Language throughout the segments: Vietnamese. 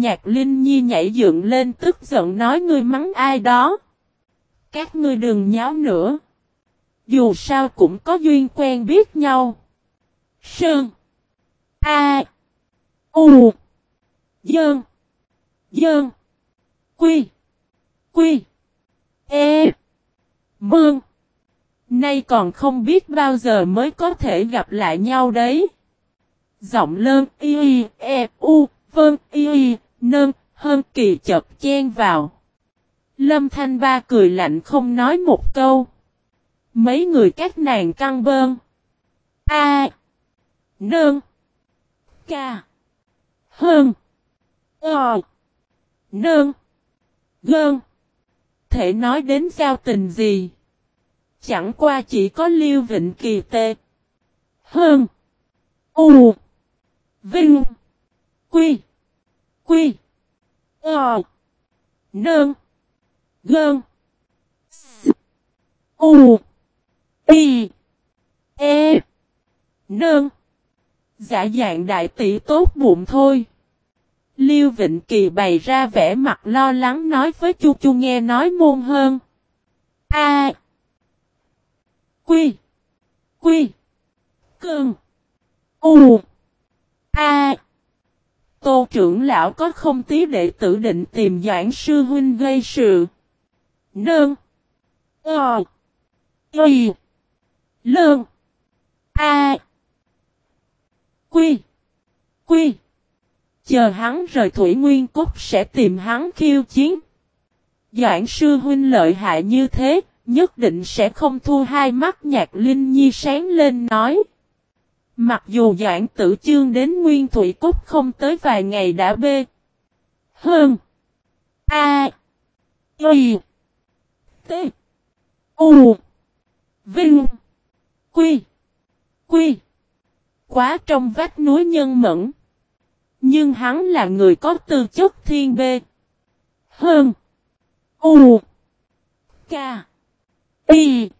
Nhạc Linh Nhi nhảy dựng lên tức giận nói ngươi mắng ai đó. Các ngươi đừng nháo nữa. Dù sao cũng có duyên quen biết nhau. Sơn. A. U. Dơn. Dơn. Quy. Quy. E. Mương. Nay còn không biết bao giờ mới có thể gặp lại nhau đấy. Giọng lơn y e u vân y nơn hơn kỳ chật chen vào. Lâm Thanh Ba cười lạnh không nói một câu. Mấy người các nàng căng bơn. A. nương Ca. Hơn. Ờ. nương Gơn. Thể nói đến giao tình gì. Chẳng qua chỉ có Liêu Vịnh Kỳ tê. Hơn. U. Vinh. Quy. Quy. Ờ. Nơn. Gơn. S. U. Y. E. Nơn. Giả dạng đại tỷ tốt bụng thôi. Liêu Vịnh Kỳ bày ra vẻ mặt lo lắng nói với Chu Chu nghe nói môn hơn. A. Quy. Quy. Cơn. U. A. Tô trưởng lão có không tí đệ tử định tìm Doãn sư huynh gây sự. Nương. Ờ. Y. Lương. A. Quy. Quy. Chờ hắn rời Thủy Nguyên Cúc sẽ tìm hắn khiêu chiến. Doãn sư huynh lợi hại như thế, nhất định sẽ không thua hai mắt nhạc linh nhi sáng lên nói. Mặc dù Doãn tử chương đến Nguyên Thủy Cúc không tới vài ngày đã bê. Hơn. A. Y. T. U. Vinh. Quy. Quy. Quá trong vách núi nhân mẫn. Nhưng hắn là người có tư chất thiên bê. Hơn. U. K. Y.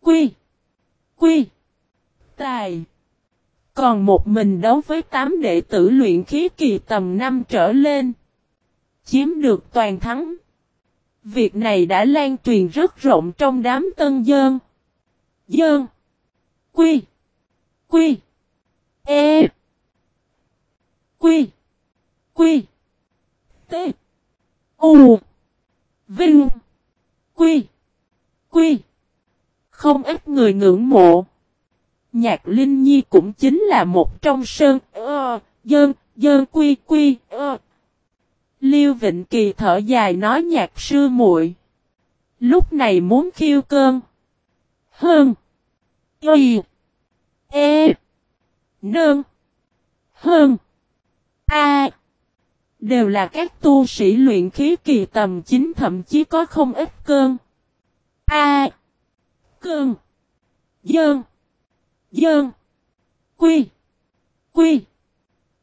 Quy. Quy. Tài. Còn một mình đấu với tám đệ tử luyện khí kỳ tầm năm trở lên. Chiếm được toàn thắng. Việc này đã lan truyền rất rộng trong đám tân dơn. Dơn. Quy. Quy. E. Quy. Quy. T. U. Vinh. Quy. Quy. Không ít người ngưỡng mộ. Nhạc Linh Nhi cũng chính là một trong sơn, ơ, dơn, dơn quy quy, ơ. Liêu Vịnh Kỳ thở dài nói nhạc sư muội Lúc này muốn khiêu cơn. Hơn. Y. E. Nương. Hơn. A. Đều là các tu sĩ luyện khí kỳ tầm chính thậm chí có không ít cơn. A. Cơn. Dơn. Dơn. Quy. Quy.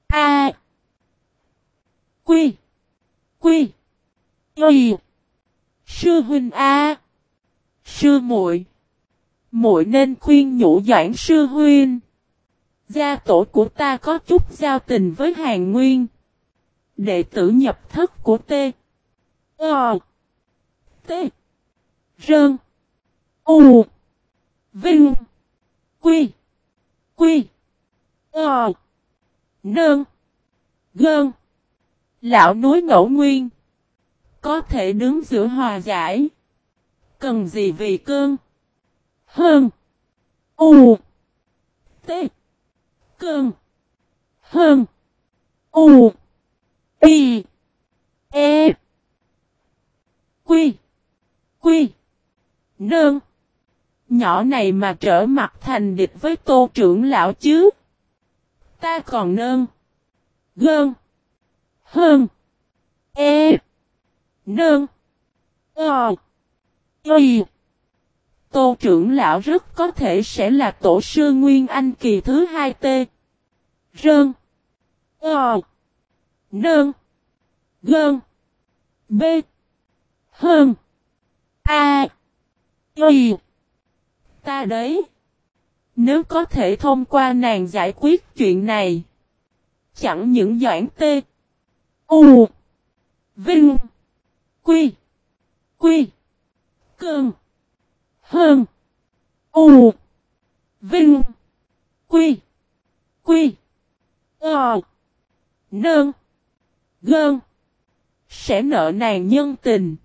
A. Quy. Quy. Y. Sư huynh A. Sư muội muội nên khuyên nhủ Doãn sư huynh. Gia tổ của ta có chút giao tình với Hàn Nguyên. Đệ tử nhập thất của T. Ờ. T. Rơn. U. Vinh. Quy. Quy. Ờ. Nơn. Gơn. Lão núi ngẫu nguyên. Có thể đứng giữa hòa giải. Cần gì vì cơn. Hơn. U. T. Cơn. Hơn. U. Y. E. Quy. Quy. Nơn. Nhỏ này mà trở mặt thành địch với tô trưởng lão chứ. Ta còn nơn. Gơn. Hơn. E. Nơn. Ờ. Y. Tô trưởng lão rất có thể sẽ là tổ sư Nguyên Anh kỳ thứ hai T. Rơn. Ờ. Nơn. Gơn. B. Hơn. A. Y. Ta đấy. Nếu có thể thông qua nàng giải quyết chuyện này. Chẳng những doãn tê. U. Vinh. Quy. Quy. Cơn. Hơn. U. Vinh. Quy. Quy. Ờ. Nơn. Gơn. Sẽ nợ nàng nhân tình.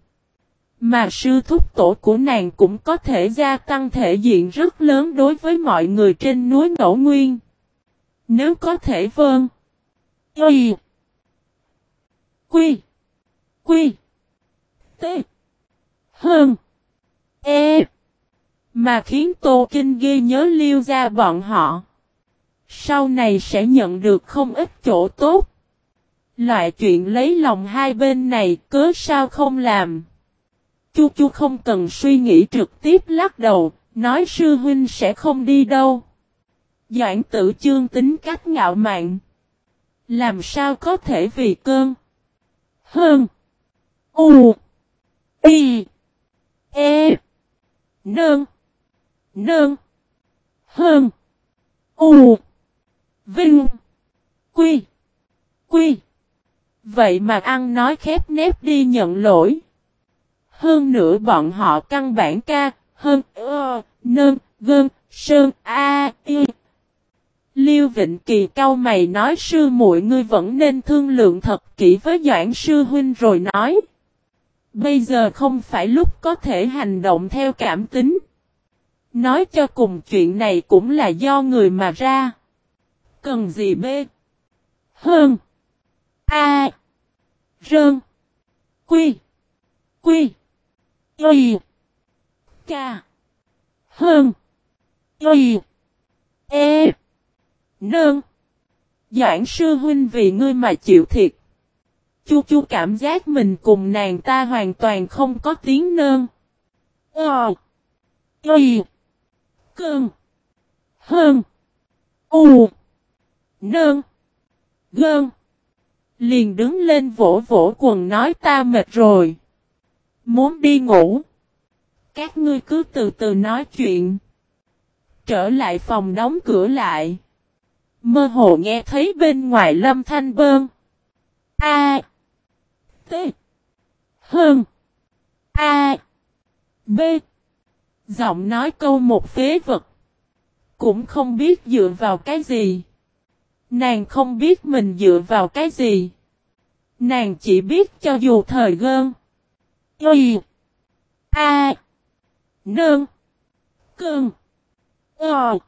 Mà sư thúc tổ của nàng cũng có thể gia tăng thể diện rất lớn đối với mọi người trên núi Ngẫu Nguyên. Nếu có thể vâng. Y. Quy. Quy. T. Hơn. E. Mà khiến Tô Kinh ghi nhớ liêu ra bọn họ. Sau này sẽ nhận được không ít chỗ tốt. Loại chuyện lấy lòng hai bên này cớ sao không làm. Chu Chu không cần suy nghĩ trực tiếp lắc đầu, nói sư huynh sẽ không đi đâu. Doãn tử chương tính cách ngạo mạn. Làm sao có thể vì cơn. Hơn. U. Y. E. Nương. Nương. Hơn. U. Vinh. Quy. Quy. Vậy mà ăn nói khép nép đi nhận lỗi. Hơn nữa bọn họ căn bản ca, hơn, ơ, nơn, gơn, sơn, a, y. Liêu Vịnh Kỳ cao mày nói sư muội ngươi vẫn nên thương lượng thật kỹ với Doãn sư huynh rồi nói. Bây giờ không phải lúc có thể hành động theo cảm tính. Nói cho cùng chuyện này cũng là do người mà ra. Cần gì b? Hơn. A. Rơn. Quy. Quy. Y. K. Hơn. Y. E. Nơn. Doãn sư huynh vì ngươi mà chịu thiệt. Chu chu cảm giác mình cùng nàng ta hoàn toàn không có tiếng nơn. Ờ. Y. Cơn. Hơn. U. Nơn. Gơn. Liền đứng lên vỗ vỗ quần nói ta mệt rồi. Muốn đi ngủ. Các ngươi cứ từ từ nói chuyện. Trở lại phòng đóng cửa lại. Mơ hồ nghe thấy bên ngoài lâm thanh bơn. A. T. Hơn. A. B. Giọng nói câu một phế vật. Cũng không biết dựa vào cái gì. Nàng không biết mình dựa vào cái gì. Nàng chỉ biết cho dù thời gơn. Y. A. Nương. cương Ờ.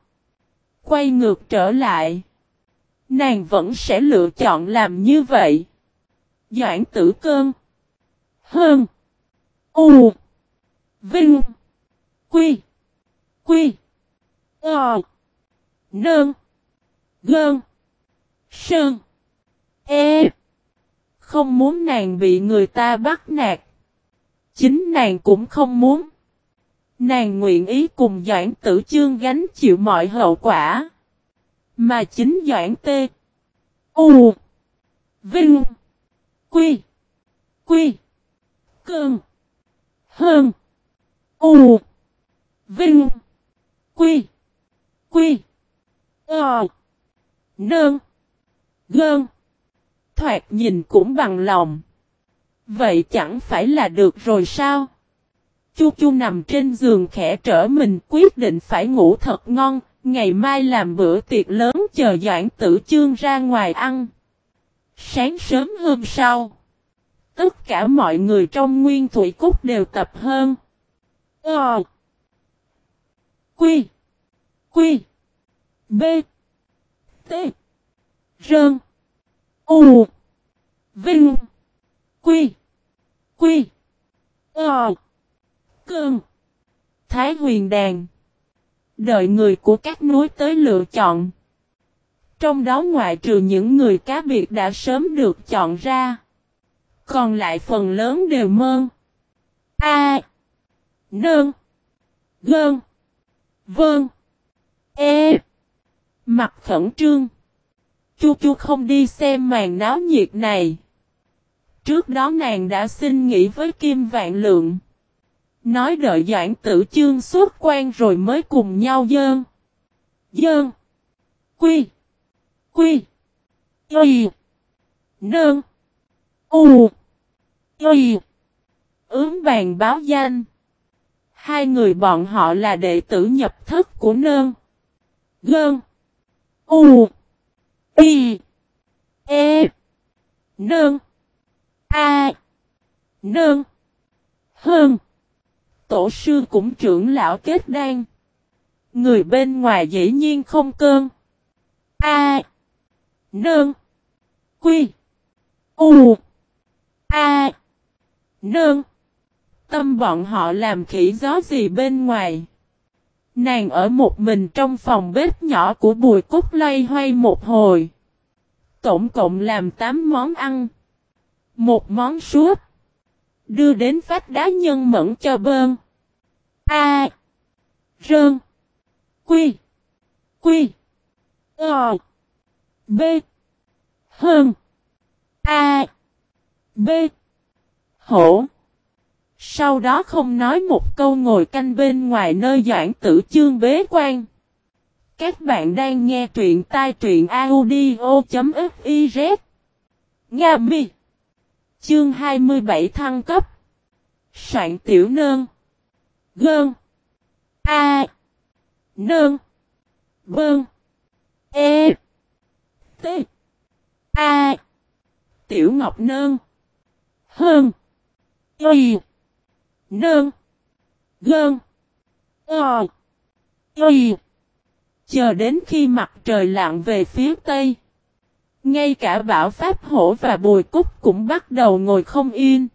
Quay ngược trở lại. Nàng vẫn sẽ lựa chọn làm như vậy. Doãn tử cơn. Hơn. U. Vinh. Quy. Quy. Ờ. Nương. Gơn. Sơn. E. Không muốn nàng bị người ta bắt nạt. Chính nàng cũng không muốn. Nàng nguyện ý cùng Doãn Tử Chương gánh chịu mọi hậu quả. Mà chính Doãn Tê. U. Vinh. Quy. Quy. Cơn. Hơn. U. Vinh. Quy. Quy. Ờ. Nơn. Gơn. Thoạt nhìn cũng bằng lòng. Vậy chẳng phải là được rồi sao? Chu Chu nằm trên giường khẽ trở mình quyết định phải ngủ thật ngon, ngày mai làm bữa tiệc lớn chờ Doãn Tử Chương ra ngoài ăn. Sáng sớm hôm sau, tất cả mọi người trong Nguyên Thủy Cúc đều tập hơn. Ờ. Quy. Quy. B. T. Rơn. U. Vinh. Quy. Quy. Ờ. Cơn. Thái huyền đàn. Đợi người của các núi tới lựa chọn. Trong đó ngoại trừ những người cá biệt đã sớm được chọn ra. Còn lại phần lớn đều mơ. A. Nơn. Gơn. Vơn. E. Mặt khẩn trương. Chu chu không đi xem màn náo nhiệt này. Trước đó nàng đã xin nghỉ với Kim Vạn Lượng. Nói đợi Doãn Tử Chương xuất quan rồi mới cùng nhau dơn. Dơn. Quy. Quy. Y. Nơn. U. Y. Ướm bàn báo danh. Hai người bọn họ là đệ tử nhập thất của nơn. Gơn. U. Y. E. Nơn. A. nương Hơn. Tổ sư cũng trưởng lão kết đan. Người bên ngoài dĩ nhiên không cơn. A. nương Quy. U. A. nương Tâm bọn họ làm khỉ gió gì bên ngoài. Nàng ở một mình trong phòng bếp nhỏ của bùi cúc lay hoay một hồi. Tổng cộng làm 8 món ăn. Một món súp. Đưa đến vách đá nhân mẫn cho bơm. A. Rơn. Quy. Quy. Ờ. B. Hơn. A. B. Hổ. Sau đó không nói một câu ngồi canh bên ngoài nơi doãn tử chương bế quan. Các bạn đang nghe truyện tai truyện audio.fiz. Nga mi. Chương 27 thăng cấp. Soạn tiểu Nương, Gơn. A. nương Bơn. E. T. A. Tiểu Ngọc Nương Hơn. Y. nương Gơn. O. Y. Chờ đến khi mặt trời lặn về phía tây. Ngay cả Bảo Pháp Hổ và Bùi Cúc cũng bắt đầu ngồi không yên.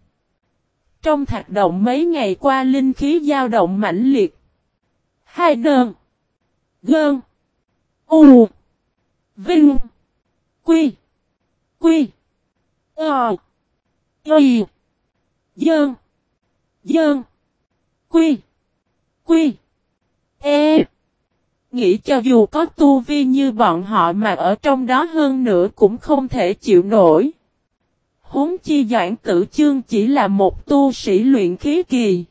Trong thạch động mấy ngày qua linh khí dao động mãnh liệt. Hai đơn. Gơn. U. Vinh. Quy. Quy. Ờ. Y. Dơn. Dơn. Quy. Quy. E. Nghĩ cho dù có tu vi như bọn họ mà ở trong đó hơn nữa cũng không thể chịu nổi. Huống chi doãn tử chương chỉ là một tu sĩ luyện khí kỳ.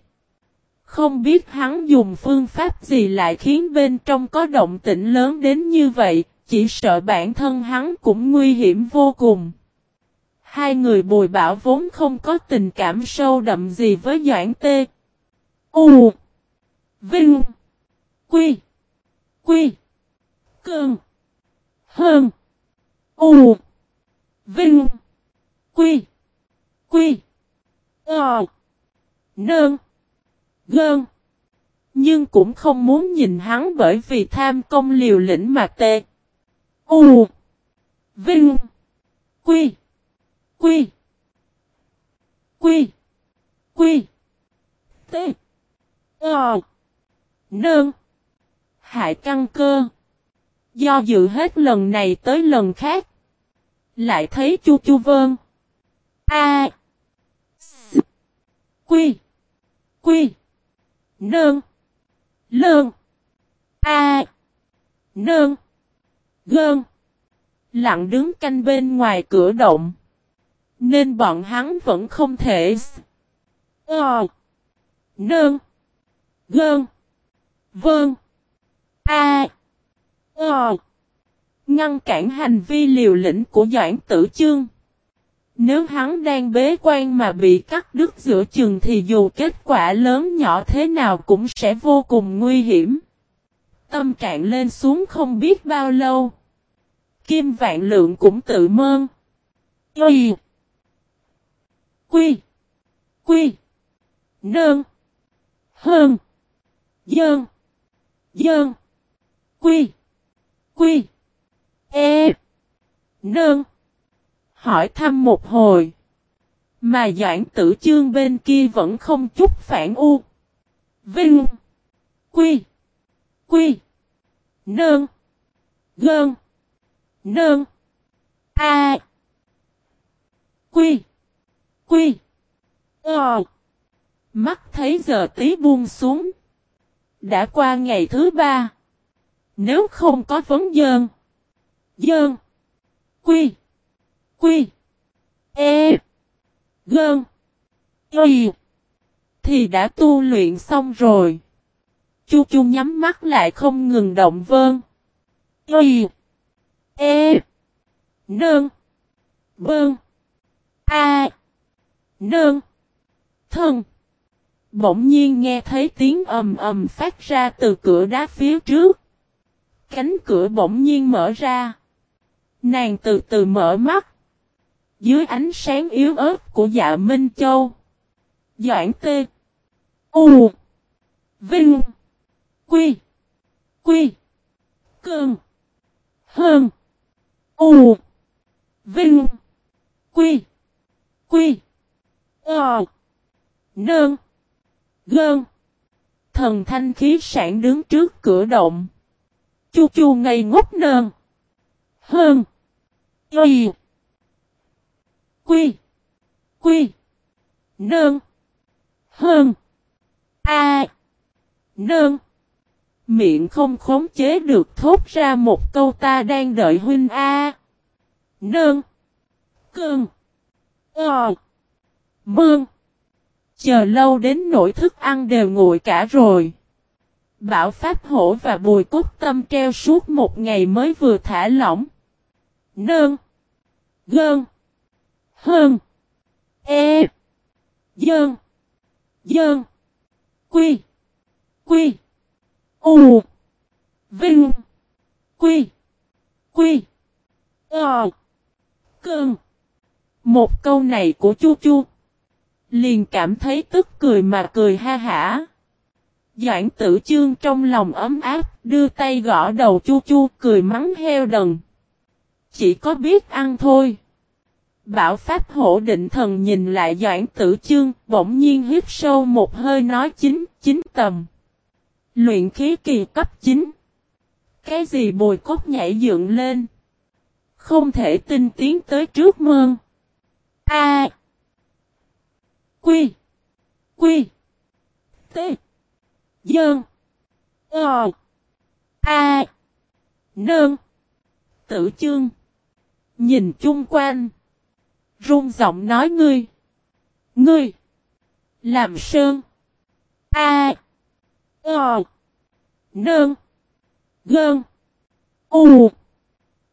Không biết hắn dùng phương pháp gì lại khiến bên trong có động tĩnh lớn đến như vậy, chỉ sợ bản thân hắn cũng nguy hiểm vô cùng. Hai người bùi bảo vốn không có tình cảm sâu đậm gì với Doãn Tê. U. Vinh. Quy. Quy. cường Hơn. U. Vinh. Quy. Quy. Ờ. Nơn. Gơn. Nhưng cũng không muốn nhìn hắn bởi vì tham công liều lĩnh mà tê. U. Vinh. Quy. Quy. Quy. Quy. T. Ờ. Nơn. Hại căn cơ. Do dự hết lần này tới lần khác. Lại thấy chu chu vơn. A. S. Quy. Quy. Nơn. Lơn. A. Nơn. Gơn. Lặng đứng canh bên ngoài cửa động. Nên bọn hắn vẫn không thể. Ờ. Nơn. Gơn. Vơn. Ờ. Ngăn cản hành vi liều lĩnh của Doãn Tử Chương. Nếu hắn đang bế quan mà bị cắt đứt giữa chừng thì dù kết quả lớn nhỏ thế nào cũng sẽ vô cùng nguy hiểm. Tâm trạng lên xuống không biết bao lâu. Kim Vạn Lượng cũng tự mơn. Y. Quy. Quy. Nơn. Hơn. Dơn. Dơn. Quy. Quy. E. nương, Hỏi thăm một hồi. Mà Doãn tử chương bên kia vẫn không chút phản u. Vinh. Quy. Quy. nương, Gơn. nương, A. Quy. Quy. Ờ. Mắt thấy giờ tí buông xuống. Đã qua ngày thứ ba. Nếu không có vấn dơn. Dơn. Quy. Quy. E. Gơn. Y. Thì đã tu luyện xong rồi. Chu chu nhắm mắt lại không ngừng động vơn. Y. E. Nơn. Bơn. Vâng. A. Nương. Thân. Bỗng nhiên nghe thấy tiếng ầm ầm phát ra từ cửa đá phía trước. Cánh cửa bỗng nhiên mở ra. Nàng từ từ mở mắt. Dưới ánh sáng yếu ớt của dạ Minh Châu. Doãn tê. U. Vinh. Quy. Quy. Cường. Hơn. U. Vinh. Quy. Quy. Ờ. Nơn. Gơn. Thần thanh khí sản đứng trước cửa động. Chu chu ngây ngốc nơn. Hơn. Y. Quy. Quy. Nơn. Hơn. A. Nơn. Miệng không khống chế được thốt ra một câu ta đang đợi huynh A. Nơn. Cơn. Ờ. Mương. Chờ lâu đến nỗi thức ăn đều nguội cả rồi. Bảo Pháp Hổ và Bùi Cốt Tâm treo suốt một ngày mới vừa thả lỏng. Nơn. Gơn. Hơn. E. Dơn. Dơn. Quy. Quy. U. Vinh. Quy. Quy. Ờ. Cơn. Một câu này của Chu Chu. Liền cảm thấy tức cười mà cười ha hả. Doãn tử chương trong lòng ấm áp, đưa tay gõ đầu Chu Chu cười mắng heo đần. Chỉ có biết ăn thôi. Bảo Pháp hổ định thần nhìn lại Doãn Tử Chương, bỗng nhiên hít sâu một hơi nói chính, chính tầm. Luyện khí kỳ cấp 9. Cái gì bồi cốt nhảy dựng lên. Không thể tin tiến tới trước mơn. A. Quy. Quy. T. Dơn. Ờ. A. Nơn. Tử chương. Nhìn chung quanh. Rung giọng nói ngươi. Ngươi. Làm sơn. A. Ờ. Nơn. Gơn. U.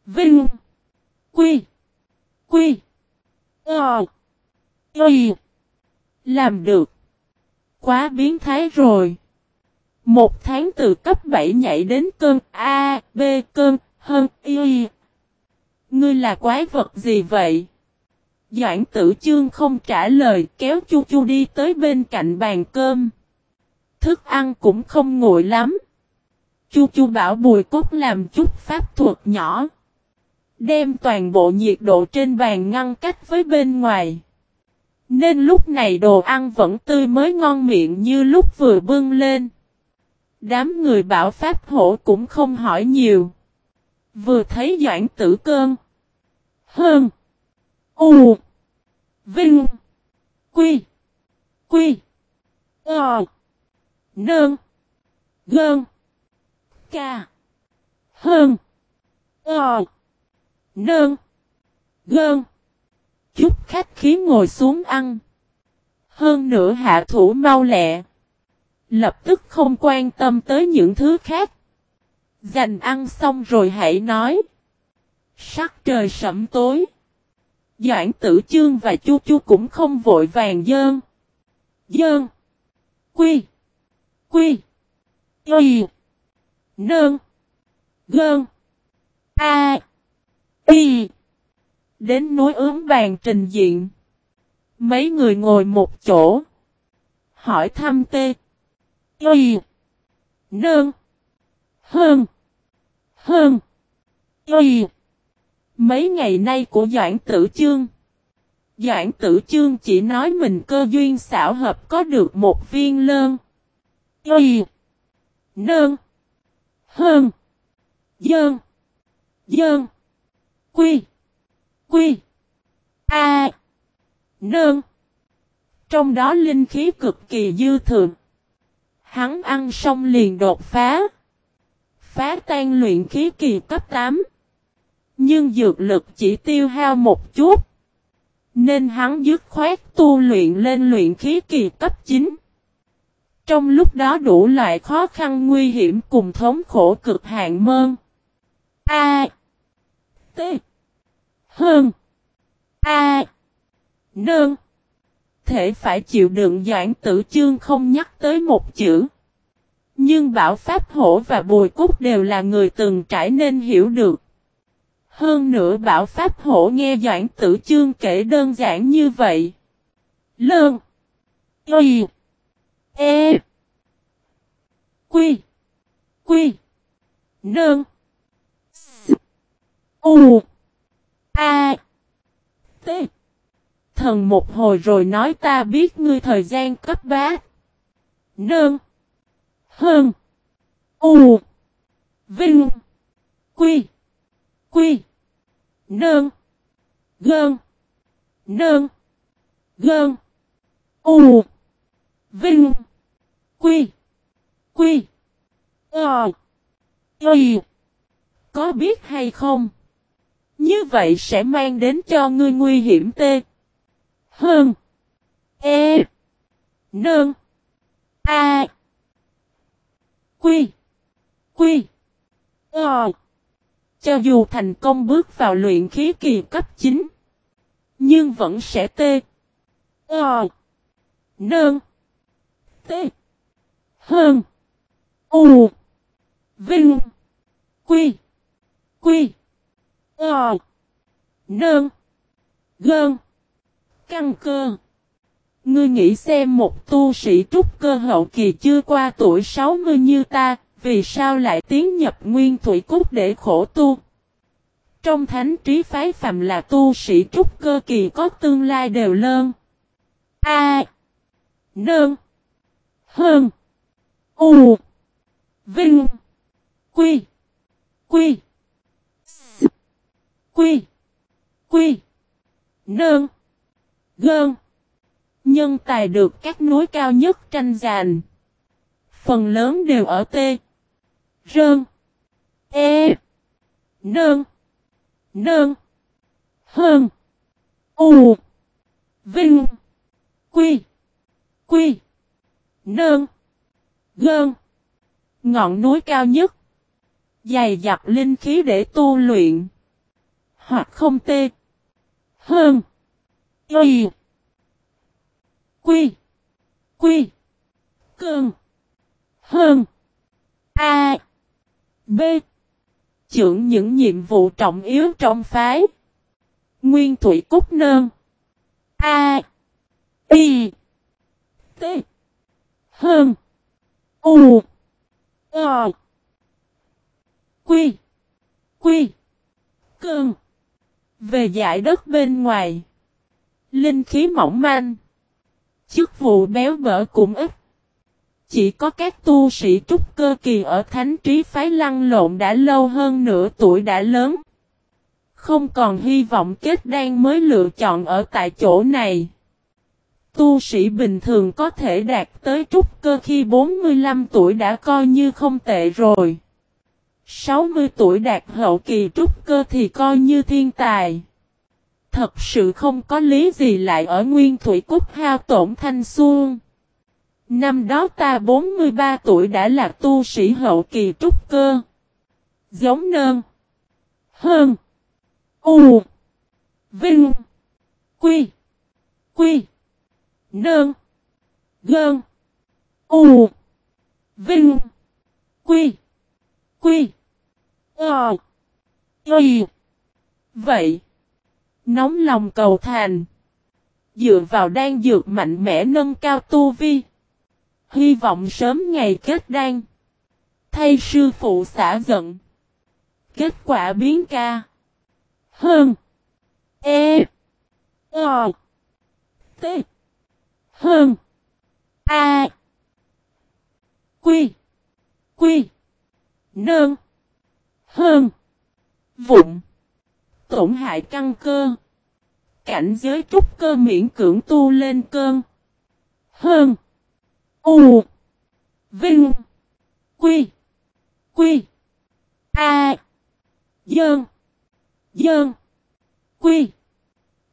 Vinh. Quy. Quy. Ờ. Y. Làm được. Quá biến thái rồi. Một tháng từ cấp 7 nhảy đến cơn A, B cơn, hơn Y. Ngươi là quái vật gì vậy? Doãn tử chương không trả lời kéo chu chu đi tới bên cạnh bàn cơm. Thức ăn cũng không nguội lắm. Chu chu bảo bùi cốt làm chút pháp thuật nhỏ. Đem toàn bộ nhiệt độ trên bàn ngăn cách với bên ngoài. Nên lúc này đồ ăn vẫn tươi mới ngon miệng như lúc vừa bưng lên. Đám người bảo pháp hổ cũng không hỏi nhiều. Vừa thấy doãn tử cơn. Hơn. U. Vinh. Quy. Quy. Ờ. Nơn. Gơn. Ca. Hơn. Ờ. Nơn. Gơn. Chút khách khí ngồi xuống ăn. Hơn nữa hạ thủ mau lẹ. Lập tức không quan tâm tới những thứ khác. Dành ăn xong rồi hãy nói. Sắc trời sẫm tối. Doãn tử chương và chu chu cũng không vội vàng dơn. Dơn. Quy. Quy. Y. Nơn. Gơn. A. Y. Đến núi ướm bàn trình diện. Mấy người ngồi một chỗ. Hỏi thăm tê. Y. Nơn. Hơn. Hơn. Y. Mấy ngày nay của Doãn Tử Chương. Doãn Tử Chương chỉ nói mình cơ duyên xảo hợp có được một viên lơn. Y. Nơn. Hơn. Dơn. Dơn. Quy. Quy. A. Nơn. Trong đó linh khí cực kỳ dư thường. Hắn ăn xong liền đột phá. Phá tan luyện khí kỳ cấp 8. Nhưng dược lực chỉ tiêu hao một chút. Nên hắn dứt khoát tu luyện lên luyện khí kỳ cấp 9. Trong lúc đó đủ loại khó khăn nguy hiểm cùng thống khổ cực hạn mơn. A. T. Hơn. A. nương Thể phải chịu đựng Doãn Tử Chương không nhắc tới một chữ. Nhưng Bảo Pháp Hổ và Bùi Cúc đều là người từng trải nên hiểu được. Hơn nữa Bảo Pháp Hổ nghe Doãn Tử Chương kể đơn giản như vậy. Lơn. Y. E. Quy. Quy. Nơn. S. U. A. T. Thần một hồi rồi nói ta biết ngươi thời gian cấp bá. Nương. Hơn. U. Vinh. Quy. Quy. nương Gơn. nương Gơn. U. Vinh. Quy. Quy. Ờ. Y. Có biết hay không? Như vậy sẽ mang đến cho ngươi nguy hiểm tê. Hơn. E. Nơn. A. Quy. Quy. Ờ. Cho dù thành công bước vào luyện khí kỳ cấp 9. Nhưng vẫn sẽ tê. Ờ. Nơn. Tê. Hơn. U. Vinh. Quy. Quy. Ờ. Nơn. Gơn căn cơ. Ngươi nghĩ xem một tu sĩ trúc cơ hậu kỳ chưa qua tuổi 60 như ta, vì sao lại tiến nhập nguyên thủy cúc để khổ tu? Trong thánh trí phái phàm là tu sĩ trúc cơ kỳ có tương lai đều lơn. A. Nơn. Hơn. U. Vinh. Quy. Quy. S. Quy. Quy. Nơn. Gơn. Nhân tài được các núi cao nhất tranh giành. Phần lớn đều ở T. Rơn. E. Nơn. Nơn. Hơn. U. Vinh. Quy. Quy. Nơn. Gơn. Ngọn núi cao nhất. Dày dặt linh khí để tu luyện. Hoặc không tê. Hơn. Y. Quy. Quy. Cơn. Hơn. A. B. Trưởng những nhiệm vụ trọng yếu trong phái. Nguyên Thủy Cúc Nơn. A. Y. T. Hơn. U. O. Quy. Quy. Cơn. Về giải đất bên ngoài. Linh khí mỏng manh. Chức vụ béo bở cũng ít. Chỉ có các tu sĩ trúc cơ kỳ ở thánh trí phái lăn lộn đã lâu hơn nửa tuổi đã lớn. Không còn hy vọng kết đan mới lựa chọn ở tại chỗ này. Tu sĩ bình thường có thể đạt tới trúc cơ khi 45 tuổi đã coi như không tệ rồi. 60 tuổi đạt hậu kỳ trúc cơ thì coi như thiên tài. Thật sự không có lý gì lại ở nguyên thủy cúc hao tổn thanh xuân. Năm đó ta 43 tuổi đã là tu sĩ hậu kỳ trúc cơ. Giống nơn. Hơn. U. Vinh. Quy. Quy. Nơn. Gơn. U. Vinh. Quy. Quy. Ờ. Y. Vậy. Nóng lòng cầu thành. Dựa vào đan dược mạnh mẽ nâng cao tu vi. Hy vọng sớm ngày kết đan. Thay sư phụ xả giận. Kết quả biến ca. Hơn. E. Ờ. T. Hơn. A. Quy. Quy. nương Hơn. Vụng. Tổn hại căn cơ. Cảnh giới trúc cơ miễn cưỡng tu lên cơn. Hơn. U. Vinh. Quy. Quy. A. Dơn. Dơn. Quy.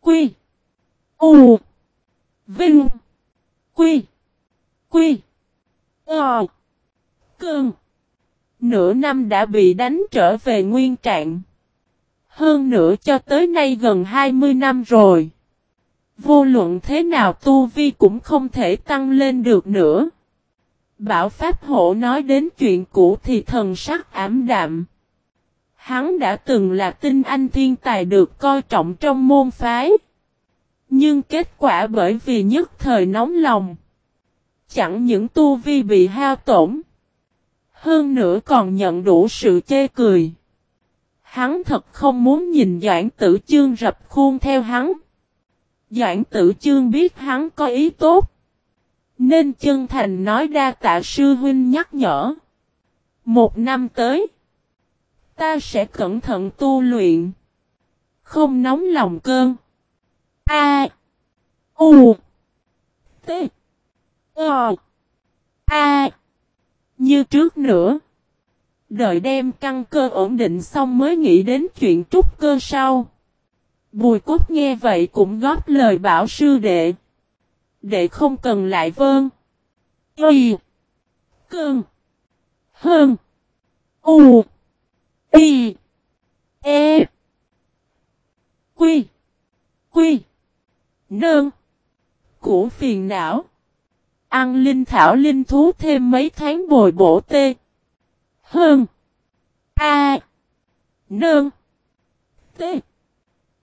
Quy. U. Vinh. Quy. Quy. Ờ. Cơn. Nửa năm đã bị đánh trở về nguyên trạng. Hơn nữa cho tới nay gần 20 năm rồi. Vô luận thế nào tu vi cũng không thể tăng lên được nữa. Bảo Pháp Hộ nói đến chuyện cũ thì thần sắc ảm đạm. Hắn đã từng là tinh anh thiên tài được coi trọng trong môn phái. Nhưng kết quả bởi vì nhất thời nóng lòng. Chẳng những tu vi bị hao tổn. Hơn nữa còn nhận đủ sự chê cười. Hắn thật không muốn nhìn Doãn Tử Chương rập khuôn theo hắn. Doãn Tử Chương biết hắn có ý tốt. Nên chân thành nói đa tạ sư huynh nhắc nhở. Một năm tới. Ta sẽ cẩn thận tu luyện. Không nóng lòng cơn. A. U. T. o A. Như trước nữa. Đợi đem căn cơ ổn định xong mới nghĩ đến chuyện trúc cơ sau. Bùi cốt nghe vậy cũng góp lời bảo sư đệ. Đệ không cần lại vơn. Y. Cơn. Hơn. U. Y. E. Quy. Quy. Nơn. Củ phiền não. Ăn linh thảo linh thú thêm mấy tháng bồi bổ tê. Hơn. A. Nơn. T.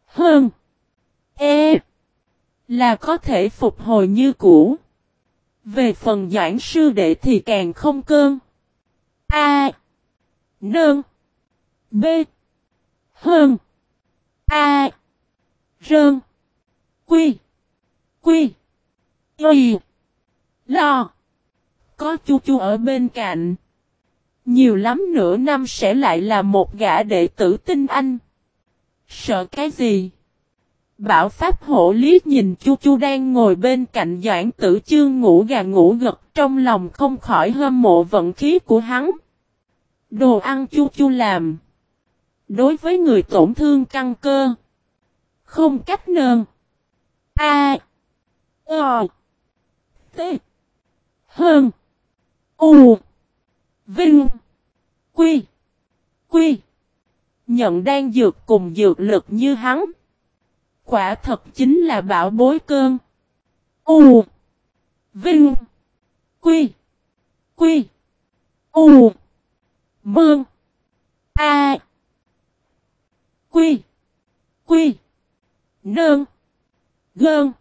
Hơn. E. Là có thể phục hồi như cũ. Về phần giảng sư đệ thì càng không cơn. A. Nơn. B. Hơn. A. Rơn. Quy. Quy. Y. Lo. Có chu chu ở bên cạnh. Nhiều lắm nửa năm sẽ lại là một gã đệ tử tinh anh. Sợ cái gì? Bảo Pháp Hổ liếc nhìn Chu Chu đang ngồi bên cạnh Doãn Tử Chương ngủ gà ngủ gật, trong lòng không khỏi hâm mộ vận khí của hắn. Đồ ăn Chu Chu làm. Đối với người tổn thương căng cơ. Không cách nơn. A. O. T. Hơn. U. Vinh. Quy. Quy. Nhận đang dược cùng dược lực như hắn. Quả thật chính là bảo bối cơn. U. Vinh. Quy. Quy. U. Mương. A. Quy. Quy. Nơn. Gơn.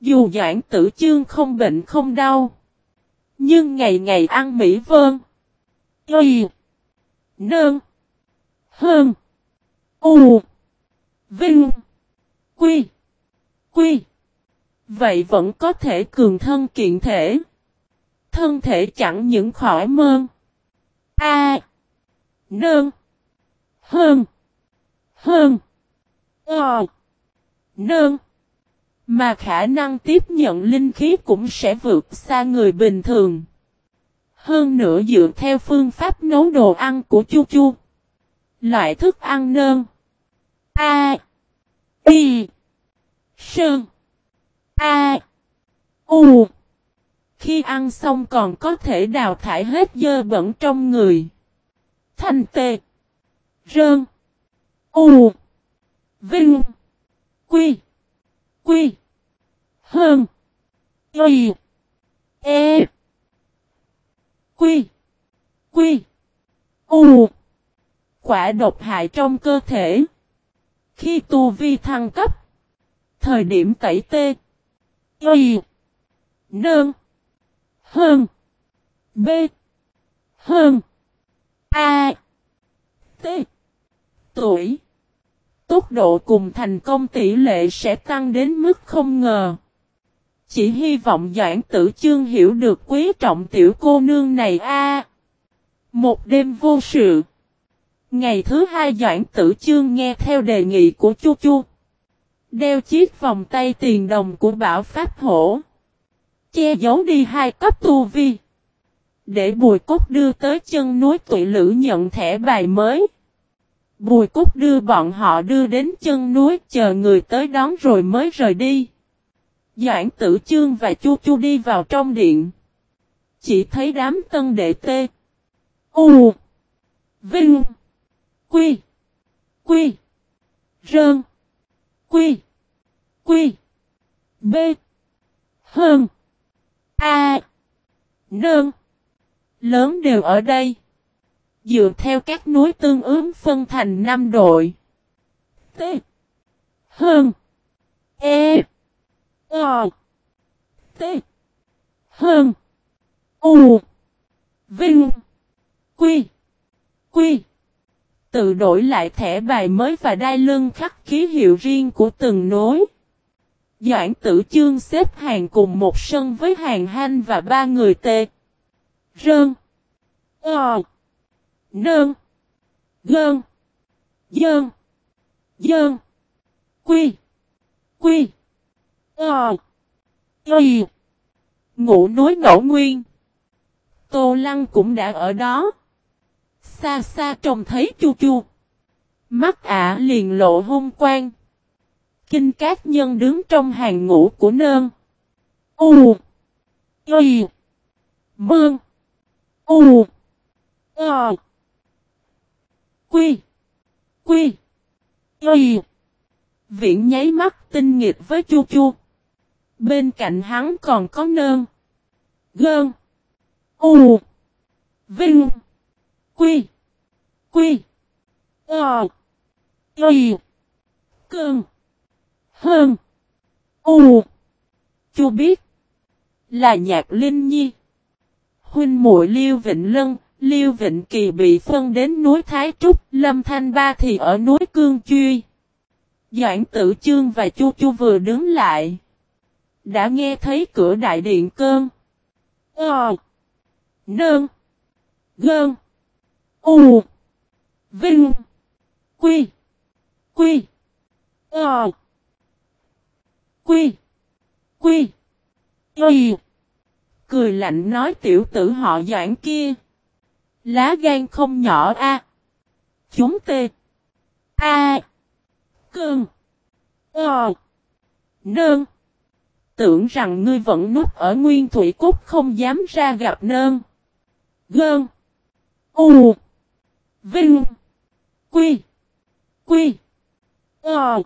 Dù doãn tử chương không bệnh không đau. Nhưng ngày ngày ăn mỹ vơn. Y. Nơn. Hơn. U. Vinh. Quy. Quy. Vậy vẫn có thể cường thân kiện thể. Thân thể chẳng những khỏi mơn. A. Nơn. Hơn. Hơn. Ờ. Nơn. Mà khả năng tiếp nhận linh khí cũng sẽ vượt xa người bình thường. Hơn nữa dựa theo phương pháp nấu đồ ăn của Chu Chu. Loại thức ăn nơn. A. Y. Sơn. A. U. Khi ăn xong còn có thể đào thải hết dơ bẩn trong người. Thanh tê. Rơn. U. Vinh. Quy. Quy. Hơn. Y. E. Quy. Quy. U. Quả độc hại trong cơ thể. Khi tu vi thăng cấp. Thời điểm tẩy tê. Y. Nơn. Hơn. B. Hơn. A. T. Tuổi. Tốc độ cùng thành công tỷ lệ sẽ tăng đến mức không ngờ. Chỉ hy vọng Doãn Tử Chương hiểu được quý trọng tiểu cô nương này a. một đêm vô sự. Ngày thứ hai Doãn Tử Chương nghe theo đề nghị của Chu Chu. Đeo chiếc vòng tay tiền đồng của Bảo Pháp Hổ. Che giấu đi hai cấp tu vi. Để Bùi Cốt đưa tới chân núi tụi lữ nhận thẻ bài mới. Bùi cúc đưa bọn họ đưa đến chân núi chờ người tới đón rồi mới rời đi. Doãn tử chương và chu chu đi vào trong điện. Chỉ thấy đám tân đệ tê. U. Vinh. Quy. Quy. Rơn. Quy. Quy. B. Hơn. A. Nơn. Lớn đều ở đây. Dựa theo các núi tương ứng phân thành 5 đội. T. Hơn. E. O. T. Hơn. U. Vinh. Quy. Quy. Tự đổi lại thẻ bài mới và đai lưng khắc ký hiệu riêng của từng nối. Doãn tử chương xếp hàng cùng một sân với hàng hanh và ba người tê. Rơn. Ờ. Nơn. Gơn. Dơn. Dơn. Quy. Quy. Ờ. Ây. Ngủ núi ngẫu nguyên. Tô Lăng cũng đã ở đó. Xa xa trông thấy chu chu. Mắt ả liền lộ hung quang. Kinh cát nhân đứng trong hàng ngũ của nơn. U. Ây. Mương. U. Ờ. Quy. Quy. Ây. Viện nháy mắt tinh nghịch với chu chu. Bên cạnh hắn còn có nơn. Gơn. U. Vinh. Quy. Quy. Ờ. Y. Cơn. Hơn. U. chưa biết. Là nhạc linh nhi. Huynh muội Liêu Vịnh Lân, Liêu Vịnh Kỳ bị phân đến núi Thái Trúc, Lâm Thanh Ba thì ở núi Cương Chuy. Doãn Tử Chương và Chu Chu vừa đứng lại. Đã nghe thấy cửa đại điện cơn. Ờ. Nơn. Gơn. U. Vinh. Quy. Quy. Ờ. Quy. Quy. Quy. Cười lạnh nói tiểu tử họ doãn kia. Lá gan không nhỏ a. Chúng tê. A. Cơn. Ờ. Nơn. Tưởng rằng ngươi vẫn núp ở nguyên thủy cốt không dám ra gặp nơn. Gơn. U. Vinh. Quy. Quy. Ờ.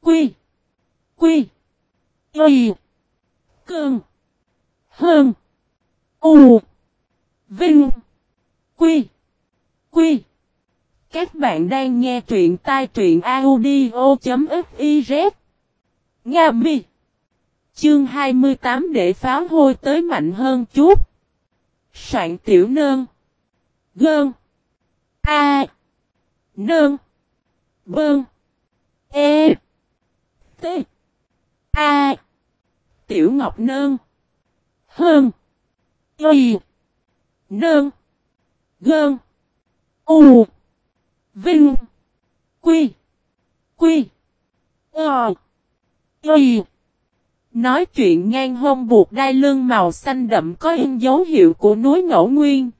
Quy. Quy. Y. Cơn. Hơn. U. Vinh. Quy. Quy. Các bạn đang nghe truyện tai truyện audio.fif Nga mi. Chương 28 để pháo hôi tới mạnh hơn chút. Soạn tiểu nơn. Gơn. A. Nơn. Bơn. E. T. A. Tiểu Ngọc Nơn. Hơn. Y. Nơn. Gơn. U. Vinh. Quy. Quy. Ờ. Y. Nói chuyện ngang hông buộc đai lưng màu xanh đậm có in dấu hiệu của núi ngẫu nguyên.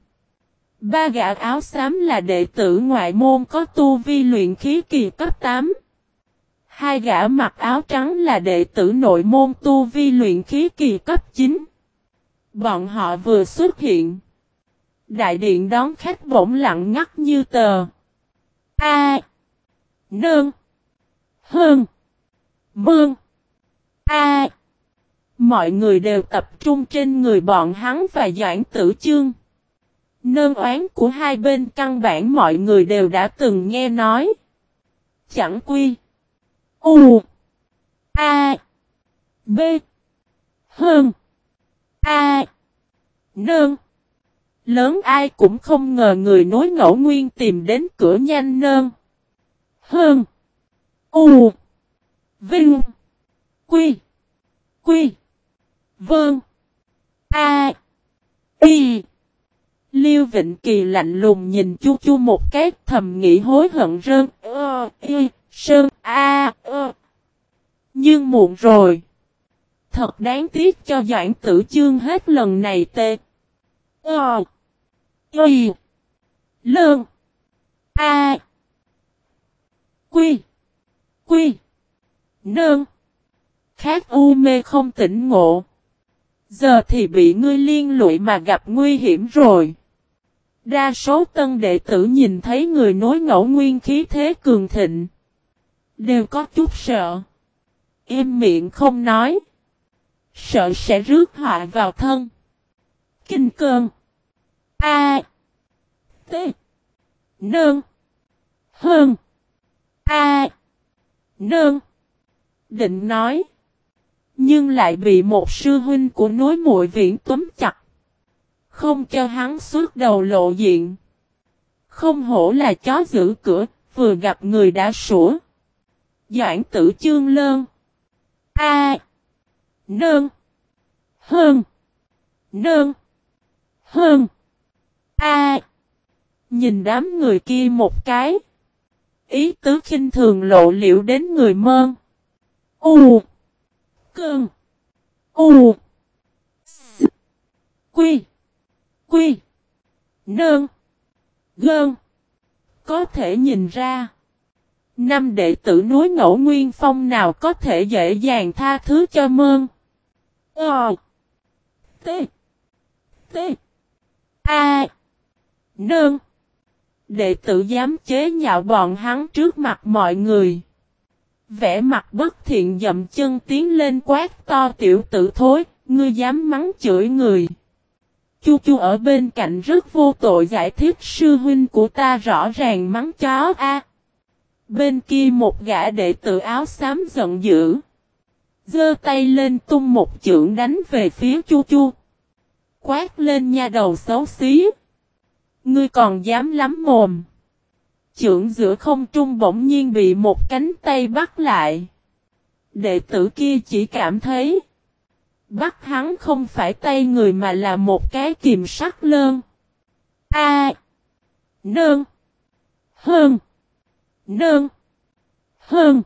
Ba gã áo xám là đệ tử ngoại môn có tu vi luyện khí kỳ cấp 8. Hai gã mặc áo trắng là đệ tử nội môn tu vi luyện khí kỳ cấp 9. Bọn họ vừa xuất hiện. Đại điện đón khách bỗng lặng ngắt như tờ. A. Nương. hương Mương. A. Mọi người đều tập trung trên người bọn hắn và Doãn Tử Chương. Nơn oán của hai bên căn bản mọi người đều đã từng nghe nói. Chẳng quy. U. A. B. Hơn. A. Nơn. Lớn ai cũng không ngờ người nối ngẫu nguyên tìm đến cửa nhanh nơn. Hơn. U. Vinh. Quy. Quy. Vâng. A. Y. Liêu Vịnh Kỳ lạnh lùng nhìn Chu Chu một cái thầm nghĩ hối hận rơn, ơ, y, sơn, a, ơ. Nhưng muộn rồi. Thật đáng tiếc cho Doãn Tử Chương hết lần này tê. Ờ. Y. Lương. A. Quy. Quy. Nương. Khác u mê không tỉnh ngộ. Giờ thì bị ngươi liên lụy mà gặp nguy hiểm rồi. Đa số tân đệ tử nhìn thấy người nối ngẫu nguyên khí thế cường thịnh. Đều có chút sợ. Im miệng không nói. Sợ sẽ rước họa vào thân. Kinh cơn. A. T. Nương. Hơn. A. Nương. Định nói. Nhưng lại bị một sư huynh của núi muội viễn túm chặt. Không cho hắn suốt đầu lộ diện. Không hổ là chó giữ cửa, vừa gặp người đã sủa. Doãn tử chương lơn. A. Nơn. Hơn. Nơn. Hơn. A. Nhìn đám người kia một cái. Ý tứ khinh thường lộ liễu đến người mơn. U. Cơn. U. S. Quy. Quy. Nương. Gơn. Có thể nhìn ra. Năm đệ tử núi ngẫu nguyên phong nào có thể dễ dàng tha thứ cho mơn. Ờ. T. T. A. Nương. Đệ tử dám chế nhạo bọn hắn trước mặt mọi người. Vẽ mặt bất thiện dậm chân tiến lên quát to tiểu tử thối, ngươi dám mắng chửi người. Chu chu ở bên cạnh rất vô tội giải thích sư huynh của ta rõ ràng mắng chó a. Bên kia một gã đệ tử áo xám giận dữ. Giơ tay lên tung một chưởng đánh về phía chu chu. Quát lên nha đầu xấu xí. Ngươi còn dám lắm mồm. Chưởng giữa không trung bỗng nhiên bị một cánh tay bắt lại. Đệ tử kia chỉ cảm thấy. Bắt hắn không phải tay người mà là một cái kìm sắt lơn. A. Nương. Hơn. Nương. Hơn.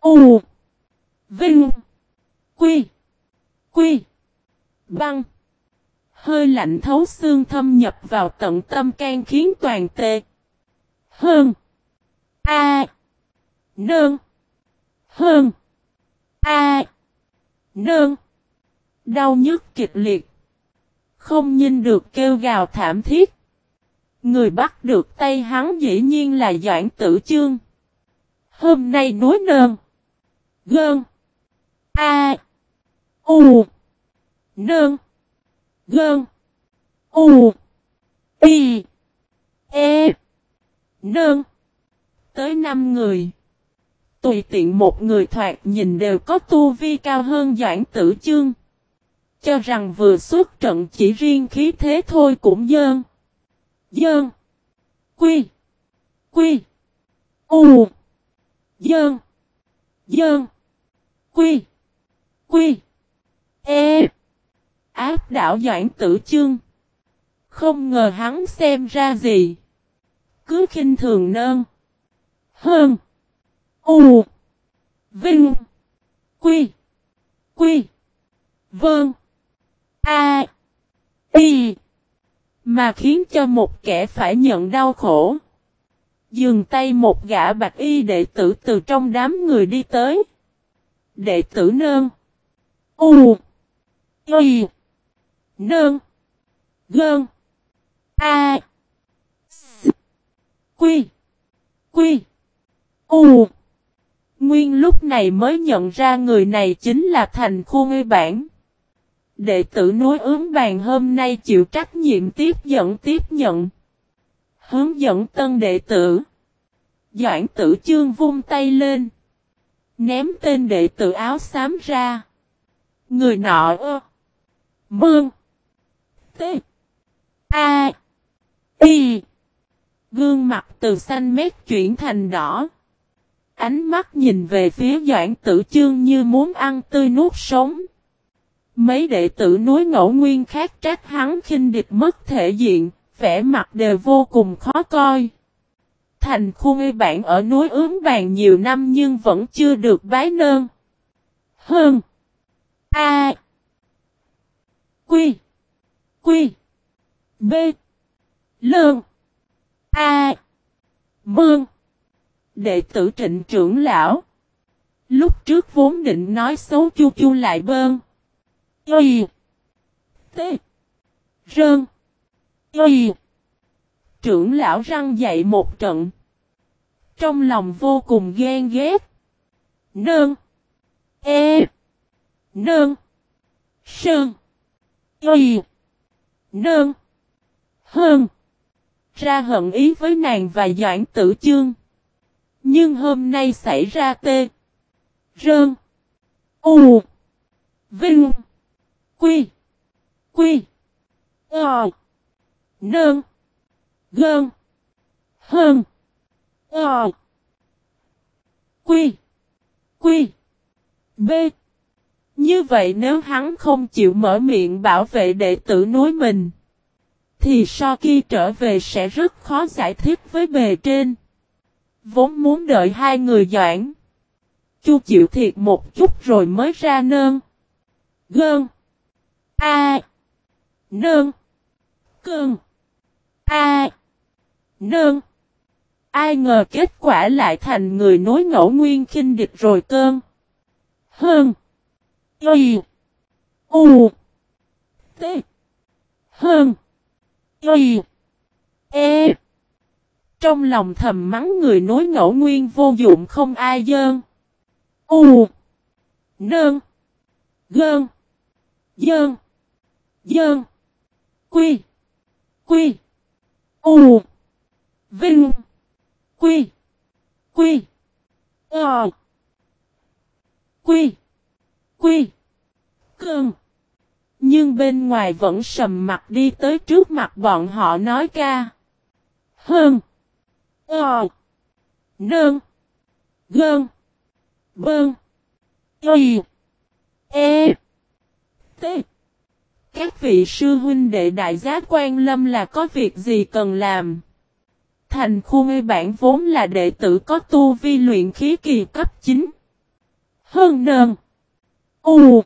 U. Vinh. Quy. Quy. Băng. Hơi lạnh thấu xương thâm nhập vào tận tâm can khiến toàn tê. Hơn. A. Nương. Hơn. A. Nương. Đau nhức kịch liệt. Không nhìn được kêu gào thảm thiết. Người bắt được tay hắn dĩ nhiên là Doãn Tử Chương. Hôm nay núi nơn. Gơn. A. U. Nơn. Gơn. U. Y. E. Nơn. Tới 5 người. Tùy tiện một người thoạt nhìn đều có tu vi cao hơn Doãn Tử Chương. Cho rằng vừa xuất trận chỉ riêng khí thế thôi cũng dơn. Dơn. Quy. Quy. U. Dơn. Dơn. Quy. Quy. E. Áp đảo Doãn Tử Chương. Không ngờ hắn xem ra gì. Cứ khinh thường nơn. Hơn. U. Vinh. Quy. Quy. Vâng. A. Y. Mà khiến cho một kẻ phải nhận đau khổ. Dừng tay một gã bạch y đệ tử từ trong đám người đi tới. Đệ tử nơn. U. Y. Nơn. Gơn. A. Quy. Quy. U. Nguyên lúc này mới nhận ra người này chính là thành khu ngư bản. Đệ tử nối ướm bàn hôm nay chịu trách nhiệm tiếp dẫn tiếp nhận. Hướng dẫn tân đệ tử. Doãn tử chương vung tay lên. Ném tên đệ tử áo xám ra. Người nọ ơ. Mương. T. A. Y. Gương mặt từ xanh mét chuyển thành đỏ. Ánh mắt nhìn về phía Doãn Tử Chương như muốn ăn tươi nuốt sống. Mấy đệ tử núi ngẫu nguyên khác trách hắn khinh địch mất thể diện, vẻ mặt đều vô cùng khó coi. Thành khu ngư bản ở núi ướm bàn nhiều năm nhưng vẫn chưa được bái nơn. Hơn. A. Quy. Quy. B. Lương. A. Mương. Đệ tử trịnh trưởng lão. Lúc trước vốn định nói xấu chu chu lại bơn. Y. T. Rơn. Y. Trưởng lão răng dậy một trận. Trong lòng vô cùng ghen ghét. Nơn. E. Nương. Sơn. Y. Nương. Hơn. Ra hận ý với nàng và Doãn Tử Chương. Nhưng hôm nay xảy ra tê. Rơn. U. Vinh. Quy. Quy. Ờ. Nơn. Gơn. Hơn. Ờ. Quy. Quy. B. Như vậy nếu hắn không chịu mở miệng bảo vệ đệ tử núi mình, thì sau khi trở về sẽ rất khó giải thích với bề trên. Vốn muốn đợi hai người doãn. Chu chịu thiệt một chút rồi mới ra nơn. Gơn. A. Nơn. Cơn. A. Nơn. Ai ngờ kết quả lại thành người nối ngẫu nguyên khinh địch rồi cơn. Hơn. Y. U. T. Hơn. Y. E. Trong lòng thầm mắng người nối ngẫu nguyên vô dụng không ai dơn. U. Nơn. Gơn. Dơn. Dơn. Quy. Quy. U. Vinh. Quy. Quy. Ờ. Quy. Quy. Cơn. Nhưng bên ngoài vẫn sầm mặt đi tới trước mặt bọn họ nói ca. Hơn. Ờ. Nơn. Gơn. Bơn. Y. E. T. Các vị sư huynh đệ đại giá quan lâm là có việc gì cần làm. Thành khu mê bản vốn là đệ tử có tu vi luyện khí kỳ cấp 9. Hơn nơn. U.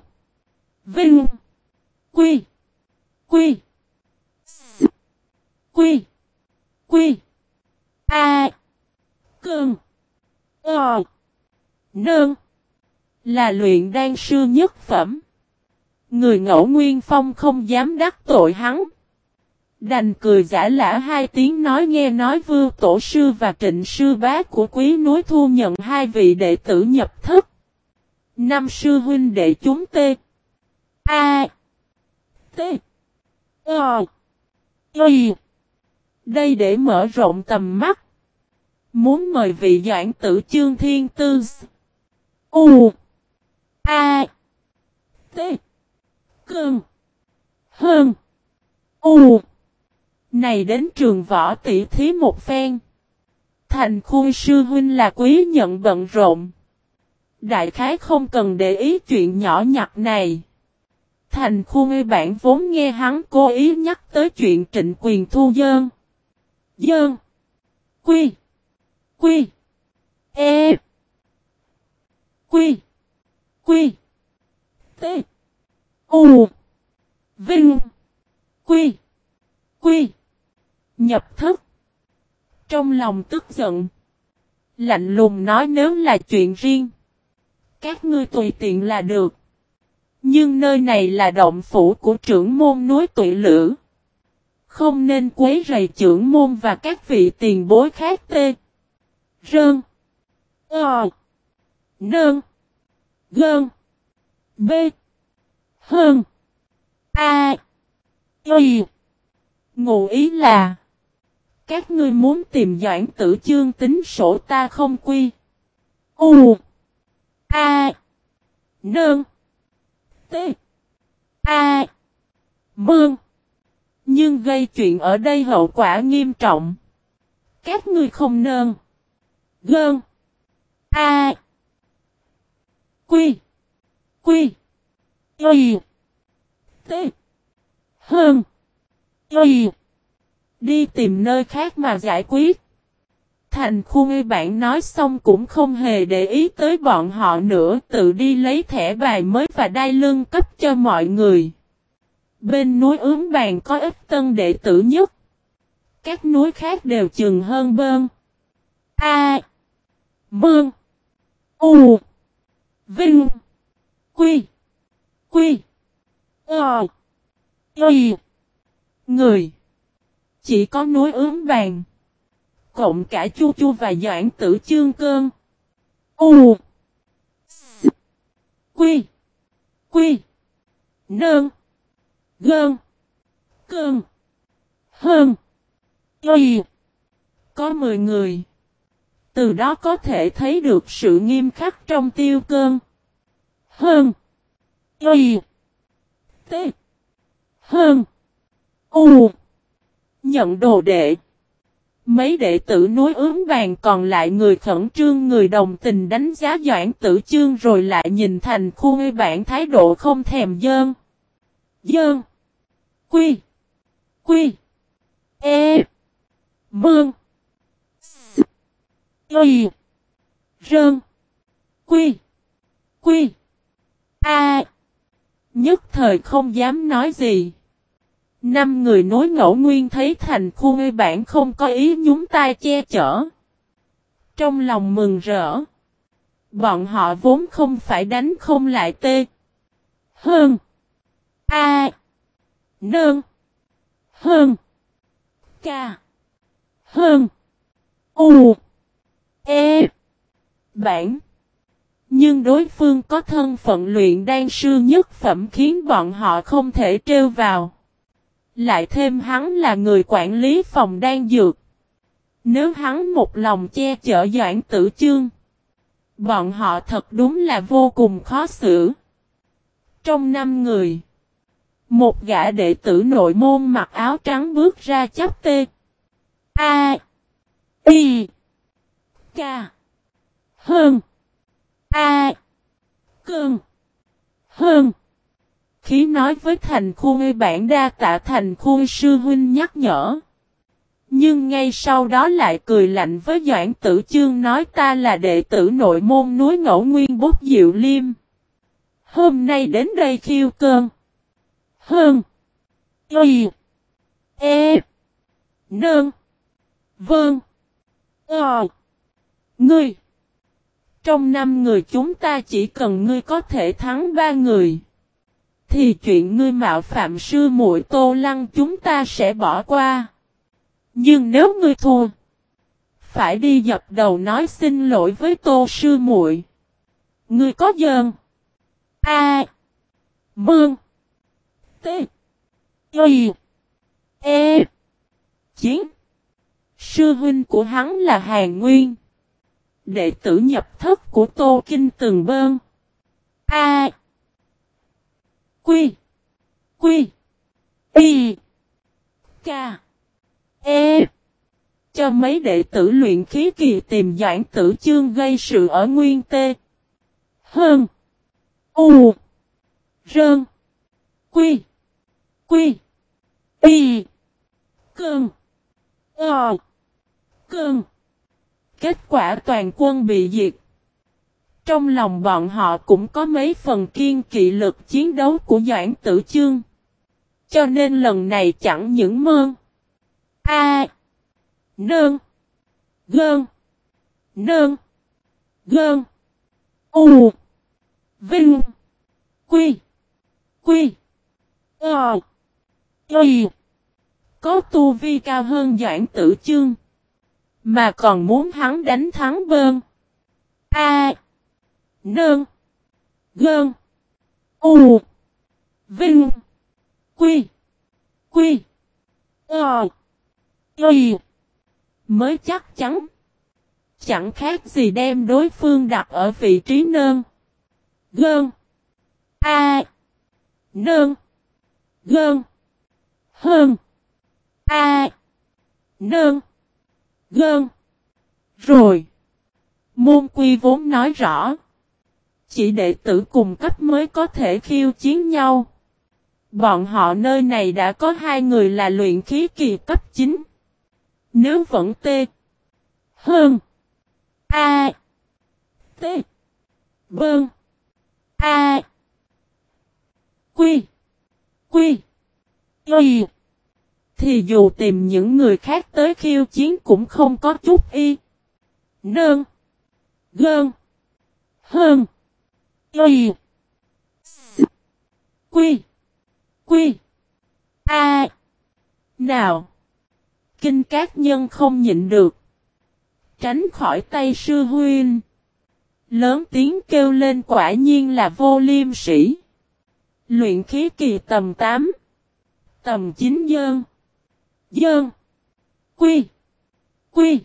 Vinh. Quy. Quy. S. Quy. Quy. A. cường, Ờ. nương, Là luyện đan sư nhất phẩm. Người ngẫu nguyên phong không dám đắc tội hắn. Đành cười giả lả hai tiếng nói nghe nói vưu tổ sư và trịnh sư bá của quý núi thu nhận hai vị đệ tử nhập thức. Năm sư huynh đệ chúng tê. A. T. Ờ. Y. Đây để mở rộng tầm mắt. Muốn mời vị doãn tử chương thiên tư. U. A. T. Cơn. Hơn. U. Này đến trường võ tỷ thí một phen. Thành khuôn sư huynh là quý nhận bận rộn. Đại khái không cần để ý chuyện nhỏ nhặt này. Thành khu ngây bản vốn nghe hắn cố ý nhắc tới chuyện trịnh quyền thu dơn. Dơn. Quy. Quy. E. Quy. Quy. T. U. Vinh. Quy. Quy. Nhập thức. Trong lòng tức giận. Lạnh lùng nói nếu là chuyện riêng. Các ngươi tùy tiện là được. Nhưng nơi này là động phủ của trưởng môn núi tụy lửa. Không nên quấy rầy trưởng môn và các vị tiền bối khác tê. Rơn. Ờ. Nơn. Gơn. B. Hơn. A. Y. Ngụ ý là. Các ngươi muốn tìm doãn tử chương tính sổ ta không quy. U. A. Nơn. T. A. Mương. Nhưng gây chuyện ở đây hậu quả nghiêm trọng. Các ngươi không nơn. Gơn. A. Quy. Quy. Y. T. Hơn. Y. Đi tìm nơi khác mà giải quyết. Thành khu ngây bạn nói xong cũng không hề để ý tới bọn họ nữa, tự đi lấy thẻ bài mới và đai lưng cấp cho mọi người. Bên núi ướm bàn có ít tân đệ tử nhất. Các núi khác đều chừng hơn bơn. A. Mương. U. Vinh. Quy. Quy. Ờ. Y. Người. Chỉ có núi ướm bàn. Cộng cả chu chu và doãn tử chương cơn. U. S. Quy. Quy. Nơn. Gơn. Cơn. Hơn. Y. Có 10 người. Từ đó có thể thấy được sự nghiêm khắc trong tiêu cơn. Hơn. Y. T. Hơn. U. Nhận đồ đệ. Mấy đệ tử núi ướm vàng còn lại người khẩn trương người đồng tình đánh giá doãn tử chương rồi lại nhìn thành khu ngây bản thái độ không thèm dơn. Dơn. Quy. Quy. E. Mương. S. Y. Rơn. Quy. Quy. A. Nhất thời không dám nói gì. Năm người nối ngẫu nguyên thấy thành khu ngây bản không có ý nhúng tay che chở. Trong lòng mừng rỡ. Bọn họ vốn không phải đánh không lại tê. Hơn. A. Nương. Hơn. Ca. Hơn. U. E. Bản. Nhưng đối phương có thân phận luyện đan sư nhất phẩm khiến bọn họ không thể trêu vào. Lại thêm hắn là người quản lý phòng đan dược. Nếu hắn một lòng che chở Doãn Tử Chương. Bọn họ thật đúng là vô cùng khó xử. Trong năm người. Một gã đệ tử nội môn mặc áo trắng bước ra chắp tê. A. Y. K. Hơn. A. Cơn. Hơn. Khí nói với thành khu ngươi bản đa tạ thành khu sư huynh nhắc nhở. Nhưng ngay sau đó lại cười lạnh với Doãn Tử Chương nói ta là đệ tử nội môn núi ngẫu nguyên bút diệu liêm. Hôm nay đến đây khiêu cơn. Hơn. Y. E. Nương. Vương. Ờ. Ngươi. Trong năm người chúng ta chỉ cần ngươi có thể thắng ba người. Thì chuyện ngươi mạo phạm sư muội tô lăng chúng ta sẽ bỏ qua. Nhưng nếu ngươi thua. Phải đi dập đầu nói xin lỗi với tô sư muội. Ngươi có dơn. A. Mương. T. Y. E. Chiến. Sư huynh của hắn là Hàn Nguyên. Đệ tử nhập thất của Tô Kinh Từng Bơn. A. Quy. Quy. Y. K. E. Cho mấy đệ tử luyện khí kỳ tìm doãn tử chương gây sự ở nguyên tê. Hơn. U. Rơn. Quy. Quy. Y. Cơn. Ờ. Cơn. Kết quả toàn quân bị diệt. Trong lòng bọn họ cũng có mấy phần kiên kỵ lực chiến đấu của Doãn Tử Chương. Cho nên lần này chẳng những mơn. A. Nơn. Gơn. Nơn. Gơn. U. Vinh. Quy. Quy. Ờ. Quy. Có tu vi cao hơn Doãn Tử Chương. Mà còn muốn hắn đánh thắng bơn. A. Nương. Gơn. U. Vinh. Quy. Quy. Ờ. Y. Mới chắc chắn. Chẳng khác gì đem đối phương đặt ở vị trí nơn. Gơn. A. Nơn. Gơn. Hơn. A. Nơn. Gơn. Rồi. Môn quy vốn nói rõ. Chỉ đệ tử cùng cấp mới có thể khiêu chiến nhau. Bọn họ nơi này đã có hai người là luyện khí kỳ cấp 9. Nếu vẫn tê. Hơn. A. T. Bơn. A. Quy. Quy. Y. Thì dù tìm những người khác tới khiêu chiến cũng không có chút y. Nơn. Gơn. Hơn. Y. Quy. Quy. A. Nào. Kinh các nhân không nhịn được. Tránh khỏi tay sư huynh. Lớn tiếng kêu lên quả nhiên là vô liêm sĩ. Luyện khí kỳ tầm 8. Tầm 9 dơn. Dơn. Quy. Quy.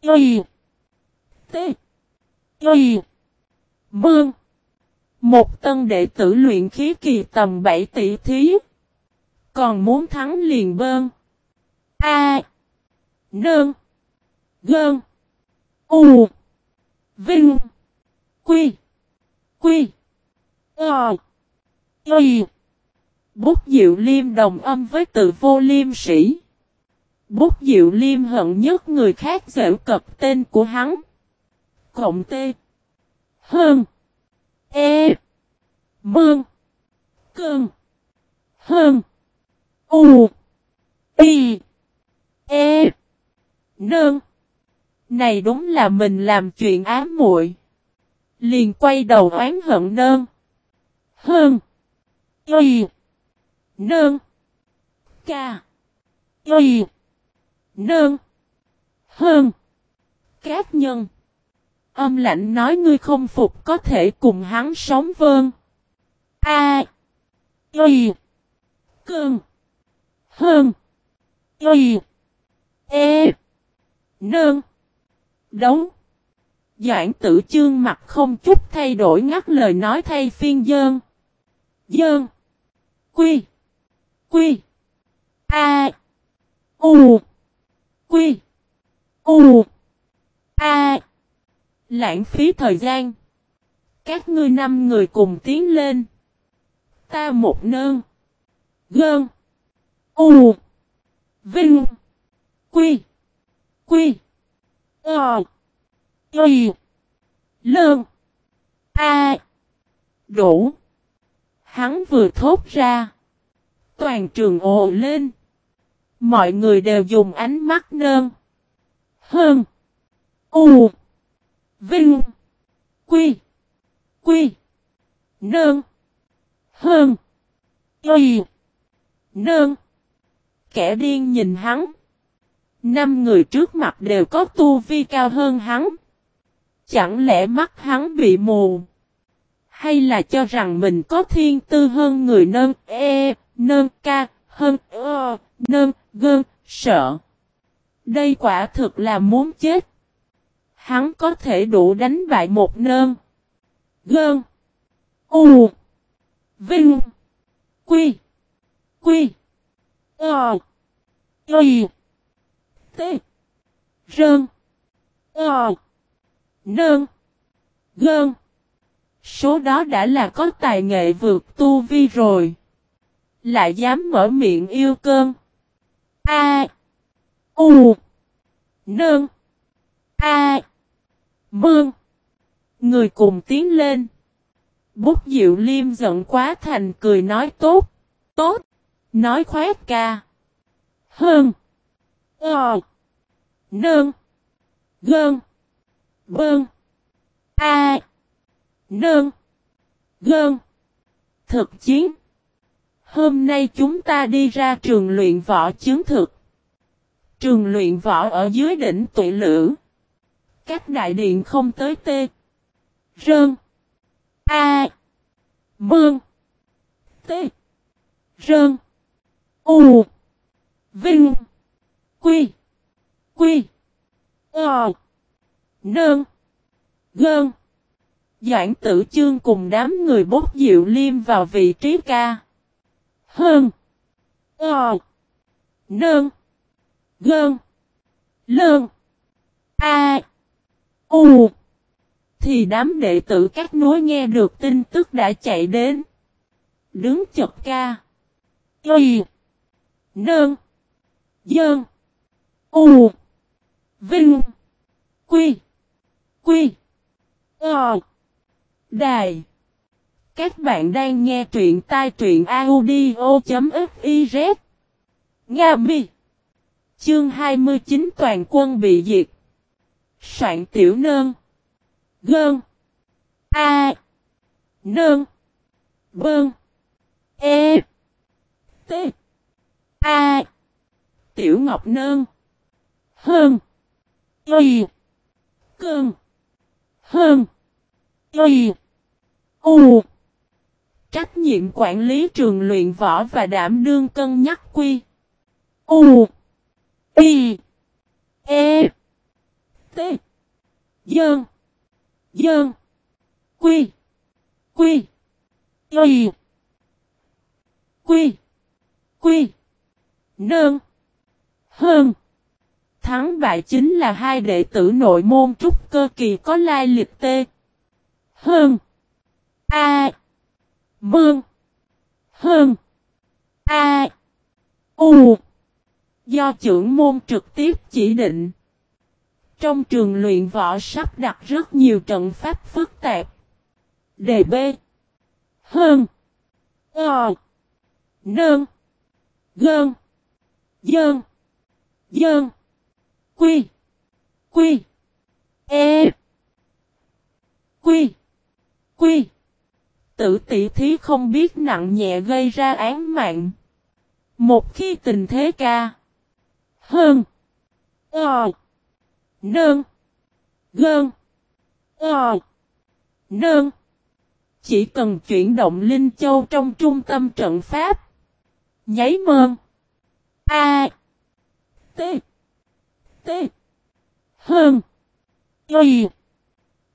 Y. T. Y. Mương. Một tân đệ tử luyện khí kỳ tầm 7 tỷ thí. Còn muốn thắng liền bơn. A. Nương. Gơn. U. Vinh. Quy. Quy. Ờ. Y. Bút diệu liêm đồng âm với tự vô liêm sĩ. Bút diệu liêm hận nhất người khác dễ cập tên của hắn. Cộng tê. Hơn. E. Mương. Cơn. Hơn. U. Y. E. Nương. Này đúng là mình làm chuyện ám muội. Liền quay đầu oán hận nơn. Hơn. Y. Nương. Ca. Y. Nương. Hơn. Các nhân. Âm lạnh nói ngươi không phục có thể cùng hắn sống vơn. A. Y. Cơn. Hơn. Y. E. Nương. Đấu. Doãn tử chương mặt không chút thay đổi ngắt lời nói thay phiên dơn. Dơn. Quy. Quy. A. U. Quy. U. A. Lãng phí thời gian. Các ngươi năm người cùng tiến lên. Ta một nơn. Gơn. U. Vinh. Quy. Quy. Ờ. Y. Lơn. A. Đủ. Hắn vừa thốt ra. Toàn trường ồ lên. Mọi người đều dùng ánh mắt nơn. Hơn. U. Vinh. Quy. Quy. Nơn. Hơn. Y. Nơn. Kẻ điên nhìn hắn. Năm người trước mặt đều có tu vi cao hơn hắn. Chẳng lẽ mắt hắn bị mù? Hay là cho rằng mình có thiên tư hơn người nơn e, nơn ca, hơn ơ, nơn gơn, sợ. Đây quả thực là muốn chết. Hắn có thể đủ đánh bại một nơn. Gơn. U. Vinh. Quy. Quy. Ờ. Y. T. Rơn. Ờ. Nơn. Gơn. Số đó đã là có tài nghệ vượt tu vi rồi. Lại dám mở miệng yêu cơn. A. U. Nơn. A. Bương. Người cùng tiến lên. Bút diệu liêm giận quá thành cười nói tốt. Tốt. Nói khoét ca. Hơn. Ờ. Nơn. Gơn. Bơn. A. Nơn. Gơn. Thực chiến. Hôm nay chúng ta đi ra trường luyện võ chứng thực. Trường luyện võ ở dưới đỉnh tụi lửa. Các đại điện không tới tê. Rơn. A. Bương. T. Rơn. U. Vinh. Quy. Quy. Ờ. Nơn. Gơn. Doãn tử chương cùng đám người bốt diệu liêm vào vị trí ca. Hơn. Ờ. Nơn. Gơn. Lơn. A. U. Thì đám đệ tử các nối nghe được tin tức đã chạy đến. Đứng chật ca. Y. Nơn. Dơn. U. Vinh. Quy. Quy. Ờ. Đài. Các bạn đang nghe truyện tai truyện audio.fif Nga Mi. Chương 29 toàn quân bị diệt. Soạn tiểu nơn. Gơn. A. Nơn. Bơn. E. T. A. Tiểu Ngọc Nơn. Hơn. Y. Cơn. Hơn. Y. U. Trách nhiệm nhiệm quản lý trường luyện võ và đảm đương cân nhắc quy. U. Y. E. T. Dơn. Dơn. Quy. Quy. Y. Quy. Quy. Nơn. Hơn. Thắng bại chính là hai đệ tử nội môn trúc cơ kỳ có lai lịch tê. Hơn. A. Mương. Hơn. A. U. Do trưởng môn trực tiếp chỉ định. Trong trường luyện võ sắp đặt rất nhiều trận pháp phức tạp. Đề B. Hơn. Ờ. Nơn. Gơn. Dơn. Dơn. Quy. Quy. E. Quy. Quy. Tử tỷ thí không biết nặng nhẹ gây ra án mạng. Một khi tình thế ca. Hơn. Ờ. Nơn. Gơn. Ờ. Nơn. Chỉ cần chuyển động Linh Châu trong trung tâm trận pháp. Nháy mơn. A. T. T. Hơn. Y.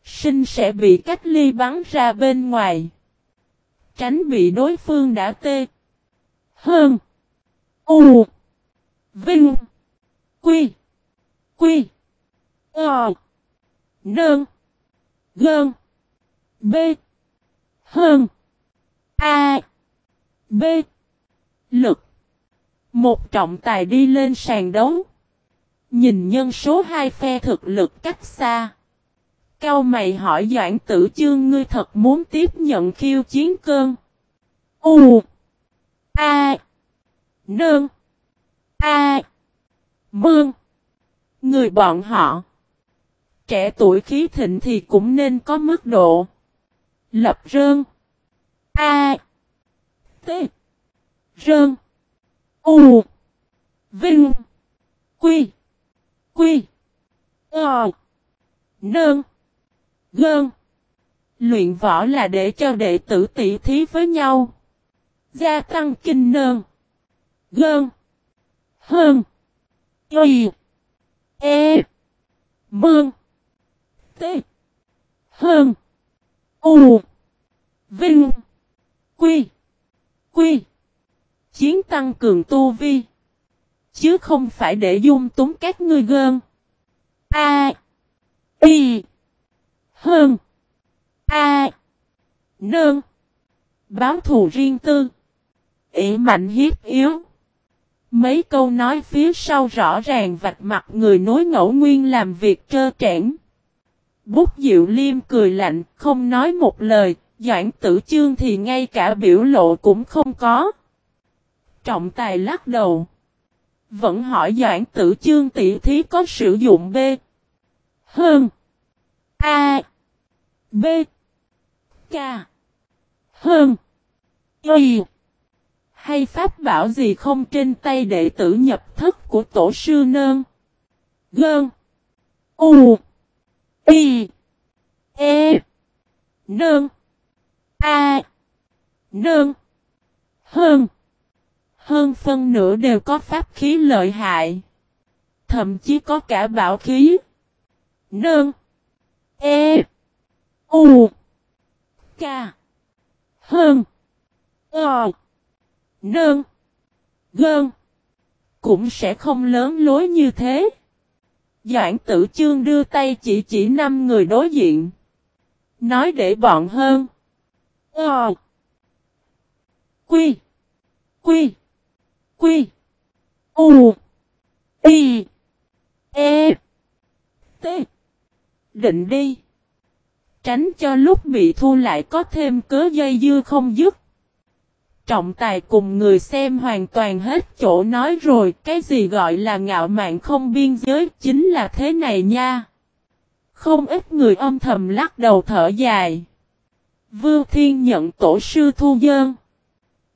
Sinh sẽ bị cách ly bắn ra bên ngoài. Tránh bị đối phương đã tê. Hơn. U. Vinh. Quy. Quy. Ờ. Nơn. Gơn. B. Hơn. A. B. Lực. Một trọng tài đi lên sàn đấu. Nhìn nhân số hai phe thực lực cách xa. Cao mày hỏi Doãn tử chương, ngươi thật muốn tiếp nhận khiêu chiến cơn. U. A. Nương. A. Mương. Người bọn họ. Trẻ tuổi khí thịnh thì cũng nên có mức độ. Lập rơn. A. T. Rơn. U. Vinh. Quy. Quy. Ờ. Nơn. Gơn. Luyện võ là để cho đệ tử tỷ thí với nhau. Gia tăng kinh nơn. Gơn. Hơn. Y. E. Mương. T. Hơn. U. Vinh. Quy. Quy. Chiến tăng cường tu vi. Chứ không phải để dung túng các ngươi gơn. A. Y. Hơn. A. Nơn. Báo thù riêng tư. ỷ mạnh hiếp yếu. Mấy câu nói phía sau rõ ràng vạch mặt người nối ngẫu nguyên làm việc trơ trẽn. Bút Diệu Liêm cười lạnh, không nói một lời, Doãn Tử Chương thì ngay cả biểu lộ cũng không có. Trọng tài lắc đầu. Vẫn hỏi Doãn Tử Chương tỷ thí có sử dụng B. Hơn. A. B. K. Hơn. Y. Hay pháp bảo gì không trên tay đệ tử nhập thất của tổ sư nơn. Gơn. U. Y. E. Nương. A. Nương. Hơn. Hơn phân nửa đều có pháp khí lợi hại. Thậm chí có cả bảo khí. Nương. E. U. K. Hơn. Ờ. Nương. Gơn. Cũng sẽ không lớn lối như thế. Doãn tử chương đưa tay chỉ chỉ năm người đối diện. Nói để bọn hơn. Ờ. Quy. Quy. Quy. U. Y. E. T. Định đi. Tránh cho lúc bị thu lại có thêm cớ dây dưa không dứt. Trọng tài cùng người xem hoàn toàn hết chỗ nói rồi, cái gì gọi là ngạo mạn không biên giới chính là thế này nha. Không ít người âm thầm lắc đầu thở dài. Vưu Thiên nhận tổ sư thu dơn.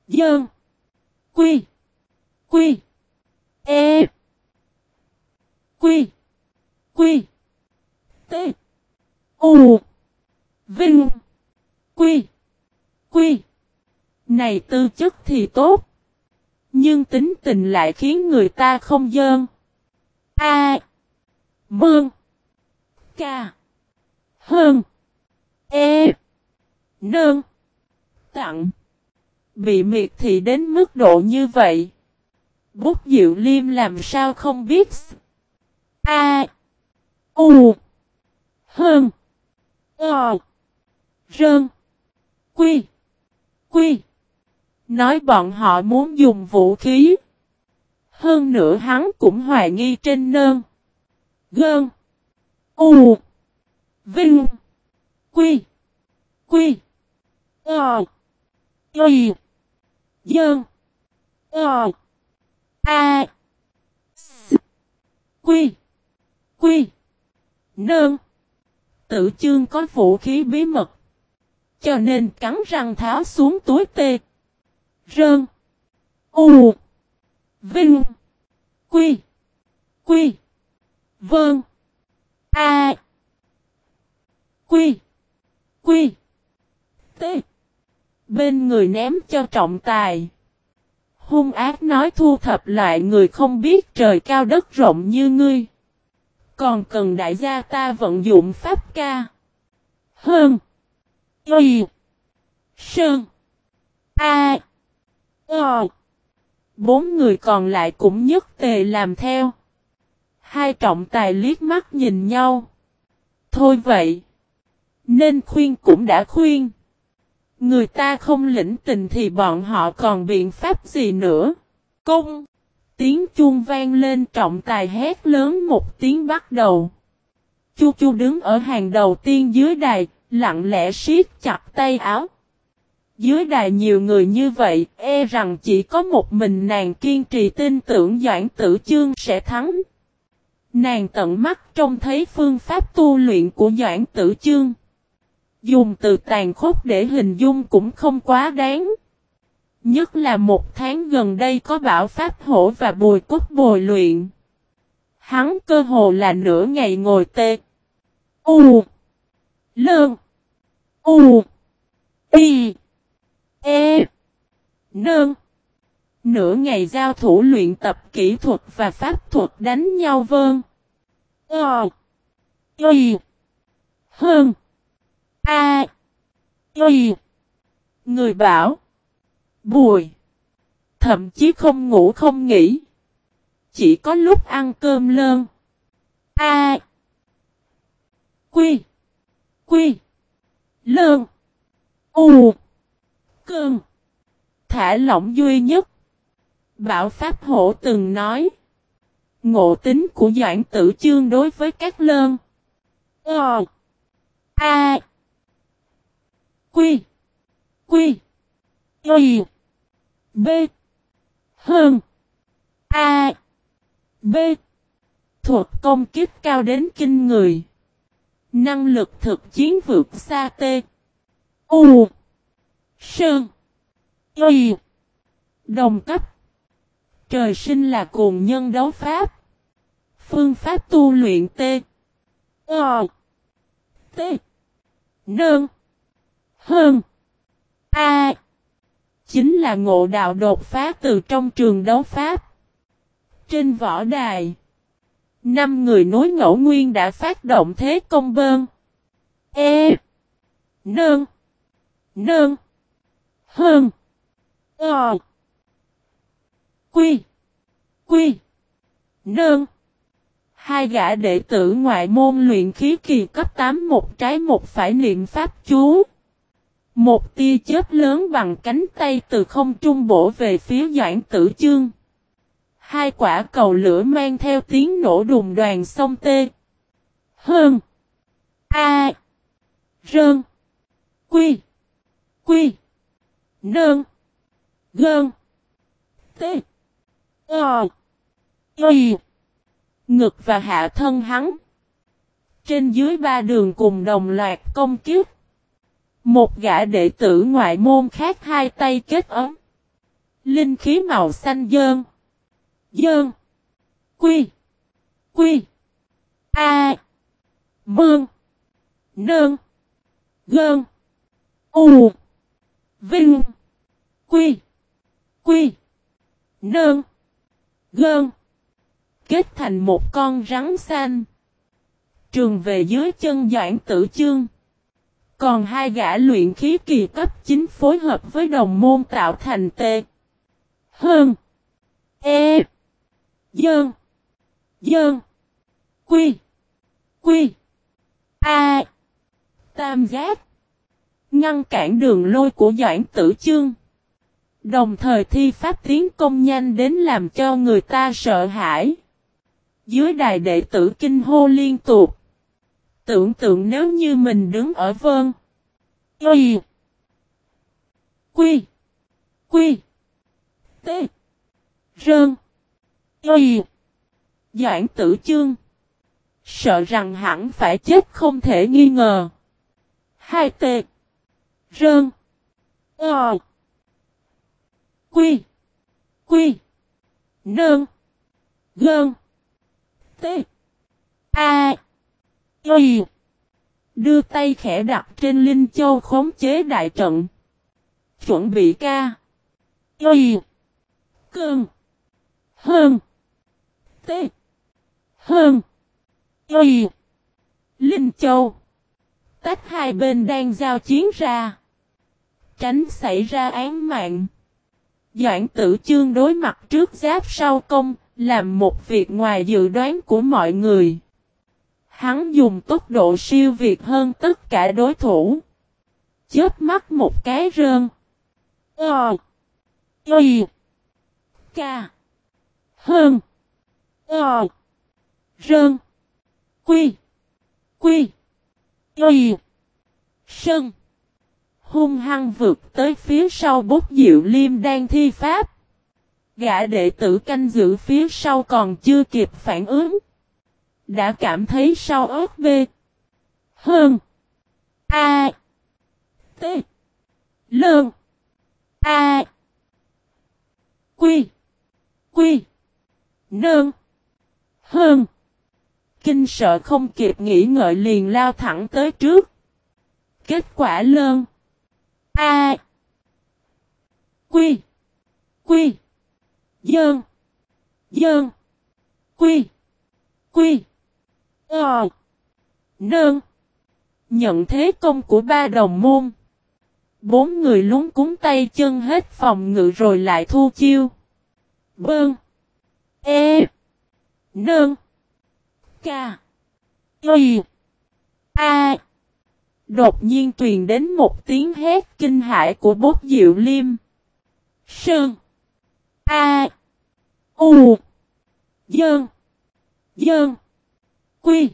Dơn. Quy. Quy. E. Quy. Quy. T. U. Vinh. Quy. Quy. Này tư chất thì tốt. Nhưng tính tình lại khiến người ta không dơn. A. Mương. Ca. Hơn. E. Nương. Tặng. Bị miệt thị đến mức độ như vậy. Bút diệu liêm làm sao không biết. A. U. Hơn. o Rơn. Quy. Quy. Nói bọn họ muốn dùng vũ khí. Hơn nữa hắn cũng hoài nghi trên nơn. Gơn. U. Vinh. Quy. Quy. Ờ. Y. Dơn. Ờ. A. S. Quy. Quy. Nơn. Tử chương có vũ khí bí mật. Cho nên cắn răng tháo xuống túi tê. Rơn. U. Vinh. Quy. Quy. Vơn. A. Quy. Quy. T. Bên người ném cho trọng tài. Hung ác nói thu thập lại người không biết trời cao đất rộng như ngươi. Còn cần đại gia ta vận dụng pháp ca. Hơn. Y. Sơn. A. Ờ. Bốn người còn lại cũng nhất tề làm theo. Hai trọng tài liếc mắt nhìn nhau. Thôi vậy. Nên khuyên cũng đã khuyên. Người ta không lĩnh tình thì bọn họ còn biện pháp gì nữa. Công. Tiếng chuông vang lên trọng tài hét lớn một tiếng bắt đầu. Chu chu đứng ở hàng đầu tiên dưới đài, lặng lẽ siết chặt tay áo. Dưới đài nhiều người như vậy, e rằng chỉ có một mình nàng kiên trì tin tưởng Doãn Tử Chương sẽ thắng. Nàng tận mắt trông thấy phương pháp tu luyện của Doãn Tử Chương. Dùng từ tàn khốc để hình dung cũng không quá đáng. Nhất là một tháng gần đây có bảo pháp hổ và bùi cốt bồi luyện. Hắn cơ hồ là nửa ngày ngồi tê. U. Lơn. U. Y. E. Nương. Nửa ngày giao thủ luyện tập kỹ thuật và pháp thuật đánh nhau vơn. Ờ. Y. Hơn. A. Y. Người bảo. Bùi. Thậm chí không ngủ không nghỉ. Chỉ có lúc ăn cơm lơn. A. Quy. Quy. Lơn. U. Cơn. Thả lỏng duy nhất. Bảo Pháp Hổ từng nói. Ngộ tính của Doãn Tử Chương đối với các lơn. Ờ. A. Quy. Quy. Y. B. Hơn. A. B. Thuật công kích cao đến kinh người. Năng lực thực chiến vượt xa T. U. Sơn. Y. Đồng cấp. Trời sinh là cuồng nhân đấu pháp. Phương pháp tu luyện T. Ờ. T. Nương. Hơn. A. Chính là ngộ đạo đột phá từ trong trường đấu pháp. Trên võ đài. Năm người nối ngẫu nguyên đã phát động thế công bơn. E. Nương. Nương. Hơn. Ờ. Quy. Quy. Nơn. Hai gã đệ tử ngoại môn luyện khí kỳ cấp 8 một trái một phải niệm pháp chú. Một tia chớp lớn bằng cánh tay từ không trung bổ về phía Doãn Tử Chương. Hai quả cầu lửa mang theo tiếng nổ đùng đoàn sông tê. Hơn. A. Rơn. Quy. Quy nương, Gơn. T. Ờ. Y. Ngực và hạ thân hắn. Trên dưới ba đường cùng đồng loạt công kiếp. Một gã đệ tử ngoại môn khác hai tay kết ấm. Linh khí màu xanh dơn. Dơn. Quy. Quy. A. Mương. nương, Gơn. U. Vinh. Quy. Quy. Nơn. Gơn. Kết thành một con rắn xanh. Trường về dưới chân Doãn Tử Chương. Còn hai gã luyện khí kỳ cấp chính phối hợp với đồng môn tạo thành tê. Hơn. E. Dơn. Dơn. Quy. Quy. A. Tam giác. Ngăn cản đường lôi của Doãn Tử Chương. Đồng thời thi pháp tiến công nhanh đến làm cho người ta sợ hãi. Dưới đài đệ tử kinh hô liên tục. Tưởng tượng nếu như mình đứng ở vơn. Y. Quy. Quy. T. Rơn. Y. Doãn tử chương. Sợ rằng hẳn phải chết không thể nghi ngờ. Hai tệ. Rơn. Ờ. Quy. Quy. Nơn. Gơn. T. A. Y. Đưa tay khẽ đặt trên Linh Châu khống chế đại trận. Chuẩn bị ca. Y. Cơn. Hơn. T. Hơn. Y. Linh Châu. Tách hai bên đang giao chiến ra. Tránh xảy ra án mạng. Doãn tử chương đối mặt trước giáp sau công, làm một việc ngoài dự đoán của mọi người. Hắn dùng tốc độ siêu việt hơn tất cả đối thủ. Chớp mắt một cái rơn. Ờ. Y. Ca. Hơn. Ờ. Rơn. Quy. Quy. Y. Sơn. Hung hăng vượt tới phía sau bút diệu liêm đang thi pháp. Gã đệ tử canh giữ phía sau còn chưa kịp phản ứng. Đã cảm thấy sau ớt bê. Hơn. A. T. Lơn. A. Quy. Quy. Nơn. Hơn. Kinh sợ không kịp nghĩ ngợi liền lao thẳng tới trước. Kết quả lơn. A. Quy. Quy. Dơn. Dơn. Quy. Quy. Ờ. Nơn. Nhận thế công của ba đồng môn. Bốn người lúng cúng tay chân hết phòng ngự rồi lại thu chiêu. Bơn. E. Nơn. Ca. Y. A. Đột nhiên truyền đến một tiếng hét kinh hãi của bốt diệu liêm. Sơn. A. U. Dơn. Dơn. Quy.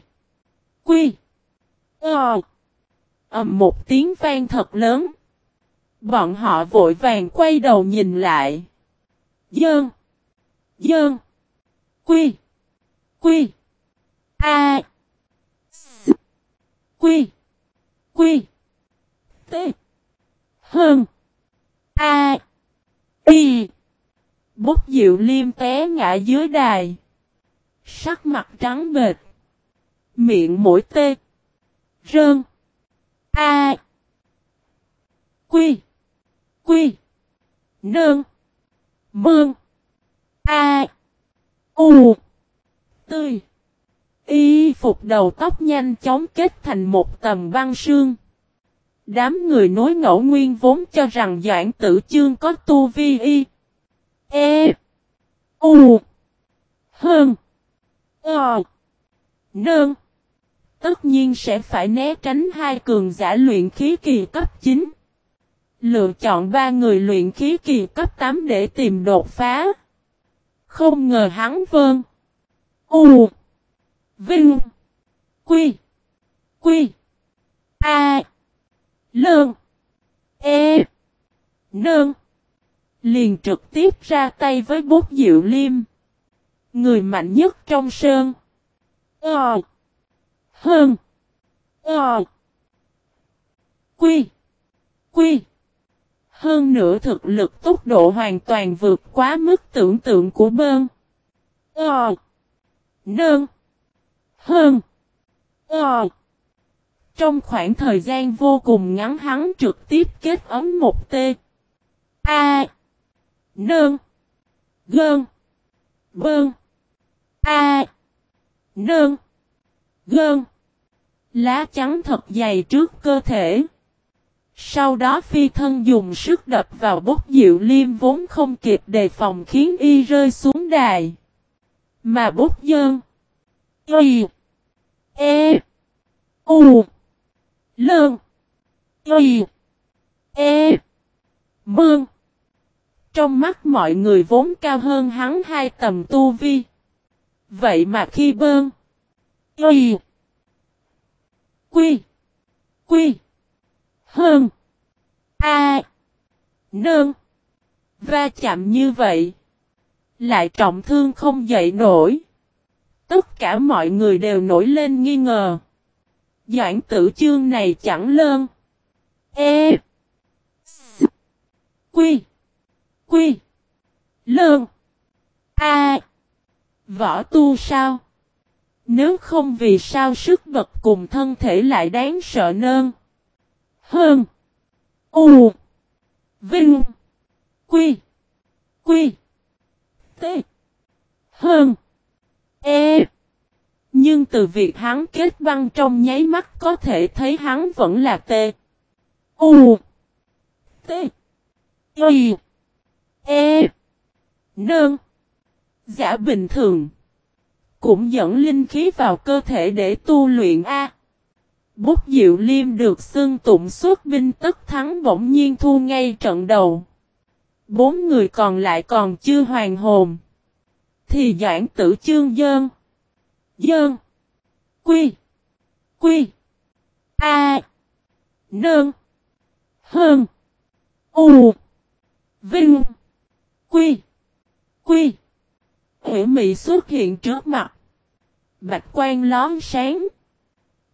Quy. Ờ. Ẩm một tiếng vang thật lớn. Bọn họ vội vàng quay đầu nhìn lại. Dơn. Dơn. Quy. Quy. A. S. Quy. Quy. T. Hơn. A. Y. Bút diệu liêm té ngã dưới đài. Sắc mặt trắng bệt. Miệng mũi tê. Rơn. A. Quy. Quy. Nơn. Mương. A. U. Tươi. Y phục đầu tóc nhanh chóng kết thành một tầm băng sương. Đám người nối ngẫu nguyên vốn cho rằng Doãn Tử Chương có tu vi y. E. U. Hơn. Ờ. Nơn. Tất nhiên sẽ phải né tránh hai cường giả luyện khí kỳ cấp 9. Lựa chọn ba người luyện khí kỳ cấp 8 để tìm đột phá. Không ngờ hắn vơn. U. Vinh. Quy. Quy. A. Lương. E. Nương. Liền trực tiếp ra tay với bút diệu liêm. Người mạnh nhất trong sơn. Ờ. Hơn. Ờ. Quy. Quy. Hơn nữa thực lực tốc độ hoàn toàn vượt quá mức tưởng tượng của bơn. Ờ. Nương. Hơn. Ờ. Trong khoảng thời gian vô cùng ngắn, hắn trực tiếp kết ấm một T. A. Nơn. Gơn. Bơn. A. Nơn. Gơn. Lá trắng thật dày trước cơ thể. Sau đó phi thân dùng sức đập vào bút diệu liêm vốn không kịp đề phòng khiến y rơi xuống đài. Mà bút dơn. Y. E. U. Lương. Y. E. Mương. Trong mắt mọi người vốn cao hơn hắn hai tầm tu vi. Vậy mà khi bơn. Y. Quy. Quy. Hơn. A. Nương. Va chạm như vậy. Lại trọng thương không dậy nổi. Tất cả mọi người đều nổi lên nghi ngờ. Doãn tử chương này chẳng lơn. E. S. Quy. Quy. Lơn. A. Võ tu sao? Nếu không vì sao sức vật cùng thân thể lại đáng sợ nơn. Hơn. U. Vinh. Quy. Quy. T. Hơn. E. Nhưng từ việc hắn kết băng trong nháy mắt có thể thấy hắn vẫn là T. U. T. Y. E. Nơn. Giả bình thường. Cũng dẫn linh khí vào cơ thể để tu luyện A. Bút Diệu Liêm được xưng tụng suốt binh tất thắng bỗng nhiên thu ngay trận đầu. Bốn người còn lại còn chưa hoàn hồn. Thì Doãn Tử Chương Dơn. Dơn. Quy. Quy. A. Nơn. Hơn. U. Vinh. Quy. Quy. Hữu Mị xuất hiện trước mặt. Bạch quan lón sáng.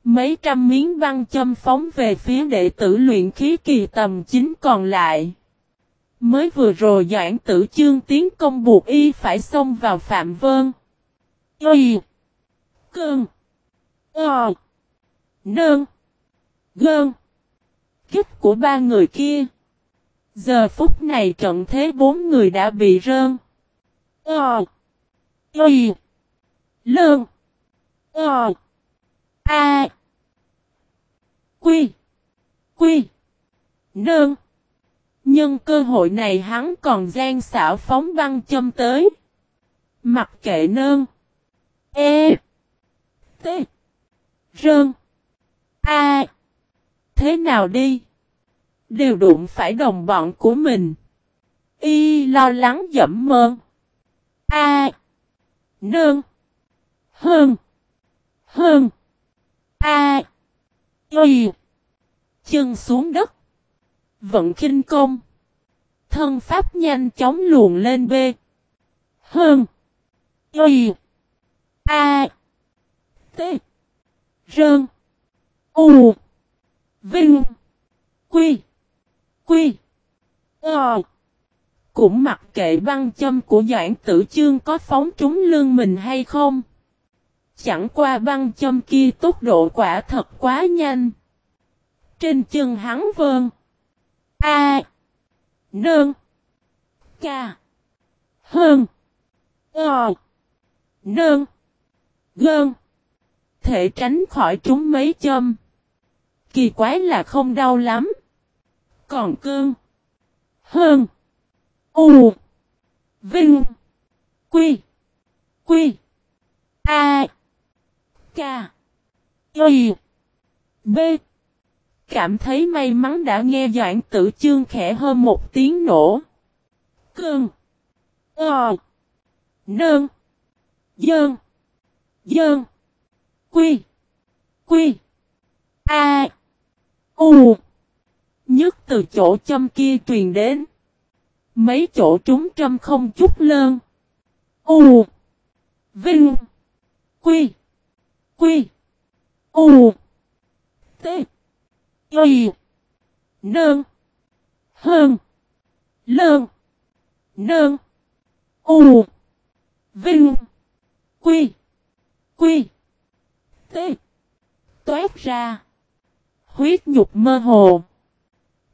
Mấy trăm miếng băng châm phóng về phía đệ tử luyện khí kỳ tầm chính còn lại. Mới vừa rồi Doãn tử chương tiến công buộc y phải xông vào Phạm Vân. Y. Cơn. Ờ. Nơn. Gơn. Kích của ba người kia. Giờ phút này trận thế bốn người đã bị rơn. Ờ. Y. Lơn. Ờ. A. Quy. Quy. Nơn. Nhân cơ hội này hắn còn gian xảo phóng băng châm tới. Mặc kệ nơn. E. T. Rơn. A. Thế nào đi? Đều đụng phải đồng bọn của mình. Y lo lắng dẫm mơn. A. Nơn. Hơn. Hơn. A. Y. Chân xuống đất. Vận kinh công. Thân pháp nhanh chóng luồn lên B. Hơn. Y. A. T. Rơn. U. Vinh. Quy. Quy. Ờ. Cũng mặc kệ băng châm của Doãn Tử Chương có phóng trúng lưng mình hay không. Chẳng qua băng châm kia tốc độ quả thật quá nhanh. Trên chân hắn vơn. A. Nơn. Ca. Hơn. Ờ. Nơn. Gơn. Thể tránh khỏi trúng mấy châm. Kỳ quái là không đau lắm. Còn cương Hơn. U. Vinh. Quy. Quy. A. K. Y. B. Cảm thấy may mắn đã nghe Doãn tử chương khẽ hơn một tiếng nổ. Cơn. Ờ. Nơn. Dơn. Dơn. Quy. Quy. A. U. Nhất từ chỗ châm kia truyền đến. Mấy chỗ trúng trâm không chút lơn. U. Vinh. Quy. Quy. U. T. Y. Nơn. Hơn. Lơn. Nơn. U. Vinh. Quy. Quy. T. Toát ra. Huyết nhục mơ hồ.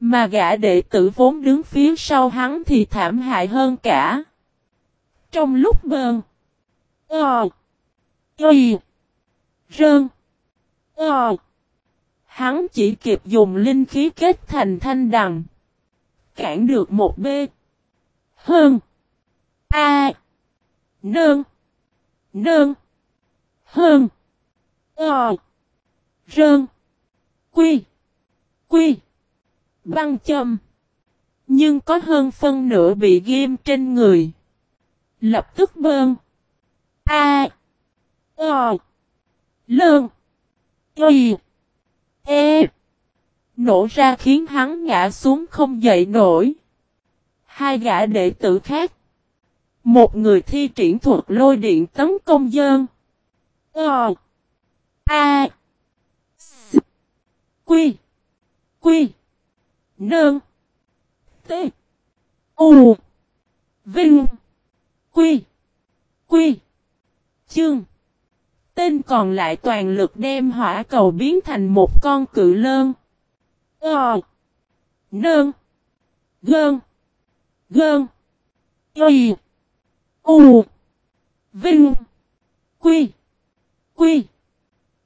Mà gã đệ tử vốn đứng phía sau hắn thì thảm hại hơn cả. Trong lúc bơn. Ờ. Y. Rơn. Ờ. Hắn chỉ kịp dùng linh khí kết thành thanh đằng. Cản được một B. Hơn. A. Nương. Nương. Hơn. Ờ. Rơn. Quy. Quy. Băng châm. Nhưng có hơn phân nửa bị ghim trên người. Lập tức bơn. A. Ờ. Lơn. Y. E. Nổ ra khiến hắn ngã xuống không dậy nổi. Hai gã đệ tử khác. Một người thi triển thuật lôi điện tấn công dơn. Ờ. A. S. Quy. Quy. Nơn. T. U. Vinh. Quy. Quy. Chương. Tên còn lại toàn lực đem hỏa cầu biến thành một con cự lơn. Ờ. Nơn. Gơn. Gơn. Y. U. Vinh. Quy. Quy.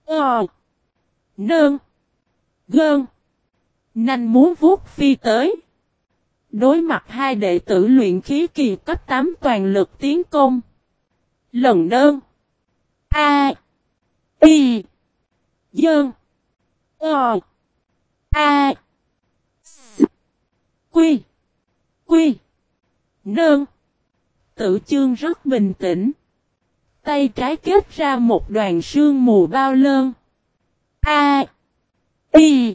Ờ. Nơn. Gơn. Nanh muốn vuốt phi tới. Đối mặt hai đệ tử luyện khí kỳ cấp 8 toàn lực tiến công. Lần đơn. A. Y. Dơn. Ờ. A. S. Quy. Quy. Nơn. Tử chương rất bình tĩnh. Tay trái kết ra một đoàn sương mù bao lơn. A. Y.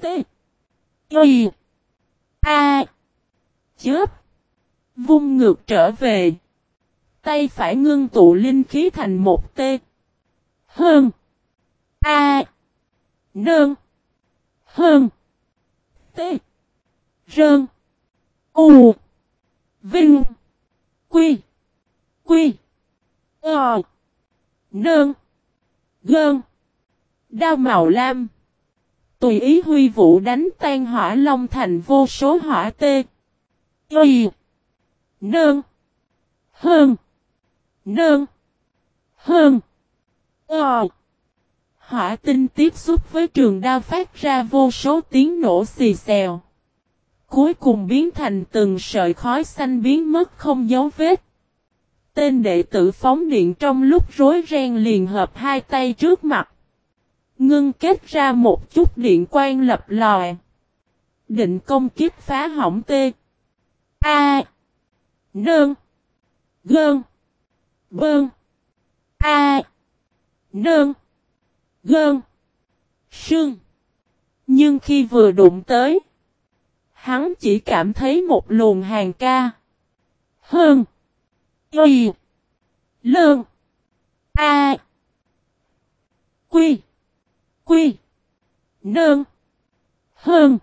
T. Y. A. Chớp. Vung ngược trở về. Tay phải ngưng tụ linh khí thành một T. Hơn. A. Nơn. Hơn. T. Rơn. U. Vinh. Quy. Quy. Ờ. Nơn. Gơn. Đao màu lam. Tùy ý huy vũ đánh tan hỏa long thành vô số hỏa tê. Y. Nơn. Hơn. Nơn. Hơn. Ờ. Hỏa tinh tiếp xúc với trường đao phát ra vô số tiếng nổ xì xèo. Cuối cùng biến thành từng sợi khói xanh biến mất không dấu vết. Tên đệ tử phóng điện trong lúc rối ren liền hợp hai tay trước mặt. Ngưng kết ra một chút điện quang lập lòi. Định công kiếp phá hỏng tê. A. Nương. Gơn. Bơn. A nơn, Gơn. Sương. Nhưng khi vừa đụng tới. Hắn chỉ cảm thấy một luồng hàng ca. Hơn. Y. Lương. A. Quy. Quy. nơn, Hơn.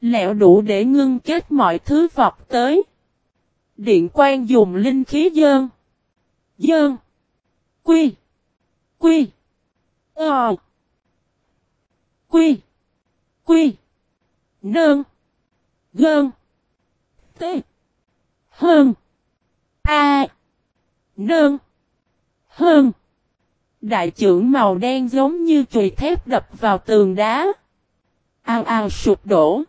Lẹo đủ để ngưng kết mọi thứ vọt tới. Điện quan dùng linh khí dơn. Dơn. Quy. Quy. Ờ. Quy. Quy. Nương. Gơn. T. Hơn. A. Nương. Hơn. Đại trưởng màu đen giống như chùy thép đập vào tường đá. Ao ao sụp đổ.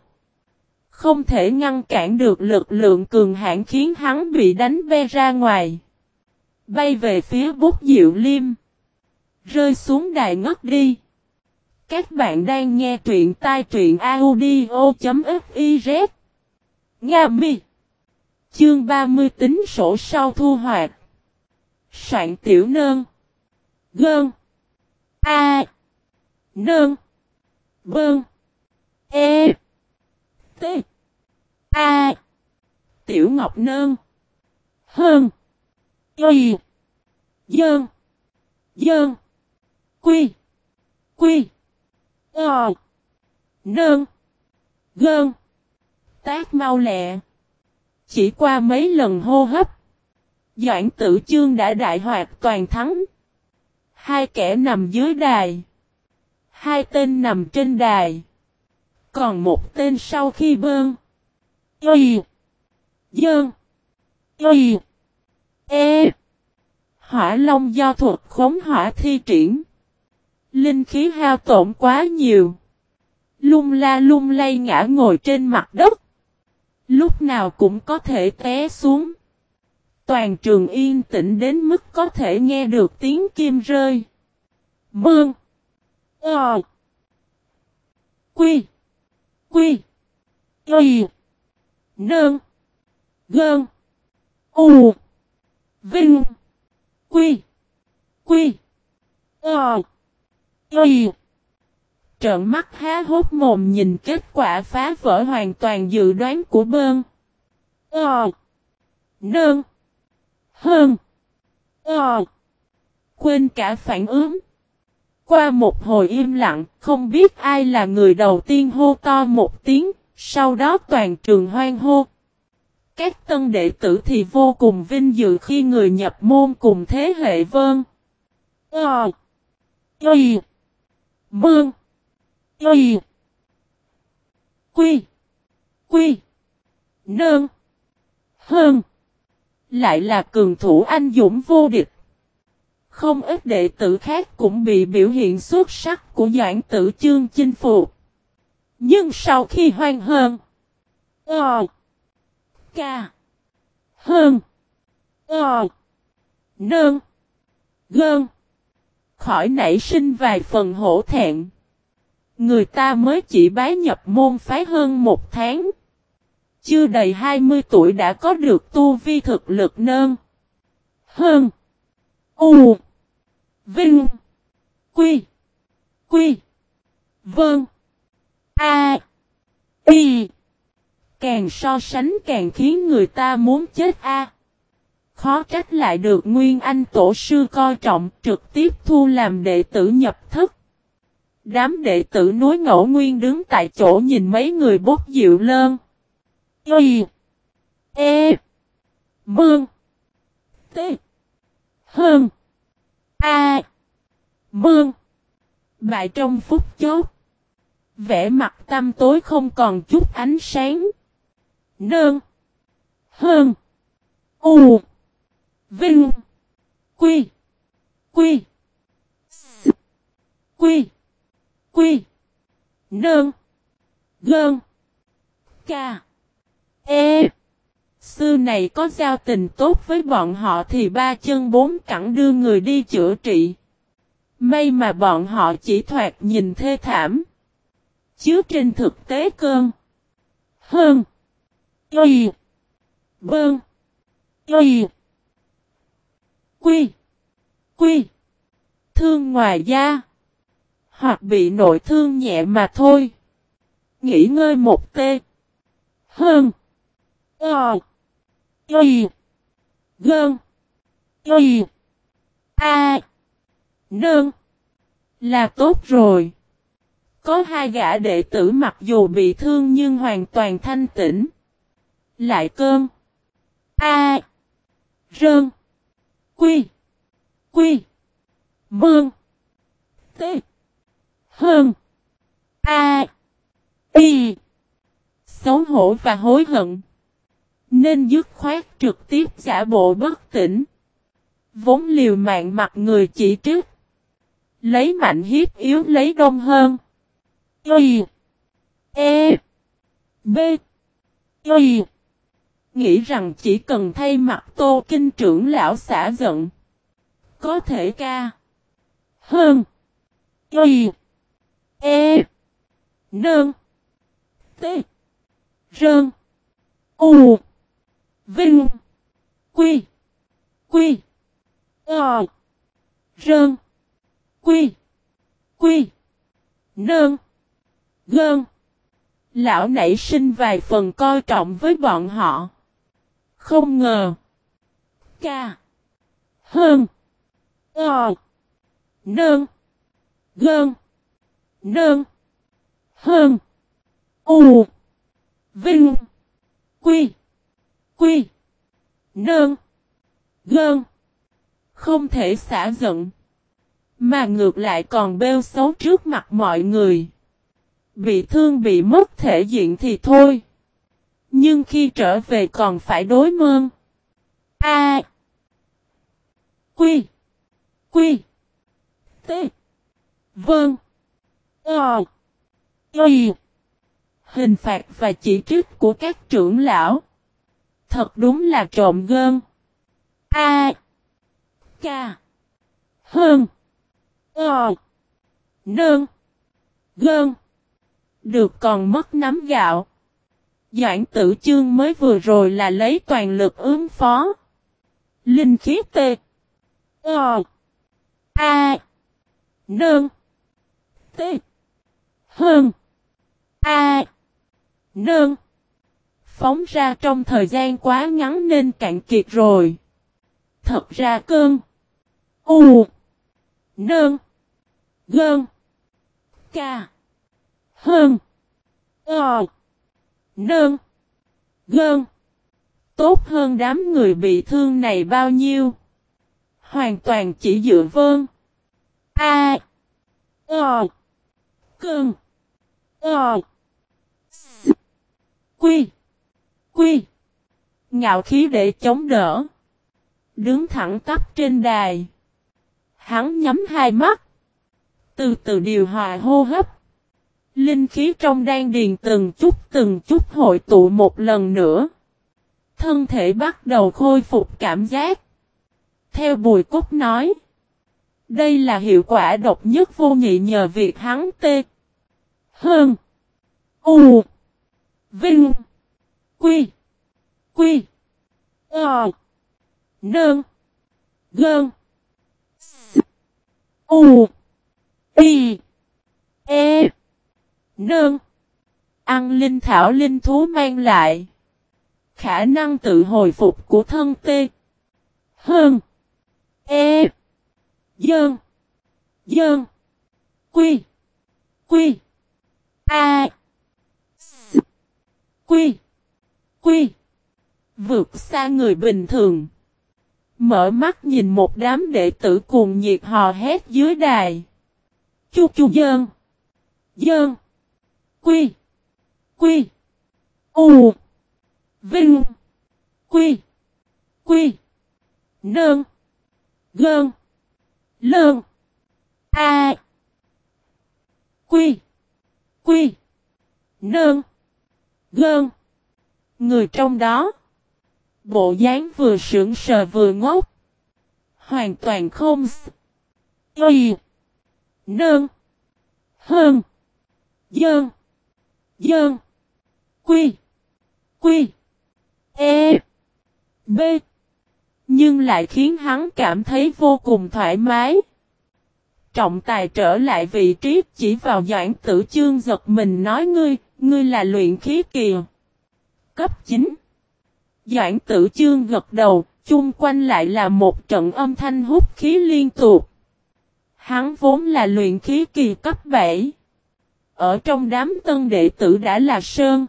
Không thể ngăn cản được lực lượng cường hãn khiến hắn bị đánh ve ra ngoài. Bay về phía bút diệu liêm. Rơi xuống đài ngất đi. Các bạn đang nghe truyện tai truyện audio.fiz. Nga mi. Chương 30 tính sổ sau thu hoạch. Soạn tiểu nơn. Gơn. A. Nơn. Bơn. E. T. A. Tiểu Ngọc Nơn. Hơn. Y. Dơn. Dơn. Quy. Quy. Ờ. Nơn. Gơn. Tác mau lẹ. Chỉ qua mấy lần hô hấp. Doãn tử chương đã đại hoạt toàn thắng. Hai kẻ nằm dưới đài. Hai tên nằm trên đài. Còn một tên sau khi bơn. Y. Dơn. Y. E. Hỏa long do thuật khống hỏa thi triển. Linh khí hao tổn quá nhiều. Lung la lung lay ngã ngồi trên mặt đất. Lúc nào cũng có thể té xuống. Toàn trường yên tĩnh đến mức có thể nghe được tiếng kim rơi. Bương. Ờ. Quy. Quy. Quy. Nương. Gơn. U. Vinh. Quy. Quy. Ờ. Y. Trợn mắt há hốt mồm nhìn kết quả phá vỡ hoàn toàn dự đoán của bơn. Ờ. Nương. Hơn. Ờ. Quên cả phản ứng. Qua một hồi im lặng, không biết ai là người đầu tiên hô to một tiếng, sau đó toàn trường hoang hô. Các tân đệ tử thì vô cùng vinh dự khi người nhập môn cùng thế hệ vơn. Ờ. Y. Bương. Y. Quy. Quy. Nương. Hơn. Lại là cường thủ anh dũng vô địch. Không ít đệ tử khác cũng bị biểu hiện xuất sắc của Doãn tử chương chinh phục. Nhưng sau khi hoang hơn. Ờ. Ca. Hơn. Ờ. Nương. Gơn. Khỏi nảy sinh vài phần hổ thẹn. Người ta mới chỉ bái nhập môn phái hơn một tháng. Chưa đầy 20 tuổi đã có được tu vi thực lực nơn. Hơn. U. Vinh. Quy. Quy. Vâng. A. Y. Càng so sánh càng khiến người ta muốn chết A. Khó trách lại được Nguyên Anh Tổ sư coi trọng, trực tiếp thu làm đệ tử nhập thức. Đám đệ tử núi ngẫu nguyên đứng tại chỗ nhìn mấy người bốt dịu lơn. Y. E. Mương. T. Hơn. A. Mương. Bại trong phút chốt. Vẽ mặt tâm tối không còn chút ánh sáng. Nương. Hơn. U. Vinh. Quy. Quy. S. Quy. Quy. Nơn. Gơn. Ca. E. Sư này có giao tình tốt với bọn họ thì ba chân bốn cẳng đưa người đi chữa trị. May mà bọn họ chỉ thoạt nhìn thê thảm. Chứ trên thực tế cơn. Hơn. Y. Bơn. Y. Quy. Quy. Thương ngoài da. Hoặc bị nội thương nhẹ mà thôi. Nghỉ ngơi một tê. Hơn. Ờ. Y. Gơn. Y. A. Nương. Là tốt rồi. Có hai gã đệ tử mặc dù bị thương nhưng hoàn toàn thanh tĩnh. Lại cơn. A. Rơn. Quy. Quy. Mương. T. Hơn. A. Y. Xấu hổ và hối hận. Nên dứt khoát trực tiếp giả bộ bất tỉnh. Vốn liều mạng mặt người chỉ trước Lấy mạnh hiếp yếu lấy đông hơn. Y. E. B. Y. Nghĩ rằng chỉ cần thay mặt tô kinh trưởng lão xả giận. Có thể ca. Hơn. Y. E. Nương. T. Rơn. U. Vinh. Quy. Quy. Ờ. Rơn. Quy. Quy. Nơn. Gơn. Lão nảy sinh vài phần coi trọng với bọn họ. Không ngờ. Ca. Hơn. Ờ. Nơn. Gơn. Nơn. Hơn. U. Vinh. Quy. Quy. Nơn. Gơn. Không thể xả giận. Mà ngược lại còn bêu xấu trước mặt mọi người. Bị thương bị mất thể diện thì thôi. Nhưng khi trở về còn phải đối mơn. A. Quy. Quy. T. Vâng. Ờ. Y. Hình phạt và chỉ trích của các trưởng lão. Thật đúng là trộm gơn. A. K. Hơn. Ờ. Nơn. Gơn. Được còn mất nắm gạo. Doãn tử chương mới vừa rồi là lấy toàn lực ứng phó. Linh khí tê. Ờ. A. Nơn. T. Hơn. A. Nơn. Phóng ra trong thời gian quá ngắn nên cạn kiệt rồi. Thật ra cơn. U. Nơn. Gơn. Ca. Hơn. Ờ. Nơn. Gơn. Tốt hơn đám người bị thương này bao nhiêu? Hoàn toàn chỉ dựa vơn. A. Ờ. Cơn. Ờ. Quy. Quy. Ngạo khí để chống đỡ. Đứng thẳng tắp trên đài. Hắn nhắm hai mắt. Từ từ điều hòa hô hấp. Linh khí trong đan điền từng chút từng chút hội tụ một lần nữa. Thân thể bắt đầu khôi phục cảm giác. Theo Bùi Cúc nói. Đây là hiệu quả độc nhất vô nhị nhờ việc hắn tê. Hơn. U. Vinh. Quy. Quy. Ờ. Nơn. Gơn. S. U. Y. E. Nơn. Ăn linh thảo linh thú mang lại. Khả năng tự hồi phục của thân tê. Hơn. E. Dơn. Dơn. Quy. Quy. A. S. Quy. Quy. Vượt xa người bình thường. Mở mắt nhìn một đám đệ tử cùng nhiệt hò hét dưới đài. Chu chu dơn. Dơn. Quy. Quy. U. Vinh. Quy. Quy. Nương. Gơn. Lơn. A. Quy. Quy. Nương. Gơn. Người trong đó. Bộ dáng vừa sững sờ vừa ngốc. Hoàn toàn không Y. Nương. Hơn. Dơn. Dơn. Quy. Quy. E. B. Nhưng lại khiến hắn cảm thấy vô cùng thoải mái. Trọng tài trở lại vị trí chỉ vào doãn tử chương giật mình nói ngươi, ngươi là luyện khí kìa. Cấp 9 Doãn tử chương gật đầu, chung quanh lại là một trận âm thanh hút khí liên tục. Hắn vốn là luyện khí kỳ cấp 7. Ở trong đám tân đệ tử đã là Sơn.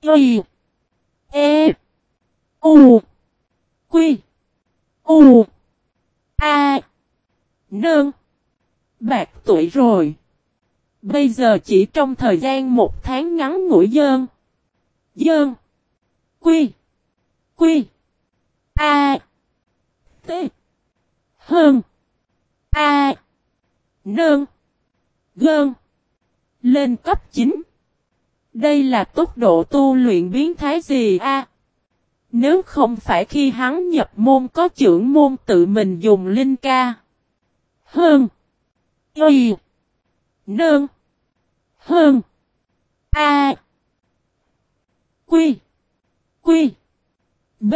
Y. E. U. Quy. U. A. Nương. Bạc tuổi rồi. Bây giờ chỉ trong thời gian một tháng ngắn ngủi dơn. Dơn. Quy. Quy. A. T. Hơn. A. Nương. Gơn. Lên cấp 9. Đây là tốc độ tu luyện biến thái gì a? Nếu không phải khi hắn nhập môn có trưởng môn tự mình dùng linh ca. Hơn. Y. Nương. Hơn. A. Quy. Quy. B.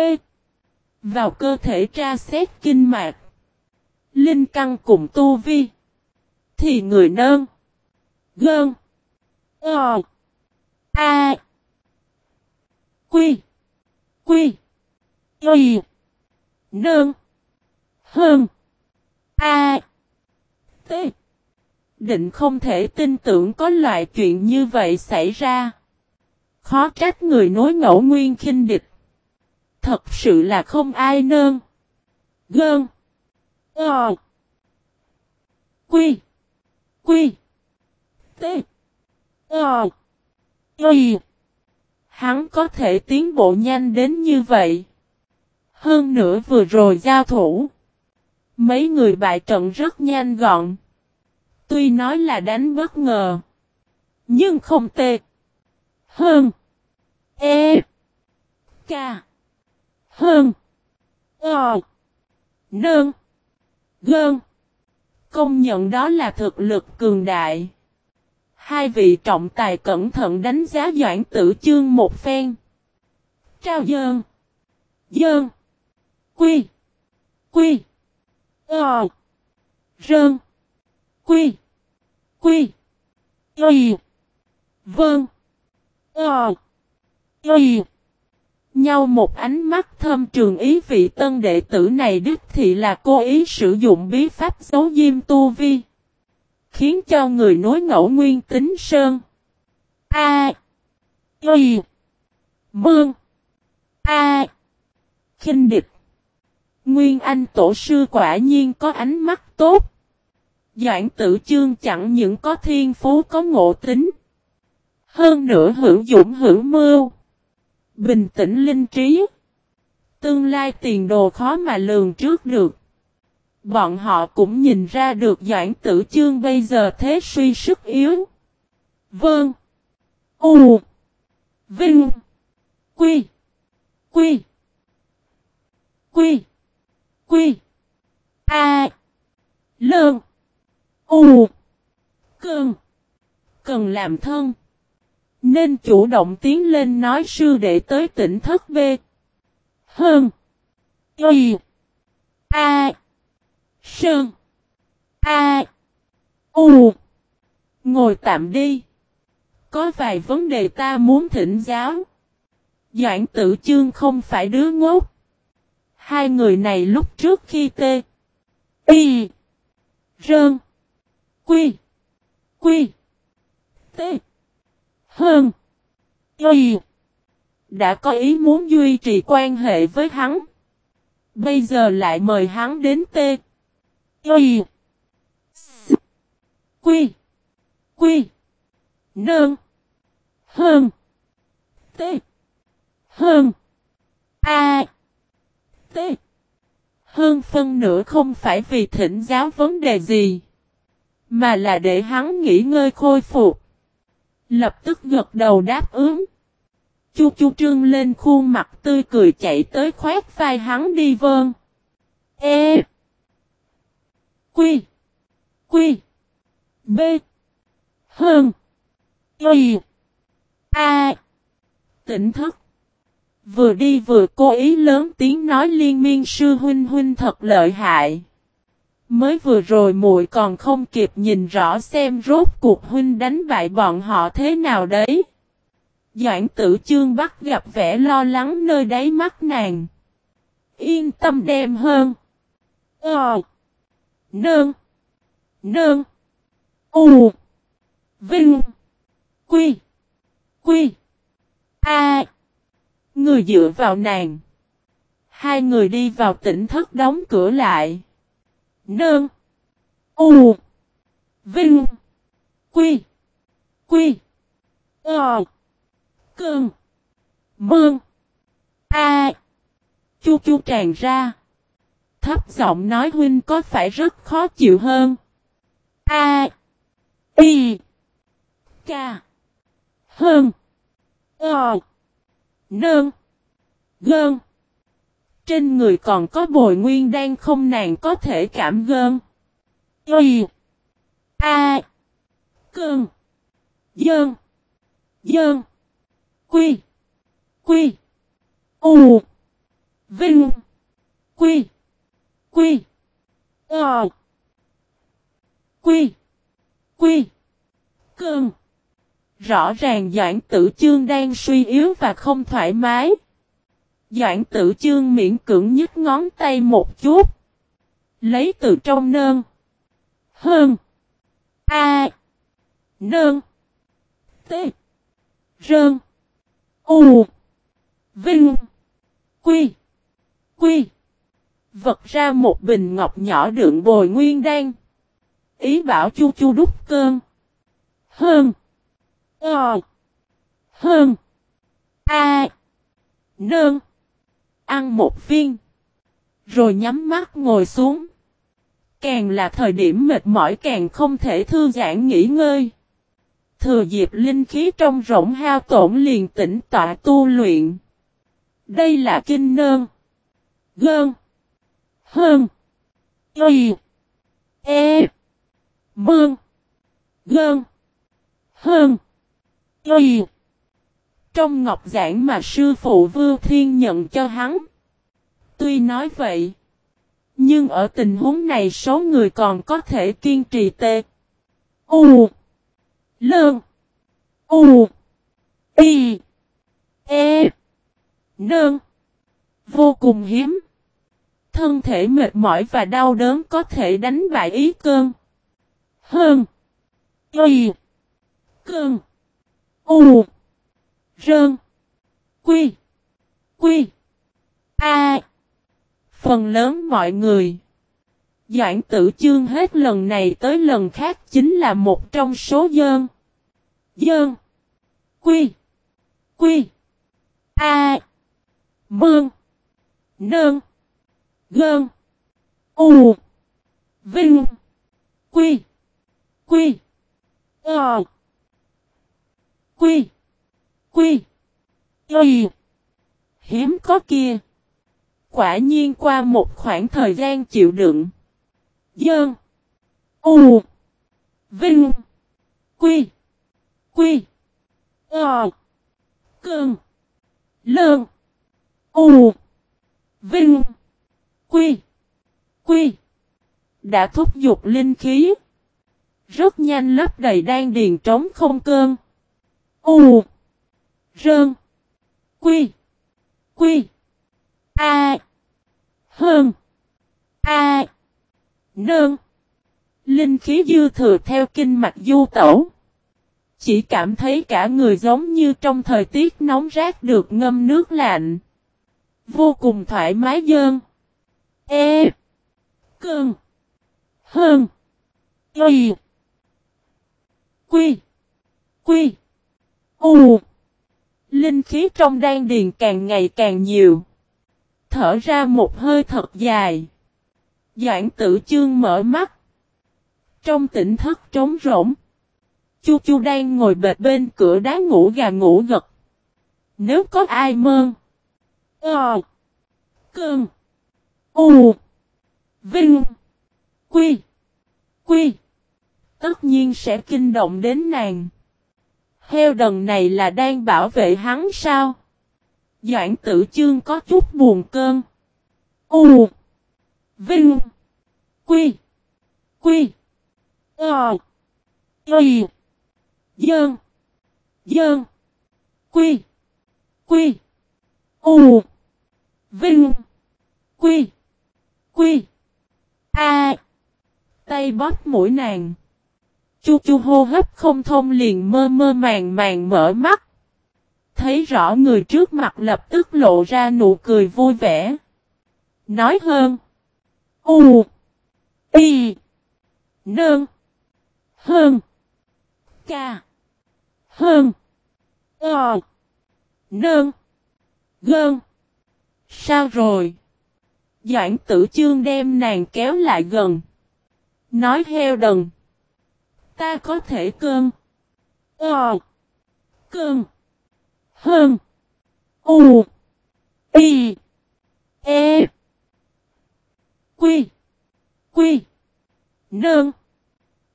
Vào cơ thể tra xét kinh mạch. Linh căn cùng tu vi. Thì người nơn. Gơn. Ờ. A. Quy. Quy. Y. Nơn. Hơn. A. T. Định không thể tin tưởng có loại chuyện như vậy xảy ra. Khó trách người nối ngẫu nguyên khinh địch. Thật sự là không ai nơn. Gơn. Ờ. Quy. Quy. T. Ờ. Y. Hắn có thể tiến bộ nhanh đến như vậy. Hơn nữa vừa rồi giao thủ. Mấy người bại trận rất nhanh gọn. Tuy nói là đánh bất ngờ. Nhưng không tệ. Hơn. E. K. Hơn. Ờ. Nơn. Gơn. Công nhận đó là thực lực cường đại. Hai vị trọng tài cẩn thận đánh giá Doãn Tử Chương một phen. Trao dơn. Dơn. Quy. Quy. Ờ. Rơn. Quy. Quy. Quy. Vâng. Ờ. Quy. Nhau một ánh mắt thâm trường ý vị tân đệ tử này đích thị là cố ý sử dụng bí pháp giấu diêm tu vi. Khiến cho người nối ngẫu nguyên tính sơn. A. Y. Mương. A. kinh địch. Nguyên Anh tổ sư quả nhiên có ánh mắt tốt. Doãn tử chương chẳng những có thiên phú, có ngộ tính. Hơn nữa hữu dụng, hữu mưu. Bình tĩnh linh trí. Tương lai tiền đồ khó mà lường trước được. Bọn họ cũng nhìn ra được Doãn Tử Chương bây giờ thế suy sức yếu. Vâng. U. Vinh. Quy. Quy. Quy. Quy. A. Lương. U. cường Cần làm thân. Nên chủ động tiến lên nói sư đệ tới tỉnh thất B. Hơn. Y. A. Sơn. A. U. Ngồi tạm đi. Có vài vấn đề ta muốn thỉnh giáo. Doãn tử chương không phải đứa ngốc. Hai người này lúc trước khi tê. Y. Rơn. Quy. Quy. Tê. Hơn. Y. Đã có ý muốn duy trì quan hệ với hắn. Bây giờ lại mời hắn đến tê Y. Quy. Quy. nương Hơn. T. Hơn. A. T. Hơn phân nửa không phải vì thỉnh giáo vấn đề gì. Mà là để hắn nghỉ ngơi khôi phục. Lập tức gật đầu đáp ứng. Chu chu trương lên khuôn mặt tươi cười chạy tới khoét vai hắn đi vơn. E. Quy. Quy. B. Hơn. Y. A. Tỉnh thức. Vừa đi vừa cố ý lớn tiếng nói liên miên sư huynh huynh thật lợi hại. Mới vừa rồi muội còn không kịp nhìn rõ xem rốt cuộc huynh đánh bại bọn họ thế nào đấy. Doãn tử chương bắt gặp vẻ lo lắng nơi đáy mắt nàng. Yên tâm đem hơn. Ờ. Nương. Nương. U. Vinh. Quy. Quy. A. Người dựa vào nàng. Hai người đi vào tỉnh thất đóng cửa lại. Nương. U. Vinh. Quy. Quy. Ờ. Cơn. Mương. A. Chu chu tràn ra. Thấp giọng nói huynh có phải rất khó chịu hơn. A. Y. K. Hơn. Ờ. Nơn. Gơn. Trên người còn có bồi nguyên đang không nàng có thể cảm gơn. Y. A. Cơn. Dơn. Dơn. Quy. Quy. U. Vinh. Quy. Quy. Ờ. Quy. Quy. Cơn. Rõ ràng Doãn Tử Chương đang suy yếu và không thoải mái. Doãn Tử Chương miễn cưỡng nhích ngón tay một chút. Lấy từ trong nơn. Hơn. A. Nơn. T. Rơn. U. Vinh. Quy. Quy. Vật ra một bình ngọc nhỏ đựng bồi nguyên đan. Ý bảo chu chu đúc cơn. Hơn. Ờ. Hơn. A. Nương. Ăn một viên. Rồi nhắm mắt ngồi xuống. Càng là thời điểm mệt mỏi càng không thể thư giãn nghỉ ngơi. Thừa dịp linh khí trong rỗng hao tổn liền tỉnh tọa tu luyện. Đây là kinh nơn. Gơn. Hơn. Y. E. Mương. Gơn. Hơn. Y. Trong ngọc giảng mà sư phụ Vưu Thiên nhận cho hắn. Tuy nói vậy. Nhưng ở tình huống này số người còn có thể kiên trì tê. U. Lương. U. Y. E. Nương. Vô cùng hiếm. Thân thể mệt mỏi và đau đớn có thể đánh bại ý cơn. Hơn. Y. Cơn. U. Rơn. Quy. Quy. A. Phần lớn mọi người. Doãn tử chương hết lần này tới lần khác chính là một trong số dơn. Dơn. Quy. Quy. A. Mương. Nơn. Gơn. U. Vinh. Quy. Quy. Ờ. Quy. Quy. Y. Hiếm có kia. Quả nhiên qua một khoảng thời gian chịu đựng. Dơn. U. Vinh. Quy. Quy. Ờ. Cơn. Lơn. U. Vinh. Quy. Quy. Đã thúc giục linh khí. Rất nhanh lấp đầy đan điền trống không cơn. U. Rơn. Quy. Quy. A. Hơn. A. Nơn. Linh khí dư thừa theo kinh mạch du tẩu. Chỉ cảm thấy cả người giống như trong thời tiết nóng rát được ngâm nước lạnh. Vô cùng thoải mái dơn. E. Cơn. Hơn. Y. Quy. Quy. U. Linh khí trong đan điền càng ngày càng nhiều. Thở ra một hơi thật dài. Doãn tử chương mở mắt. Trong tỉnh thức trống rỗng. Chu chu đang ngồi bệt bên cửa đá ngủ gà ngủ gật. Nếu có ai mơ, Ờ. Cơn. U. Vinh. Quy. Quy. Tất nhiên sẽ kinh động đến nàng. Heo đần này là đang bảo vệ hắn sao? Doãn tử chương có chút buồn cơn. U. Vinh. Quy. Quy. Ờ. Ý Dơn. Dơn. Quy. Quy. U. Vinh. Quy. Quy. A. Tay bóp mũi nàng. Chu chu hô hấp không thông liền mơ mơ màng màng mở mắt. Thấy rõ người trước mặt lập tức lộ ra nụ cười vui vẻ. Nói hơn. U. Y. Nương. Hơn. Ca. Hơn. Ờ. Nương. Gơn. Sao rồi? Doãn tử chương đem nàng kéo lại gần. Nói heo đần. Ta có thể cơn. Ờ. Cơn. Hơn. U. Y. E. Quy. Quy. Nương.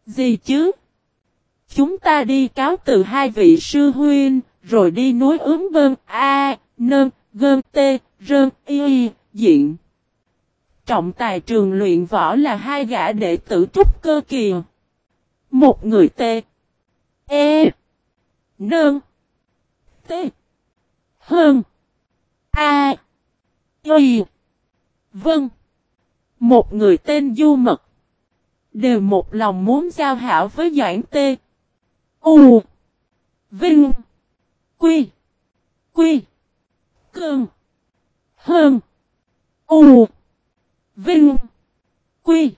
Gì chứ? Chúng ta đi cáo từ hai vị sư huynh, rồi đi núi ướm vân A, nơn, gơn T, rơn Y, diện. Trọng tài trường luyện võ là hai gã đệ tử trúc cơ kìa. Một người T. E. Nương. T. Hơn. A. Y. Vâng. Một người tên Du Mật. Đều một lòng muốn giao hảo với Doãn T. U. Vinh. Quy. Quy. Cương. Hơn. U. Vinh. Quy.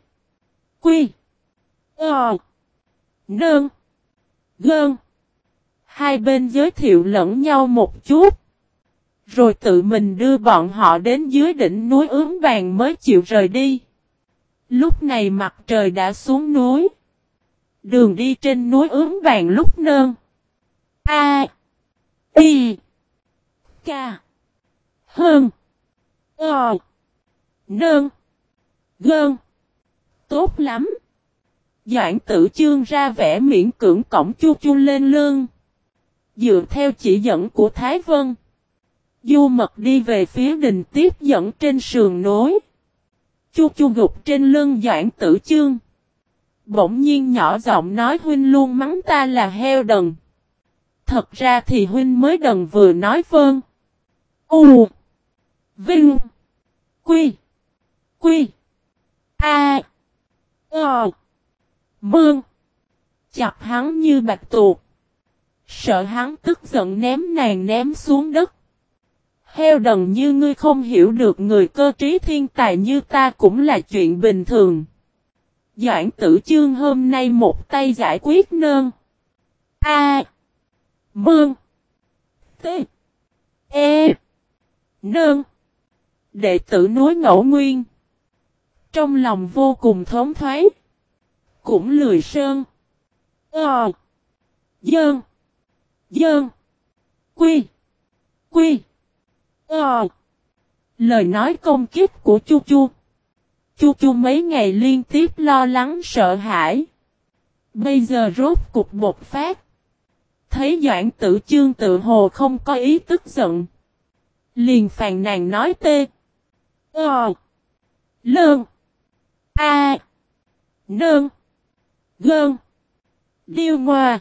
Quy. Ờ. Nơn. Gơn. Hai bên giới thiệu lẫn nhau một chút. Rồi tự mình đưa bọn họ đến dưới đỉnh núi ướm vàng mới chịu rời đi. Lúc này mặt trời đã xuống núi. Đường đi trên núi ướm vàng lúc nơn. A. Y. K. Hơn. Ờ. Nơn. Gơn. Tốt lắm. Doãn tử chương ra vẻ miễn cưỡng cổng chu chu lên lưng. Dựa theo chỉ dẫn của Thái Vân. Du mật đi về phía đình tiếp dẫn trên sườn nối. Chu chu gục trên lưng Doãn tử chương. Bỗng nhiên nhỏ giọng nói huynh luôn mắng ta là heo đần. Thật ra thì huynh mới đần vừa nói vâng. U. Vinh. Quy. Quy. A. O. Bương. Chặt hắn như bạch tuột. Sợ hắn tức giận ném nàng ném xuống đất. Heo đần như ngươi không hiểu được người cơ trí thiên tài như ta cũng là chuyện bình thường. Doãn tử chương hôm nay một tay giải quyết nơn. A. Bương. T. E. Nơn. Đệ tử nối ngẫu nguyên. Trong lòng vô cùng thống thoái. Cũng lười sơn. Ờ. Dơn. Dơn. Quy. Quy. Ờ. Lời nói công kích của Chu Chu. Chu Chu mấy ngày liên tiếp lo lắng sợ hãi. Bây giờ rốt cục bột phát. Thấy Doãn tử chương tự hồ không có ý tức giận. Liền phàn nàn nói tê. Ờ. Lơn. A. Nơn. Gơn. Điêu ngoa.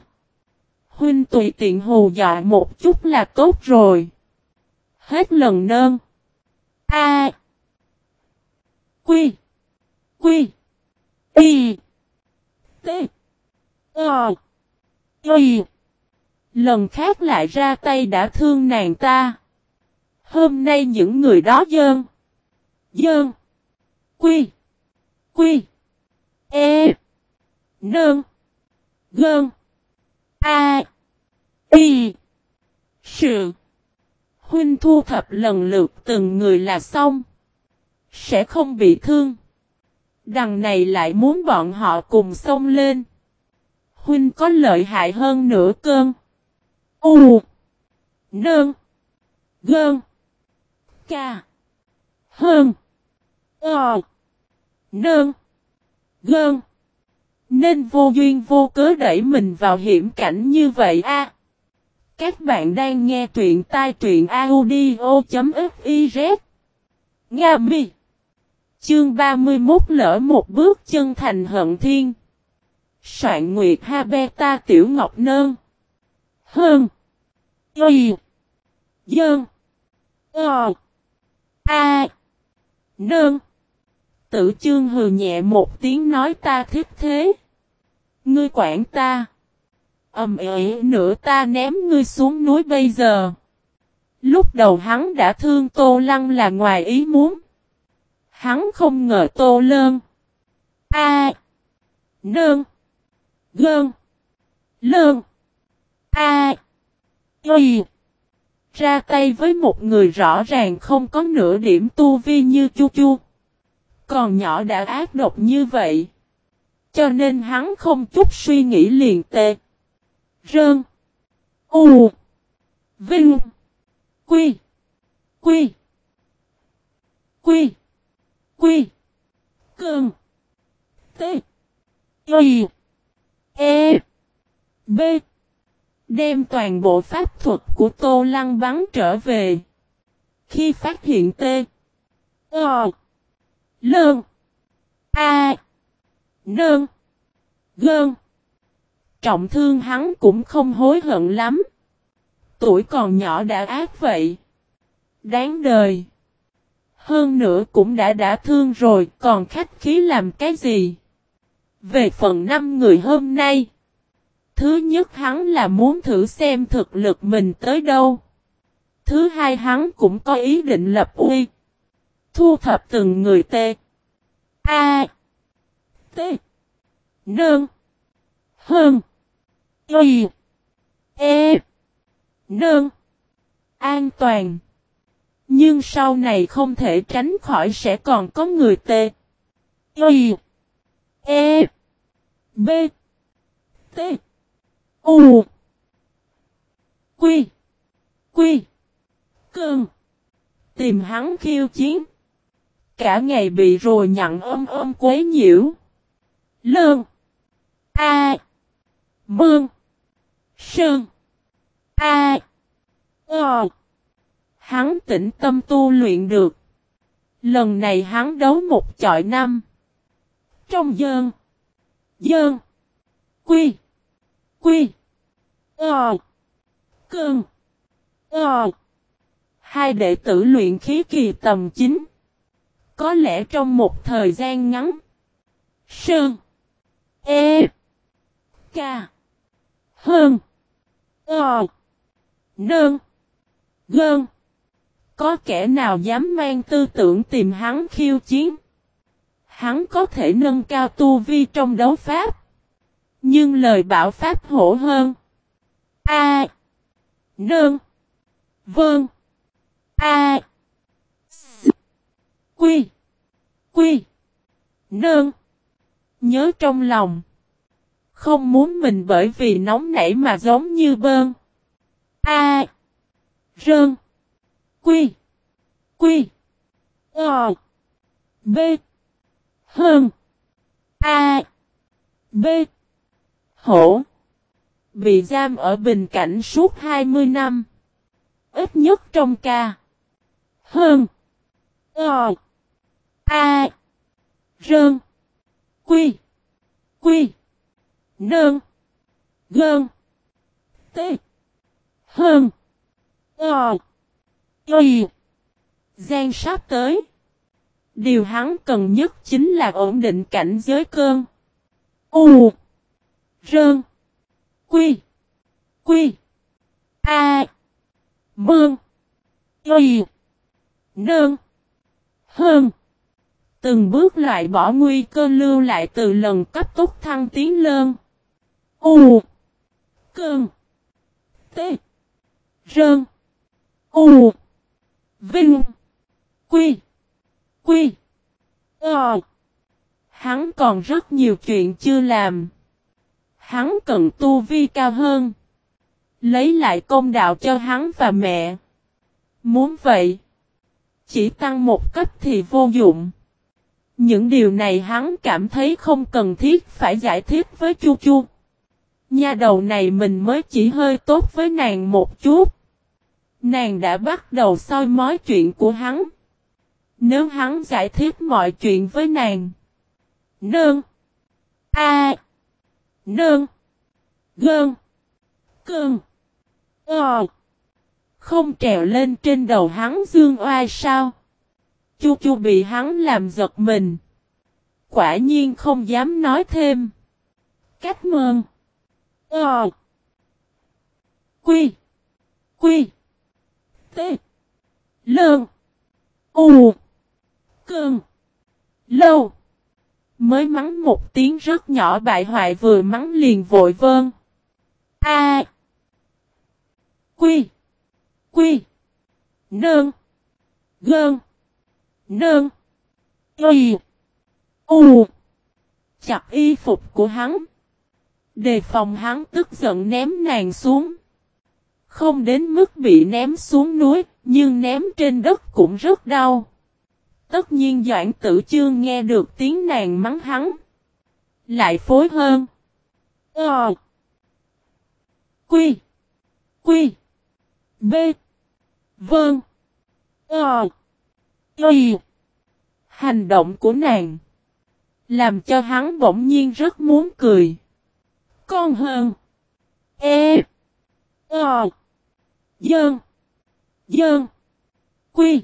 Huynh tùy tiện hù dọa một chút là tốt rồi. Hết lần nơn. A. Quy. Quy. Y. T. Ờ. Y. Lần khác lại ra tay đã thương nàng ta. Hôm nay những người đó dơn. Dơn. Quy. Quy. E. Nơn. Gơn. A. Y. Sự. Huynh thu thập lần lượt từng người là xong. Sẽ không bị thương. Đằng này lại muốn bọn họ cùng xông lên. Huynh có lợi hại hơn nửa cơn. U. Nơn. Gơn. Ca. Hơn. Ờ. Nơn. Gơn. Nên vô duyên vô cớ đẩy mình vào hiểm cảnh như vậy a. Các bạn đang nghe truyện tai truyện audio.fiz. Nga mi. Chương 31 lỡ một bước chân thành hận thiên. Soạn Nguyệt Ha Beta Tiểu Ngọc Nơn. Hơn. Y. Dơn. Ờ. A. Nơn. Tử chương hừ nhẹ một tiếng nói ta thích thế. Ngươi quản ta. Ẩm ế nữa ta ném ngươi xuống núi bây giờ. Lúc đầu hắn đã thương Tô Lăng là ngoài ý muốn. Hắn không ngờ Tô Lơn. A. Nơn. Gơn. Lơn. A. Y. Ra tay với một người rõ ràng không có nửa điểm tu vi như Chu Chu. Còn nhỏ đã ác độc như vậy. Cho nên hắn không chút suy nghĩ liền tê. Rơn. U. Vinh. Quy. Quy. Quy. Quy. cường, T. Y. E. B. Đem toàn bộ pháp thuật của Tô Lăng bắn trở về. Khi phát hiện T. Ờ. Lơn. A. Nơn. Gơn. Trọng thương hắn cũng không hối hận lắm. Tuổi còn nhỏ đã ác vậy. Đáng đời. Hơn nữa cũng đã đã thương rồi, còn khách khí làm cái gì? Về phần năm người hôm nay. Thứ nhất hắn là muốn thử xem thực lực mình tới đâu. Thứ hai hắn cũng có ý định lập uy. Thu thập từng người tê. A. T. Nương. Hơn. Y. E. Nương. An toàn. Nhưng sau này không thể tránh khỏi sẽ còn có người tê. Y. E. B. T. U. Quy. Quy. cường Tìm hắn khiêu chiến. Cả ngày bị rồi nhặn ôm ôm quấy nhiễu. Lương. A. Mương. Sơn. A. Ờ. Hắn tĩnh tâm tu luyện được. Lần này hắn đấu một chọi năm. Trong dơn. Dơn. Quy. Quy. Ờ. Cương. Ờ. Hai đệ tử luyện khí kỳ tầm chính. Có lẽ trong một thời gian ngắn. Sơn. E. k, Hơn. Ờ. Nơn. Gơn. Có kẻ nào dám mang tư tưởng tìm hắn khiêu chiến? Hắn có thể nâng cao tu vi trong đấu pháp. Nhưng lời bảo pháp hổ hơn. A. Nương. Vâng. A. Quy. Quy. Nương. Nhớ trong lòng. Không muốn mình bởi vì nóng nảy mà giống như bơn. A. Rơn. Quy. Quy. Ờ. B. Hơn. A. B. Hổ. Bị giam ở bình cảnh suốt 20 năm. Ít nhất trong ca. Hơn. Ờ. A. Rơn. Quy. Quy. Nơn. Gơn. T. Hơn. Ờ. Y. Giang sắp tới. Điều hắn cần nhất chính là ổn định cảnh giới cơn. U. Rơn. Quy. Quy. A. Mương. Y. Nơn. Hơn. Từng bước loại bỏ nguy cơ lưu lại từ lần cấp tốc thăng tiến lên. U. Cơn. T. Rơn. U. Vinh. Quy. Quy. Ờ. Hắn còn rất nhiều chuyện chưa làm. Hắn cần tu vi cao hơn. Lấy lại công đạo cho hắn và mẹ. Muốn vậy. Chỉ tăng một cấp thì vô dụng. Những điều này hắn cảm thấy không cần thiết phải giải thích với Chu Chu. Nha đầu này mình mới chỉ hơi tốt với nàng một chút. Nàng đã bắt đầu soi mói chuyện của hắn. Nếu hắn giải thích mọi chuyện với nàng. Nương. A. Nương. Gơn. Cơn. Ờ. Không trèo lên trên đầu hắn dương oai sao? Chu chu bị hắn làm giật mình. Quả nhiên không dám nói thêm. Cách mơn. Ờ. Quy. Quy. T. Lơn. U. Cơn. Lâu. Mới mắng một tiếng rất nhỏ bại hoại vừa mắng liền vội vơn. A. Quy. Quy. Nơn. Gơn nương Y. U. Chặt y phục của hắn. Đề phòng hắn tức giận ném nàng xuống. Không đến mức bị ném xuống núi, nhưng ném trên đất cũng rất đau. Tất nhiên Doãn Tử Chương nghe được tiếng nàng mắng hắn. Lại phối hơn. Ờ. Quy. Quy. B. Vâng. Ờ. Y. Hành động của nàng. Làm cho hắn bỗng nhiên rất muốn cười. Con hơn. Ê! E. Ờ. Dơn. Dơn. Quy.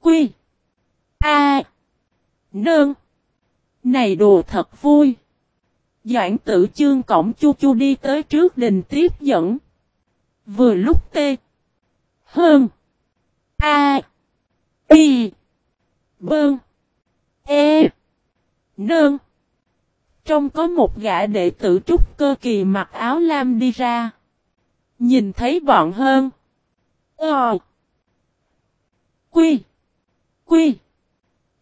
Quy. A. Nơn Này đồ thật vui. Doãn tử chương cổng chu chu đi tới trước đình tiếp dẫn. Vừa lúc tê. Hơn. A. Y. Bơn. E. Nơn. Trong có một gã đệ tử trúc cơ kỳ mặc áo lam đi ra. Nhìn thấy bọn hơn. Ờ. Quy. Quy.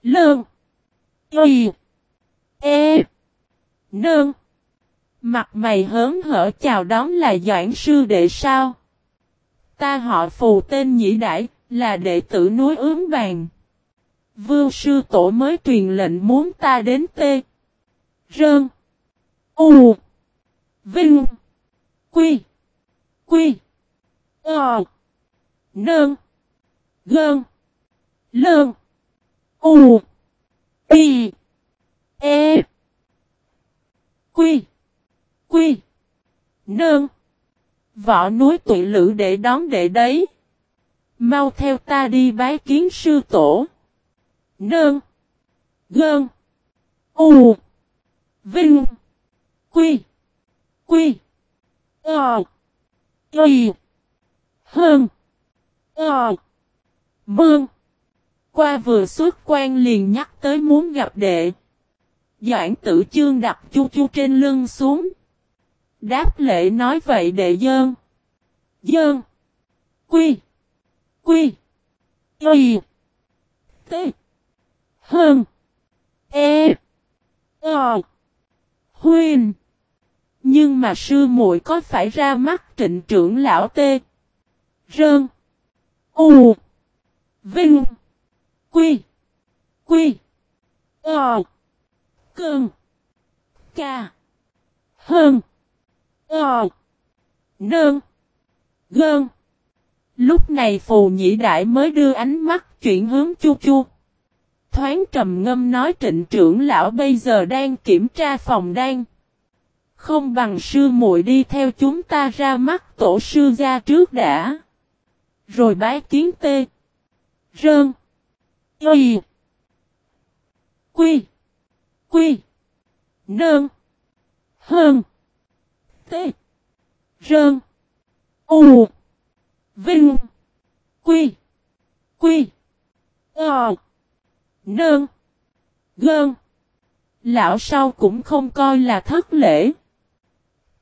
Lơn. Y. E. Nơn. Mặt mày hớn hở chào đón là Doãn sư đệ sao? Ta họ phù tên nhĩ đại, là đệ tử núi ướm vàng. Vương sư tổ mới truyền lệnh muốn ta đến tê. Rơn. U. Vinh. Quy. Quy. Ờ. Nơn. Gơn. Lơn. U. Y. E. Quy. Quy. Nơn. Võ núi tụi lữ để đón đệ đấy. Mau theo ta đi bái kiến sư tổ. Nơn. Gơn. U. Vinh. Quy. Quy. Ờ. Y. Hơn. Ờ. Mương. Qua vừa xuất quan liền nhắc tới muốn gặp đệ. Doãn tử chương đặt chu chu trên lưng xuống. Đáp lệ nói vậy đệ dơn. Dơn. Quy. Quy. Y. T. Hơn. E. O. Huynh. Nhưng mà sư muội có phải ra mắt trịnh trưởng lão t Rơn. U. Vinh. Quy. Quy. Ờ. Cơn. Ca. Hơn. Ờ. Nơn. Gơn. Lúc này phù nhĩ đại mới đưa ánh mắt chuyển hướng chu chu. Thoáng trầm ngâm nói trịnh trưởng lão bây giờ đang kiểm tra phòng đang. Không bằng sư muội đi theo chúng ta ra mắt tổ sư gia trước đã. Rồi bái kiến tê. Rơn. Y. Quy. Quy. Nơn. Hơn. Tê. Rơn. U. Vinh. Quy. Quy. Ờ. Nơn. Gơn. Lão sau cũng không coi là thất lễ.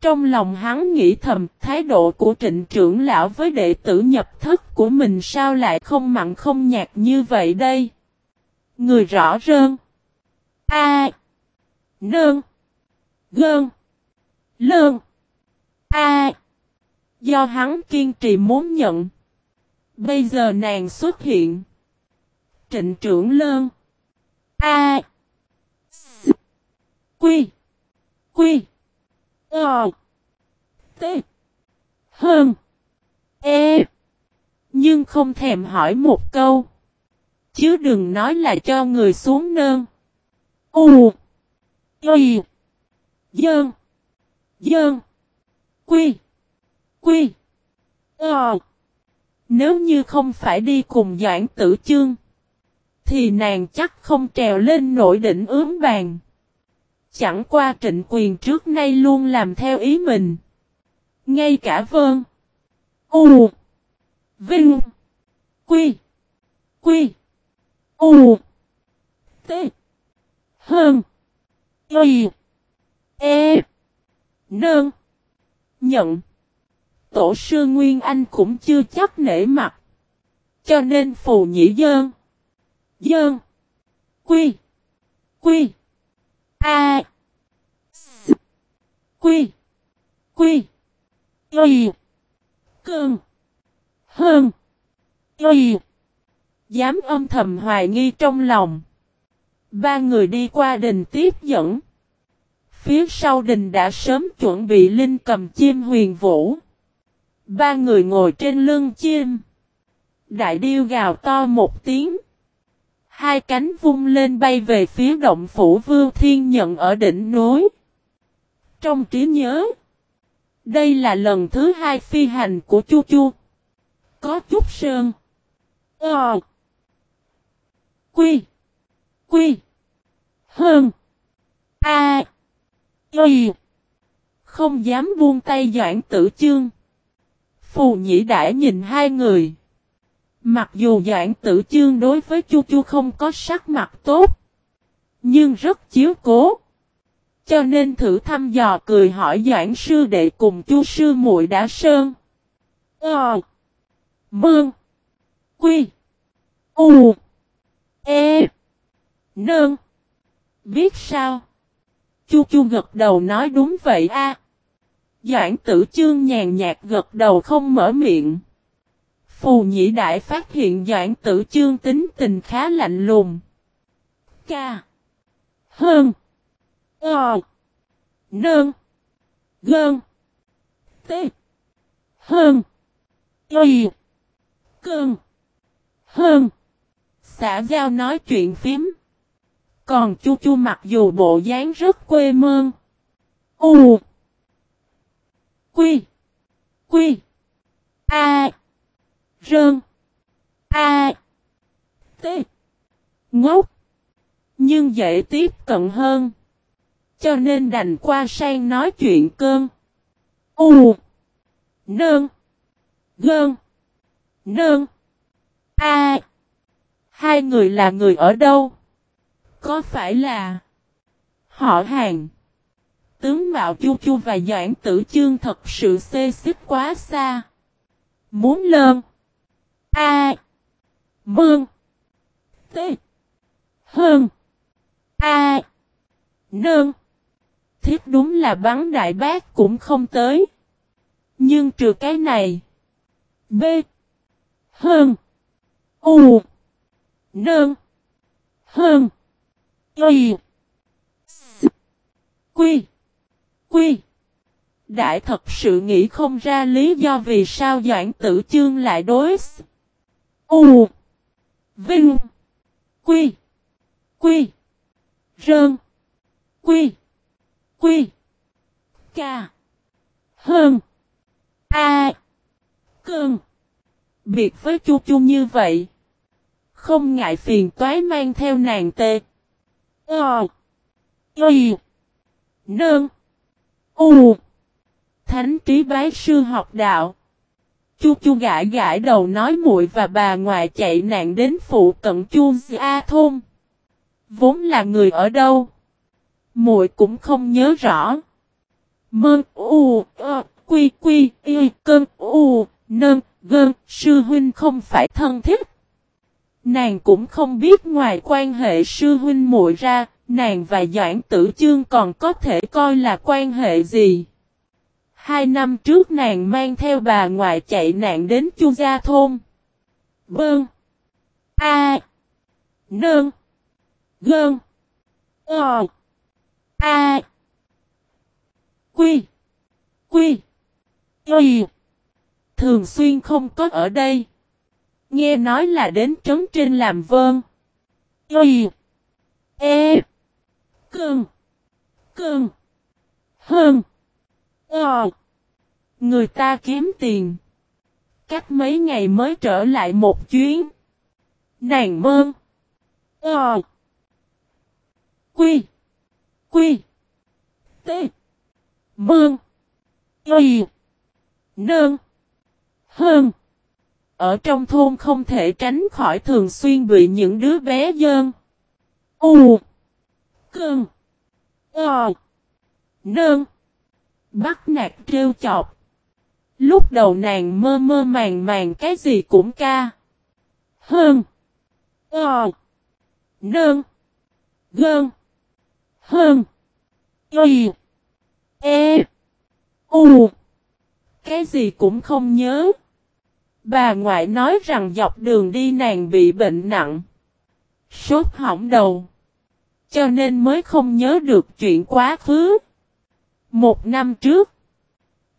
Trong lòng hắn nghĩ thầm, thái độ của trịnh trưởng lão với đệ tử nhập thất của mình sao lại không mặn không nhạt như vậy đây. Người rõ rơn. A. Nơn. Gơn. Lơn. A. Do hắn kiên trì muốn nhận. Bây giờ nàng xuất hiện. Trịnh trưởng lơn. A. S. Quy. Quy. Ờ. T. Hơn. E. Nhưng không thèm hỏi một câu. Chứ đừng nói là cho người xuống nơn. U. Y. Dơn. Dơn. Quy. Quy. Ờ. Nếu như không phải đi cùng Doãn Tử Chương. Thì nàng chắc không trèo lên nổi đỉnh ướm bàn. Chẳng qua trịnh quyền trước nay luôn làm theo ý mình. Ngay cả vơn. U. Vinh. Quy. Quy. U. T. Hơn. Y. E. Nơn. Nhận. Tổ sư Nguyên Anh cũng chưa chắc nể mặt. Cho nên phù nhĩ dơn. Dơn. Quy. Quy. A. S. Quy. Quy. Y. Cơn. Hơn. Y. Dám âm thầm hoài nghi trong lòng. Ba người đi qua đình tiếp dẫn. Phía sau đình đã sớm chuẩn bị linh cầm chim huyền vũ. Ba người ngồi trên lưng chim. Đại điêu gào to một tiếng. Hai cánh vung lên bay về phía động phủ Vưu Thiên Nhận ở đỉnh núi. Trong trí nhớ, đây là lần thứ hai phi hành của Chu Chu. Có chút sơn. Ờ. Quy. Quy. Hơn. A. Y. Không dám buông tay doãn tử chương. Phù nhĩ đã nhìn hai người. Mặc dù Doãn Tử Chương đối với Chu Chu không có sắc mặt tốt, nhưng rất chiếu cố. Cho nên thử thăm dò cười hỏi Doãn sư đệ cùng Chu sư muội đã sơn. Ờ. Mương. Quy. U. E. Nương. Biết sao? Chu Chu gật đầu nói đúng vậy a. Doãn tử chương nhàn nhạt gật đầu không mở miệng. Phù nhĩ đại phát hiện doãn tử chương tính tình khá lạnh lùng. Ca. Hơn. Ờ. Nơn. Gơn. T. Hơn. Y. Cơn. Hơn. Xã giao nói chuyện phím. Còn chu chu mặc dù bộ dáng rất quê mơn. U. Quy. Quy. A. Rơn. A. T. Ngốc. Nhưng dễ tiếp cận hơn. Cho nên đành qua sang nói chuyện cơn. U. Nơn. Gơn. Nơn. A. Hai người là người ở đâu? Có phải là họ hàng? Tướng Mạo Chu Chu và Doãn Tử Chương thật sự xê xích quá xa. Muốn lơn. A. Mương. T. Hơn. A. Nương. Thiết đúng là bắn đại bác cũng không tới. Nhưng trừ cái này. B. Hơn. U. Nương. Hơn. Y. S. Quy. Quy. Đại thật sự nghĩ không ra lý do vì sao Doãn Tử Chương lại đối U. Vinh. Quy. Quy. Rơn. Quy. Quy. Ca. Hơn. A. Cơn. Biệt với chu chu như vậy. Không ngại phiền toái mang theo nàng tê. Ờ. Y. Nương. U. Thánh trí bái sư học đạo. Chu chu gãi gãi đầu nói muội và bà ngoại chạy nạn đến phụ cận chu A thôn. Vốn là người ở đâu? muội cũng không nhớ rõ. Mơ u ơ quy quy y cơn u nơn gơn sư huynh không phải thân thiết. Nàng cũng không biết ngoài quan hệ sư huynh muội ra, nàng và Doãn Tử Chương còn có thể coi là quan hệ gì. Hai năm trước nàng mang theo bà ngoại chạy nạn đến Chu Gia Thôn. Bơn. A. Nơn. Gơn. Ờ. A. Quy. Quy. Quy. Thường xuyên không có ở đây. Nghe nói là đến trấn trên làm vơn. Y. E. Cơn. Cơn. Hơn. Ờ. Người ta kiếm tiền. Cách mấy ngày mới trở lại một chuyến. Nàng mơn. Ờ. Quy. Quy. T. Mơn. Y. Nương. Hơn. Ở trong thôn không thể tránh khỏi thường xuyên bị những đứa bé dơn. U. Cơn. Ờ. Nơn. Bắt nạt trêu chọc. Lúc đầu nàng mơ mơ màng màng cái gì cũng ca. Hơn. Ờ. Nơn. Gơn. Hơn. Y. E. U. Cái gì cũng không nhớ. Bà ngoại nói rằng dọc đường đi nàng bị bệnh nặng. Sốt hỏng đầu. Cho nên mới không nhớ được chuyện quá khứ. Một năm trước.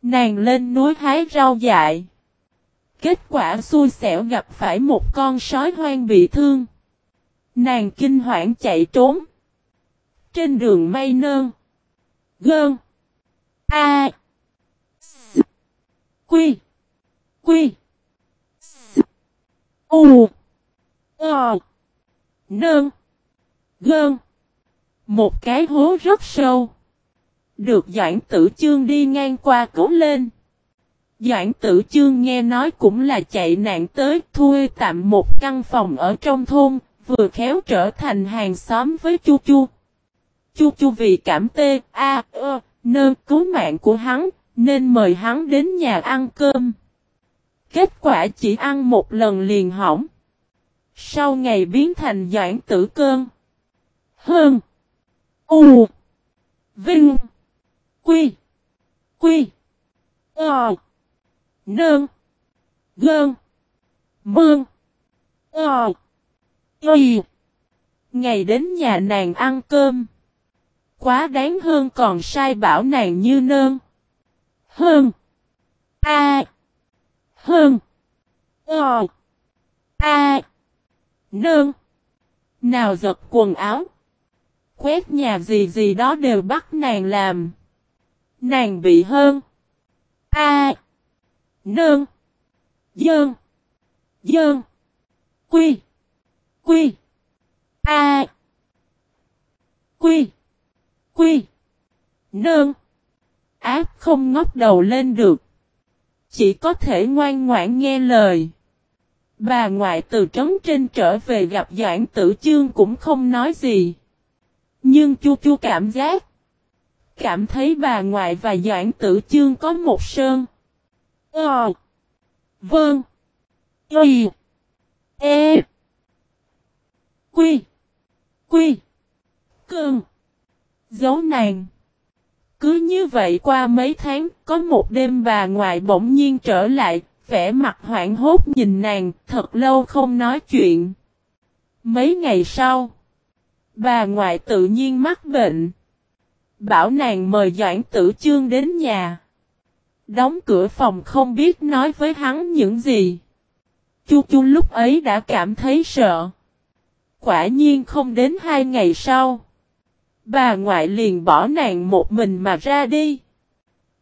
Nàng lên núi hái rau dại. Kết quả xui xẻo gặp phải một con sói hoang bị thương. Nàng kinh hoảng chạy trốn. Trên đường mây nơn. Gơn. A. S. Quy. Quy. S. U. Ờ. Nơn. Gơn. Một cái hố rất sâu. Được Doãn Tử Chương đi ngang qua cứu lên. Doãn Tử Chương nghe nói cũng là chạy nạn tới thuê tạm một căn phòng ở trong thôn, vừa khéo trở thành hàng xóm với Chu Chu. Chu Chu vì cảm tê, a, ơ, nơ cứu mạng của hắn, nên mời hắn đến nhà ăn cơm. Kết quả chỉ ăn một lần liền hỏng. Sau ngày biến thành doãn tử cơn. Hơn. U. Vinh. Quy. Quy. Ờ. Nơn. Gơn. Mương. Ờ. Y. Ngày đến nhà nàng ăn cơm. Quá đáng hơn còn sai bảo nàng như nơn. Hơn. A. Hơn. Ờ. A. Nơn. Nào giật quần áo. Quét nhà gì gì đó đều bắt nàng làm. Nàng bị hơn. A. nương, Dơn. Dơn. Quy. Quy. A. Quy. Quy. nương, Áp không ngóc đầu lên được. Chỉ có thể ngoan ngoãn nghe lời. Bà ngoại từ trấn trên trở về gặp Doãn Tử Chương cũng không nói gì. Nhưng chu chu cảm giác. Cảm thấy bà ngoại và Doãn Tử Chương có một sơn. Ờ. Vâng. Y. E. Quy. Quy. Cơn. Giấu nàng. Cứ như vậy qua mấy tháng, có một đêm bà ngoại bỗng nhiên trở lại, vẻ mặt hoảng hốt nhìn nàng, thật lâu không nói chuyện. Mấy ngày sau, bà ngoại tự nhiên mắc bệnh. Bảo nàng mời Doãn Tử Chương đến nhà. Đóng cửa phòng không biết nói với hắn những gì. Chu Chu lúc ấy đã cảm thấy sợ. Quả nhiên không đến hai ngày sau. Bà ngoại liền bỏ nàng một mình mà ra đi.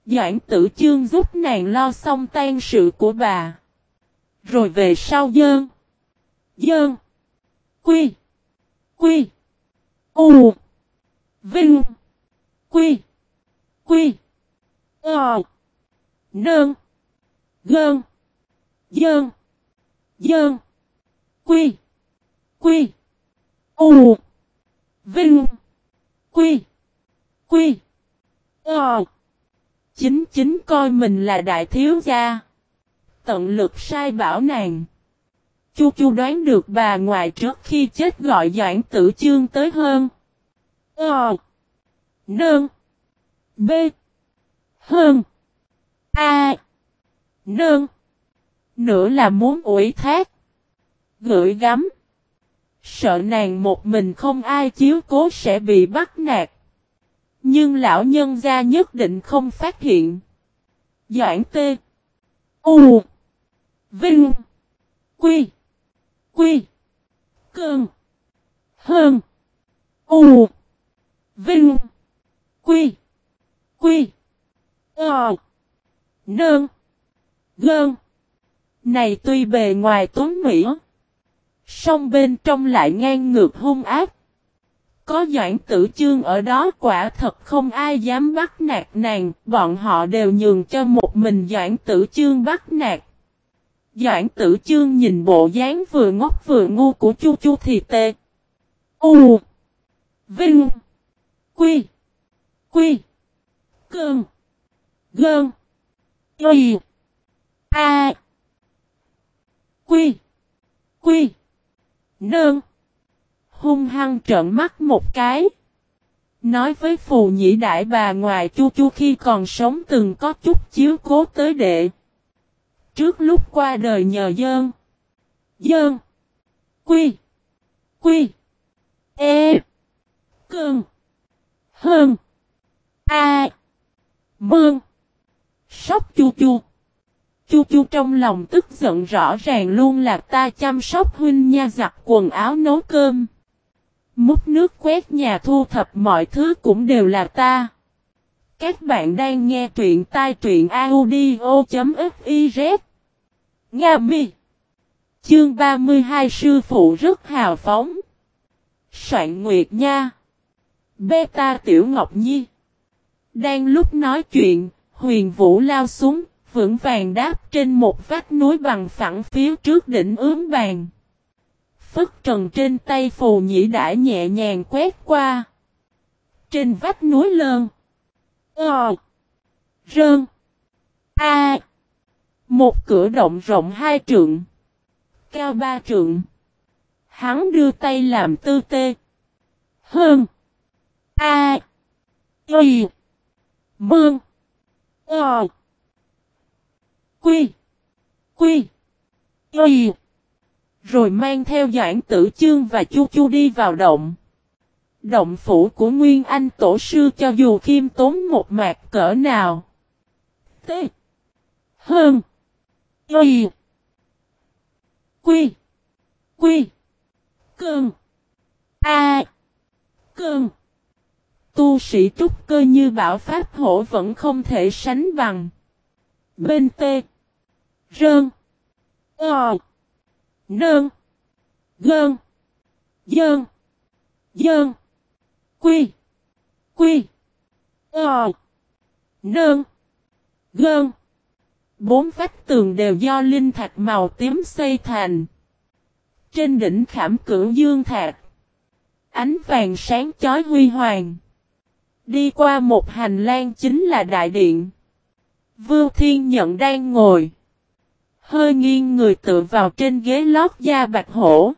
Doãn tử chương giúp nàng lo xong tan sự của bà. Rồi về sau dơn. Dơn. Quy. Quy. U. Vinh. Quy. Quy. Ờ. Nơn. Gơn. Dơn. Dơn. Quy. Quy. U. Vinh. Quy. Quy. Ờ. Chính chính coi mình là đại thiếu gia. Tận lực sai bảo nàng. Chu chu đoán được bà ngoại trước khi chết gọi Doãn Tử Chương tới hơn. Ờ. Nương. B. Hơn. A. nương Nữa là muốn ủy thác. Gửi gắm. Sợ nàng một mình không ai chiếu cố sẽ bị bắt nạt. Nhưng lão nhân gia nhất định không phát hiện. Doãn tê. U. Vinh. Quy. Quy. Cơn. Hơn. U. Vinh. Quy. Quy. Ờ. Nơn. Gơn. Này tuy bề ngoài tuấn mỹ. Song bên trong lại ngang ngược hung ác. Có Doãn Tử Chương ở đó quả thật không ai dám bắt nạt nàng, bọn họ đều nhường cho một mình Doãn Tử Chương bắt nạt. Doãn Tử Chương nhìn bộ dáng vừa ngốc vừa ngu của Chu Chu thì tê. U. Vinh. Quy. Quy. Cơn. Gơn. Y. A. Quy. Quy. Nơn. Hung hăng trợn mắt một cái. Nói với phù nhĩ đại bà ngoài chu chu khi còn sống từng có chút chiếu cố tới đệ. Trước lúc qua đời nhờ dơn. Dơn. Quy. Quy. E. Cơn. Hơn. A. Mương. Sóc chu chu. Chu chu trong lòng tức giận rõ ràng luôn là ta chăm sóc huynh nha giặt quần áo nấu cơm. Múc nước quét nhà thu thập mọi thứ cũng đều là ta. Các bạn đang nghe truyện tai truyện audio.fif Nga mi Chương 32 Sư Phụ rất hào phóng Soạn Nguyệt Nha Beta Tiểu Ngọc Nhi Đang lúc nói chuyện, huyền vũ lao xuống, vững vàng đáp trên một vách núi bằng phẳng phía trước đỉnh ướm bàn. Phất trần trên tay phù nhĩ đã nhẹ nhàng quét qua. Trên vách núi lơn. Ờ. Rơn. A. Một cửa động rộng hai trượng. Cao ba trượng. Hắn đưa tay làm tư tê. Hơn. A. Y. Bương. Ờ. Quy. Quy. Y. Rồi mang theo Doãn Tử Chương và Chu Chu đi vào động. Động phủ của Nguyên Anh Tổ Sư cho dù khiêm tốn một mạc cỡ nào. T. Hơn. Y. Quy. Quy. cường A. cường Tu sĩ trúc cơ như bảo pháp hổ vẫn không thể sánh bằng. Bên T. Rơn. Ờ. Nơn. Gơn. Dơn. Dơn. Quy. Quy. Ờ. Nơn. Gơn. Bốn vách tường đều do linh thạch màu tím xây thành. Trên đỉnh khảm cửu dương thạch. Ánh vàng sáng chói huy hoàng. Đi qua một hành lang chính là đại điện. Vưu Thiên Nhận đang ngồi. Hơi nghiêng người tựa vào trên ghế lót da bạch hổ.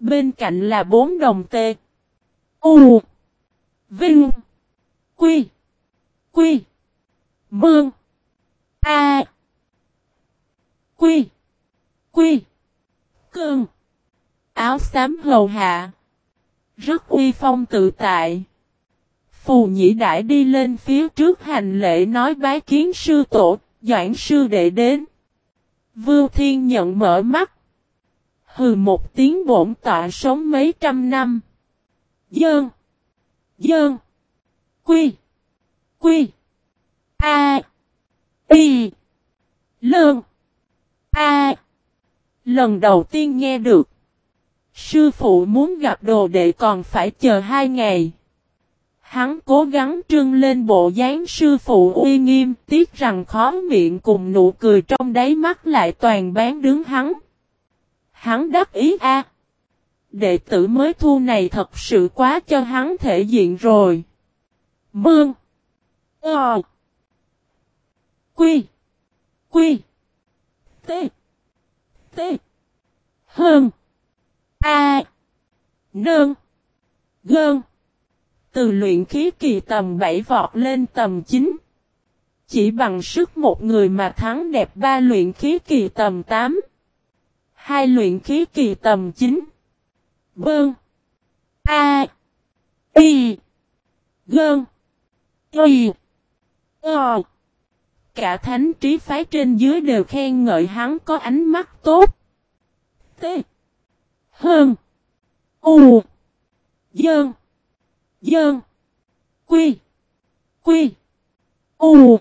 Bên cạnh là bốn đồng tê. U. Vinh. Quy. Quy. Mương. A. Quy. Quy. Cương. Áo xám hầu hạ. Rất uy phong tự tại. Phù nhĩ đại đi lên phía trước hành lễ nói bái kiến sư tổ, doãn sư đệ đến. Vưu Thiên nhận mở mắt. Hừ một tiếng bổn tọa sống mấy trăm năm. Dơn. Dơn. Quy. Quy. A. Y. Lương. A. Lần đầu tiên nghe được. Sư phụ muốn gặp đồ đệ còn phải chờ hai ngày. Hắn cố gắng trưng lên bộ dáng sư phụ uy nghiêm, tiếc rằng khó miệng cùng nụ cười trong đáy mắt lại toàn bán đứng hắn. Hắn đắc ý a. Đệ tử mới thu này thật sự quá cho hắn thể diện rồi. Bương. Ờ. Quy. Quy. T. T. Hơn. A. Nơn. Gơn. Từ luyện khí kỳ tầm 7 vọt lên tầm 9. Chỉ bằng sức một người mà thắng đẹp ba luyện khí kỳ tầm 8. Hai luyện khí kỳ tầm 9. Bơn. A. Y. Gơn. Y. O. Cả thánh trí phái trên dưới đều khen ngợi hắn có ánh mắt tốt. T. Hơn. U. Dơn. Dơn. Quy. Quy. U.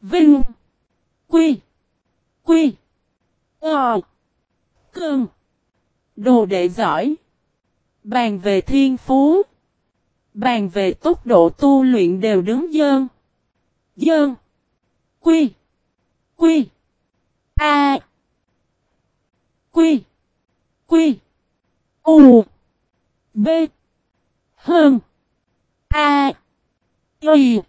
Vinh. Quy. Quy. Ờ. Cơn. Đồ đệ giỏi. Bàn về thiên phú. Bàn về tốc độ tu luyện đều đứng dơn. Dơn. Quy. Quy. A. Quy. Quy. U. B. Hơn. A. Y.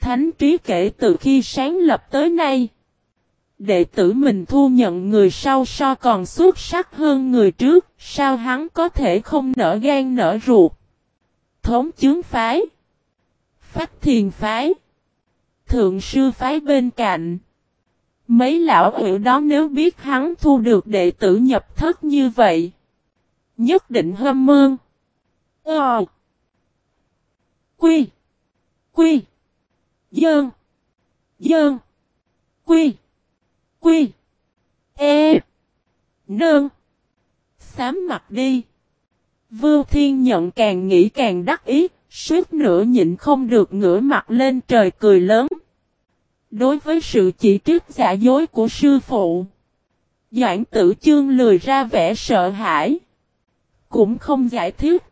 Thánh trí kể từ khi sáng lập tới nay. Đệ tử mình thu nhận người sau so còn xuất sắc hơn người trước, sao hắn có thể không nở gan nở ruột. Thống chứng phái. Phách thiền phái. Thượng sư phái bên cạnh. Mấy lão hữu đó nếu biết hắn thu được đệ tử nhập thất như vậy. Nhất định hâm mương. Ờ. Quy. Quy. Dơn. Dơn. Quy. Quy. E. Nơn. Xám mặt đi. Vưu Thiên nhận càng nghĩ càng đắc ý, suốt nửa nhịn không được ngửa mặt lên trời cười lớn. Đối với sự chỉ trích giả dối của sư phụ, Doãn tử chương lười ra vẻ sợ hãi. Cũng không giải thích.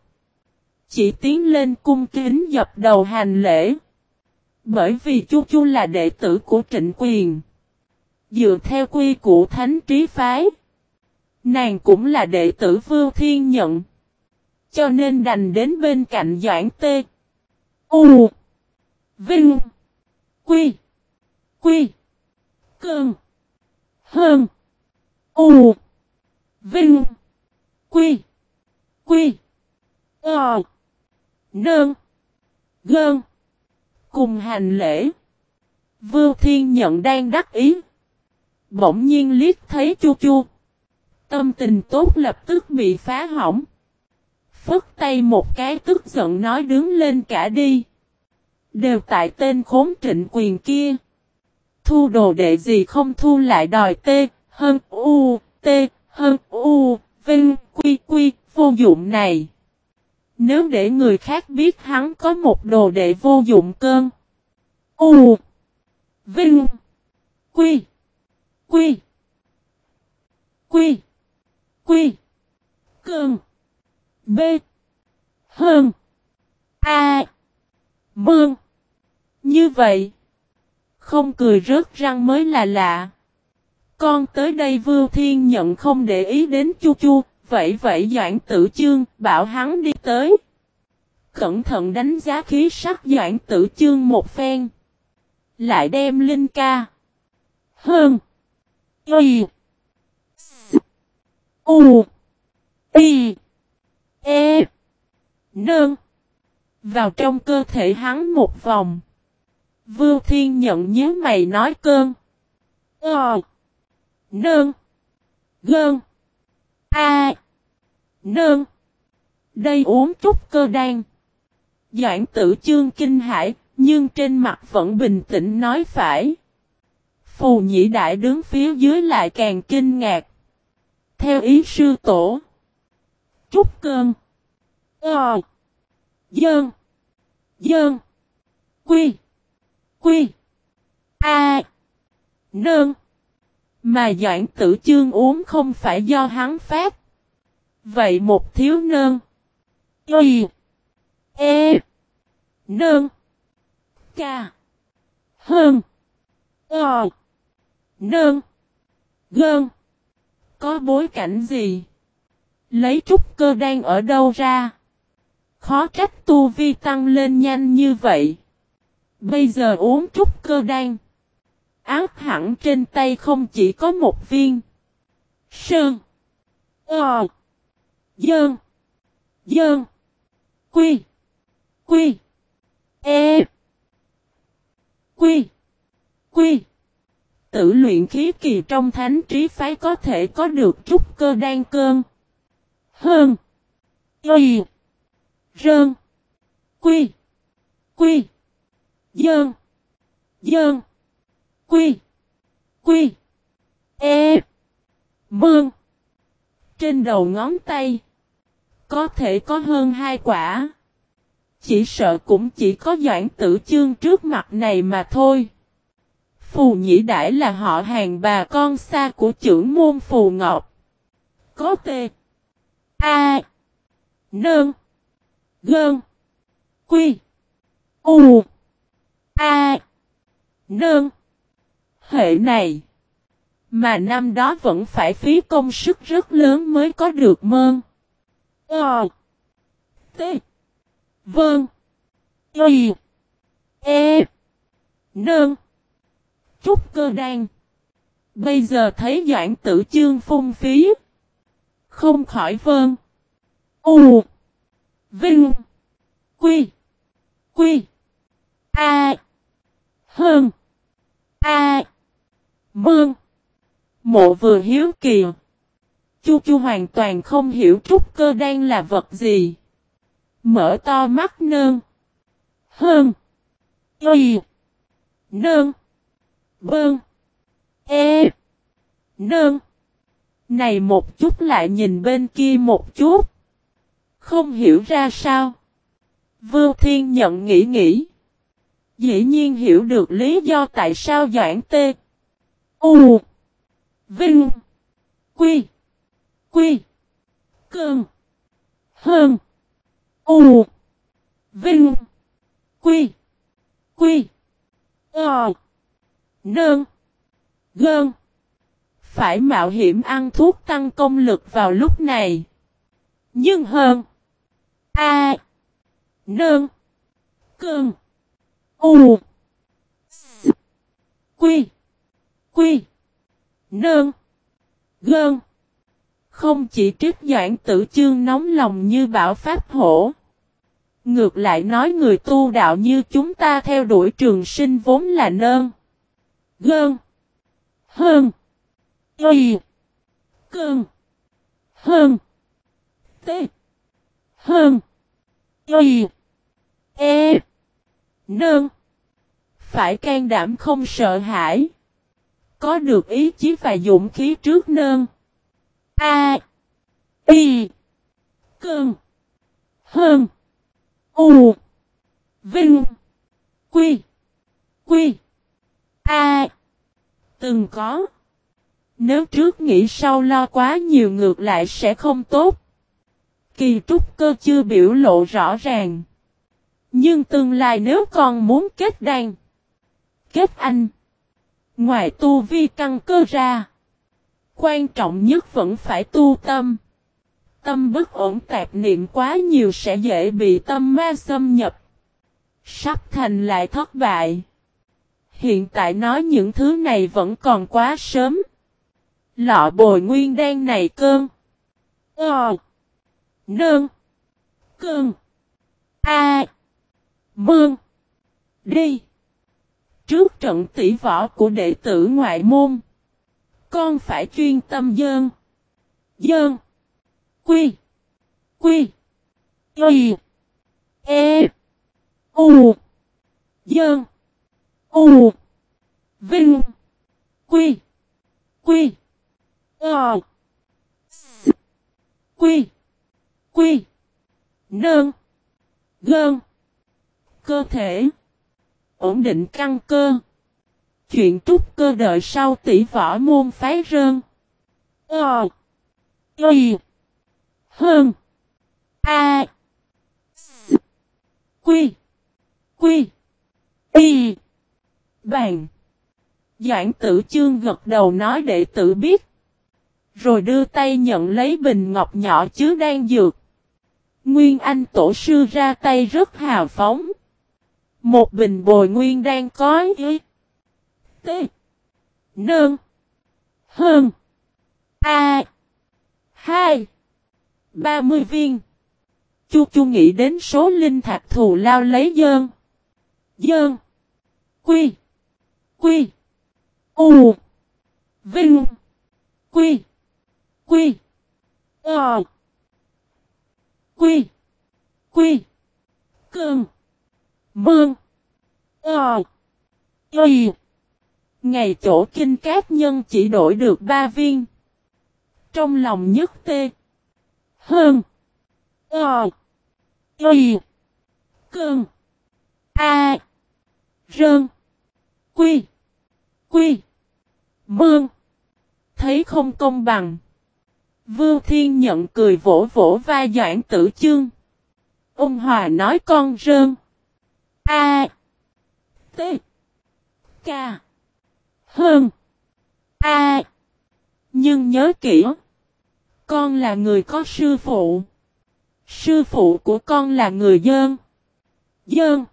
Chỉ tiến lên cung kính dập đầu hành lễ. Bởi vì Chu Chu là đệ tử của trịnh quyền. Dựa theo quy củ thánh trí phái. Nàng cũng là đệ tử Vưu Thiên Nhận. Cho nên đành đến bên cạnh Doãn Tê. U. Vinh. Quy. Quy. Cơn. Hơn. U. Vinh. Quy. Quy. Ờ. Nơn. Gơn. Cùng hành lễ. Vưu Thiên Nhận đang đắc ý. Bỗng nhiên liếc thấy Chu Chu. Tâm tình tốt lập tức bị phá hỏng. Phất tay một cái tức giận nói đứng lên cả đi. Đều tại tên khốn trịnh quyền kia. Thu đồ đệ gì không thu lại đòi tê, hơn u, tê, hơn u, vinh, quy quy, vô dụng này. Nếu để người khác biết hắn có một đồ đệ vô dụng cơn. U. Vinh. Quy. Quy. Quy. Quy. Cơn. B. Hơn. A. Mương. Như vậy. Không cười rớt răng mới là lạ. Con tới đây Vưu Thiên nhận không để ý đến Chu Chu, vậy vậy Doãn Tử Chương, bảo hắn đi tới. Cẩn thận đánh giá khí sắc Doãn Tử Chương một phen. Lại đem Linh ca. Hơn. Y. S. U. Y. E. Nương. Vào trong cơ thể hắn một vòng. Vưu Thiên nhận nhớ mày nói cơn. Ờ. Nương. Gơn. A. Nương. Đây uống chút cơ đan. Doãn tử chương kinh hải, nhưng trên mặt vẫn bình tĩnh nói phải. Phù nhĩ đại đứng phía dưới lại càng kinh ngạc. Theo ý sư tổ. Trúc cơn. Ờ. Dơn. Dơn. Quy. Quy. A. Nương. Mà Doãn tử chương uống không phải do hắn phát. Vậy một thiếu nơn. Y. E. Nơn. Ca. Hơn. Ờ. Nơn. Gơn. Có bối cảnh gì? Lấy trúc cơ đang ở đâu ra? Khó trách tu vi tăng lên nhanh như vậy. Bây giờ uống trúc cơ đan. Ác hẳn trên tay không chỉ có một viên. Sơn. Ờ. Dơn. Dơn. Quy. Quy. E. Quy. Quy. Tử luyện khí kỳ trong thánh trí phái có thể có được trúc cơ đan cơn. Hơn. Y. Rơn. Quy. Quy. Dơn. Dơn. Quy. Quy. E. Mương. Trên đầu ngón tay. Có thể có hơn hai quả. Chỉ sợ cũng chỉ có doãn tử chương trước mặt này mà thôi. Phù nhĩ đãi là họ hàng bà con xa của trưởng môn Phù Ngọc. Có tê. A. Nương. Gơn. Quy. U. A. Nương. Hệ này. Mà năm đó vẫn phải phí công sức rất lớn mới có được mơn. Ờ. T. Vâng. Y. E. Nương. Trúc cơ đan. Bây giờ thấy doãn tử chương phung phí. Không khỏi vơn. U. Vinh. Quy. Quy. A. Hơn. A. Mương. Mộ vừa hiếu kỳ. Chu chu hoàn toàn không hiểu trúc cơ đang là vật gì. Mở to mắt nơn. Hơn. Y. Nơn. Bơn. E. nương này một chút lại nhìn bên kia một chút. Không hiểu ra sao. Vưu Thiên nhận nghĩ nghĩ. Dĩ nhiên hiểu được lý do tại sao Doãn Tê. U. Vinh. Quy. Quy. Cơn. Hơn. U. Vinh. Quy. Quy. Ờ. Nơn. Gơn. Phải mạo hiểm ăn thuốc tăng công lực vào lúc này. Nhưng hơn. A. Nơn. Cơn. U. S. Quy. Quy. Nơn. Gơn. Không chỉ trích doãn tử chương nóng lòng như bảo pháp hổ. Ngược lại nói người tu đạo như chúng ta theo đuổi trường sinh vốn là nơn. Gơn. Hơn. Y. Cơn. Hơn. T. Hơn. Y. E. Nơn. Phải can đảm không sợ hãi. Có được ý chí và dũng khí trước nơn. A. Y. Cơn. Hơn. U. Vinh. Quy. Quy. A. Từng có. Nếu trước nghĩ sau lo quá nhiều ngược lại sẽ không tốt. Kỳ trúc cơ chưa biểu lộ rõ ràng. Nhưng tương lai nếu con muốn kết đàn. Kết anh. Ngoài tu vi căn cơ ra. Quan trọng nhất vẫn phải tu tâm. Tâm bất ổn tạp niệm quá nhiều sẽ dễ bị tâm ma xâm nhập. Sắp thành lại thất bại. Hiện tại nói những thứ này vẫn còn quá sớm. Lọ bồi nguyên đen này cơn. Ờ. Nơn. Cơn. A. Mương. Đi. Trước trận tỷ võ của đệ tử ngoại môn. Con phải chuyên tâm dơn. Dơn. Quy. Quy. Y. E. U. Dơn. U. Vinh. Quy. Quy. Ờ. S. Quy. Quy. Nơn. Gơn. Cơ thể. Ổn định căn cơ. Chuyện trúc cơ đợi sau tỷ võ môn phái rơn. Ờ. Y. Hơn. A. S. Quy. Quy. Y. Bàn. Doãn tử chương gật đầu nói để tự biết. Rồi đưa tay nhận lấy bình ngọc nhỏ chứa đan dược. Nguyên Anh tổ sư ra tay rất hào phóng. Một bình bồi nguyên đang có ý. T. Nương. Hơn. A. Hai. ba mươi viên. Chu chu nghĩ đến số linh thạch thù lao lấy dơn. Dơn. Quy. Quy. U. Vinh. Quy. Quy. Ờ. Quy. Quy. Cơn. Mương. Ờ. Y. Ngày chỗ kinh cát nhân chỉ đổi được ba viên. Trong lòng nhất tê. Hơn. Ờ. Y. Cơn. A. Rơn. Quy. Quy. Mương. Thấy không công bằng. Vưu Thiên nhận cười vỗ vỗ vai Doãn Tử Chương. Ông Hòa nói con rơn. A. T. K. Hơn. A. Nhưng nhớ kỹ. Con là người có sư phụ. Sư phụ của con là người dơn. Dơn.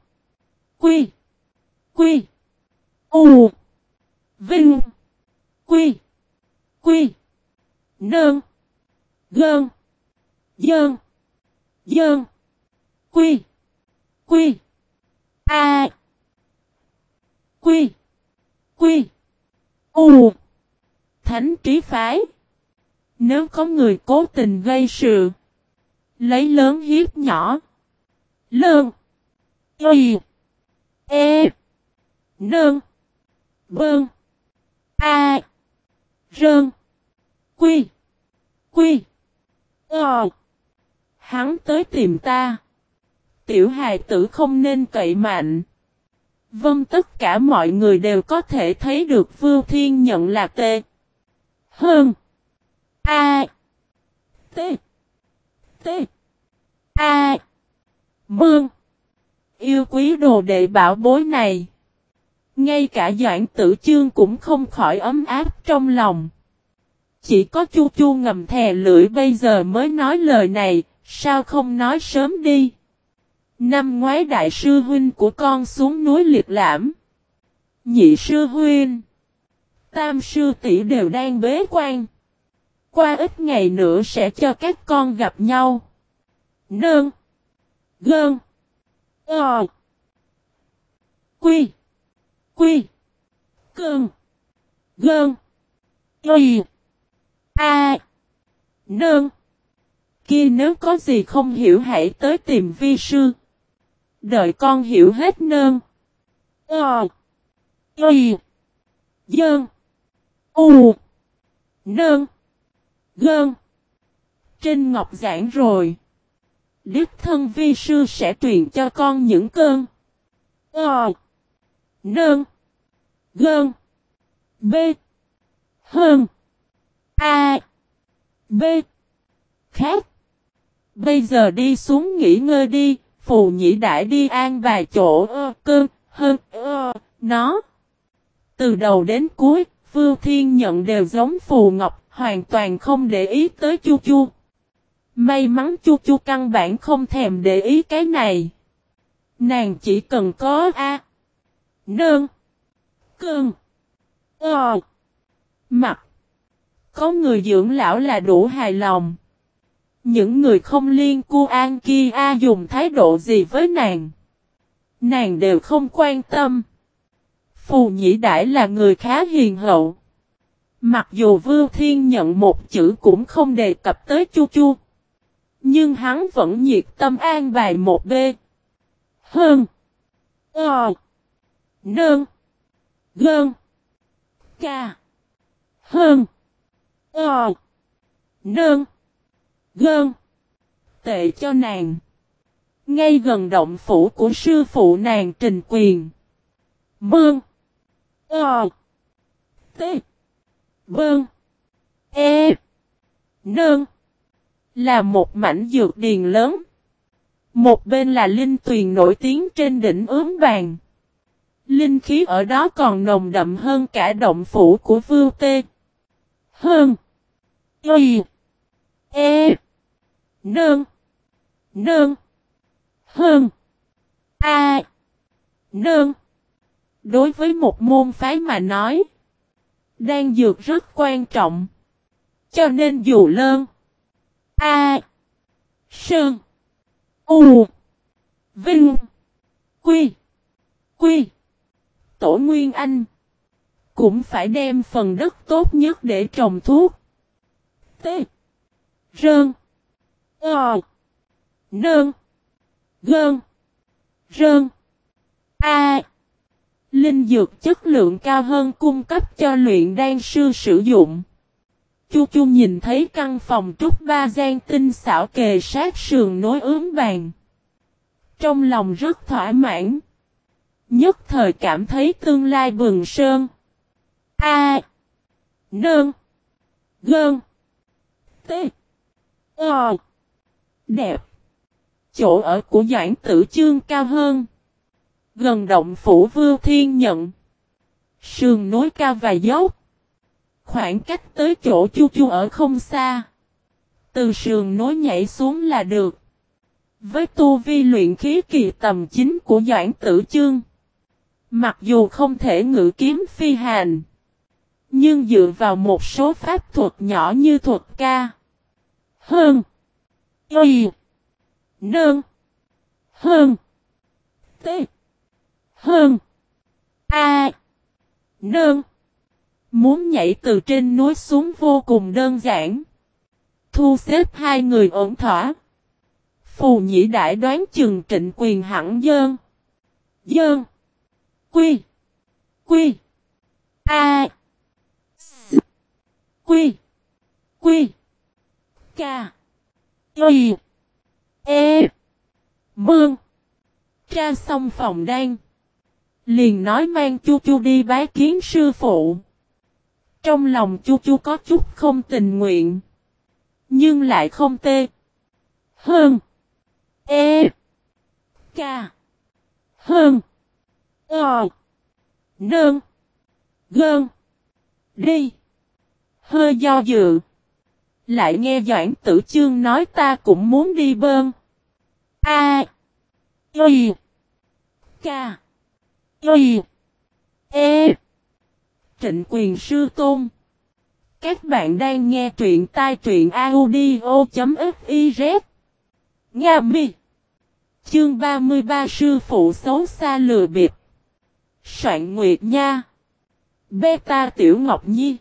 Quy. Quy. U. Vinh. Quy. Quy. Nương. Gơn. Dơn. Dơn. Quy. Quy. A. Quy. Quy. U. Thánh trí phái. Nếu có người cố tình gây sự. Lấy lớn hiếp nhỏ. Lơn. Y. E. Nơn. Bơn. A. Rơn. Quy. Quy. Ờ. Hắn tới tìm ta. Tiểu hài tử không nên cậy mạnh. Vâng tất cả mọi người đều có thể thấy được Vưu Thiên nhận là T. Hơn. A. T. T. A. Bương. Yêu quý đồ đệ bảo bối này. Ngay cả Doãn Tử Chương cũng không khỏi ấm áp trong lòng. Chỉ có Chu Chu ngầm thè lưỡi bây giờ mới nói lời này, sao không nói sớm đi. Năm ngoái đại sư huynh của con xuống núi liệt lãm. Nhị sư huynh. Tam sư tỷ đều đang bế quan. Qua ít ngày nữa sẽ cho các con gặp nhau. Nương. Gơn. Ờ. Quy. Quy. Cơn. Gơn. Y. A. Nương. Kia nếu có gì không hiểu hãy tới tìm vi sư. Đợi con hiểu hết nương. Ờ. Y. Dơn. U. Nương. Gơn. Trên ngọc giảng rồi. Đức thân vi sư sẽ truyền cho con những cơn. Ờ. nương Gơn. B. Hơn. A. B. Khác. Bây giờ đi xuống nghỉ ngơi đi, phù nhĩ đại đi an vài chỗ ơ, cơn, hơn, ơ, nó. Từ đầu đến cuối, Vưu Thiên nhận đều giống phù ngọc, hoàn toàn không để ý tới chu chu. May mắn chu chu căn bản không thèm để ý cái này. Nàng chỉ cần có A. Nương. Cương. Ờ. Mặt. Có người dưỡng lão là đủ hài lòng. Những người không liên cu an kia A dùng thái độ gì với nàng. Nàng đều không quan tâm. Phù Nhĩ Đại là người khá hiền hậu. Mặc dù Vưu Thiên nhận một chữ cũng không đề cập tới Chu Chu. Nhưng hắn vẫn nhiệt tâm an bài một B. Hơn. Ờ. Nơn. Gơn. Ca. Hơn. Ờ. Nơn. Gơn. Tệ cho nàng. Ngay gần động phủ của sư phụ nàng trình quyền. Bơn. Ờ. T. Bơn. E. Nơn. Là một mảnh dược điền lớn. Một bên là linh tuyền nổi tiếng trên đỉnh ướm vàng. Linh khí ở đó còn nồng đậm hơn cả động phủ của vưu tê. Hơn. Y. E. Nương. Nương. Hơn. A. Nương. Đối với một môn phái mà nói. Đang dược rất quan trọng. Cho nên dù lơn. A. Sơn. U. Vinh. Quy. Quy. Tổ Nguyên Anh. Cũng phải đem phần đất tốt nhất để trồng thuốc. T. Rơn. Ờ. Nơn. Gơn. Rơn. A. Linh dược chất lượng cao hơn cung cấp cho luyện đan sư sử dụng. Chu Chu nhìn thấy căn phòng trúc ba gian tinh xảo kề sát sườn nối ướm vàng. Trong lòng rất thỏa mãn. Nhất thời cảm thấy tương lai bừng sơn. A. Nơn. Gơn. T. O. Đẹp. Chỗ ở của Doãn Tử Chương cao hơn. Gần động phủ Vưu Thiên Nhận. Sườn nối cao và dốc. Khoảng cách tới chỗ chu chu ở không xa. Từ sườn nối nhảy xuống là được. Với tu vi luyện khí kỳ tầm chính của Doãn Tử Chương. Mặc dù không thể ngự kiếm phi hành. Nhưng dựa vào một số pháp thuật nhỏ như thuật ca. Hơn. Y. Nơn. Hơn. T. Hơn. A. Nơn. Muốn nhảy từ trên núi xuống vô cùng đơn giản. Thu xếp hai người ổn thỏa. Phù nhĩ đại đoán chừng trịnh quyền hẳn dơn. Dơn. Quy. Quy. A. Quy. Quy. ca Y. E. Mương. Tra xong phòng đan. Liền nói mang chu chu đi bái kiến sư phụ. Trong lòng chu chu có chút không tình nguyện. Nhưng lại không tê. Hơn. E. ca Hơn. Ờ. Nơn. Gơn. Đi. Hơi do dự. Lại nghe Doãn Tử Chương nói ta cũng muốn đi bơm. A. Y. K. Y. E. trịnh quyền sư tôn. Các bạn đang nghe truyện tai truyện audio.fiz. Nga mi. Chương 33 sư phụ xấu xa lừa bịp. Soạn Nguyệt Nha. Beta Tiểu Ngọc Nhi.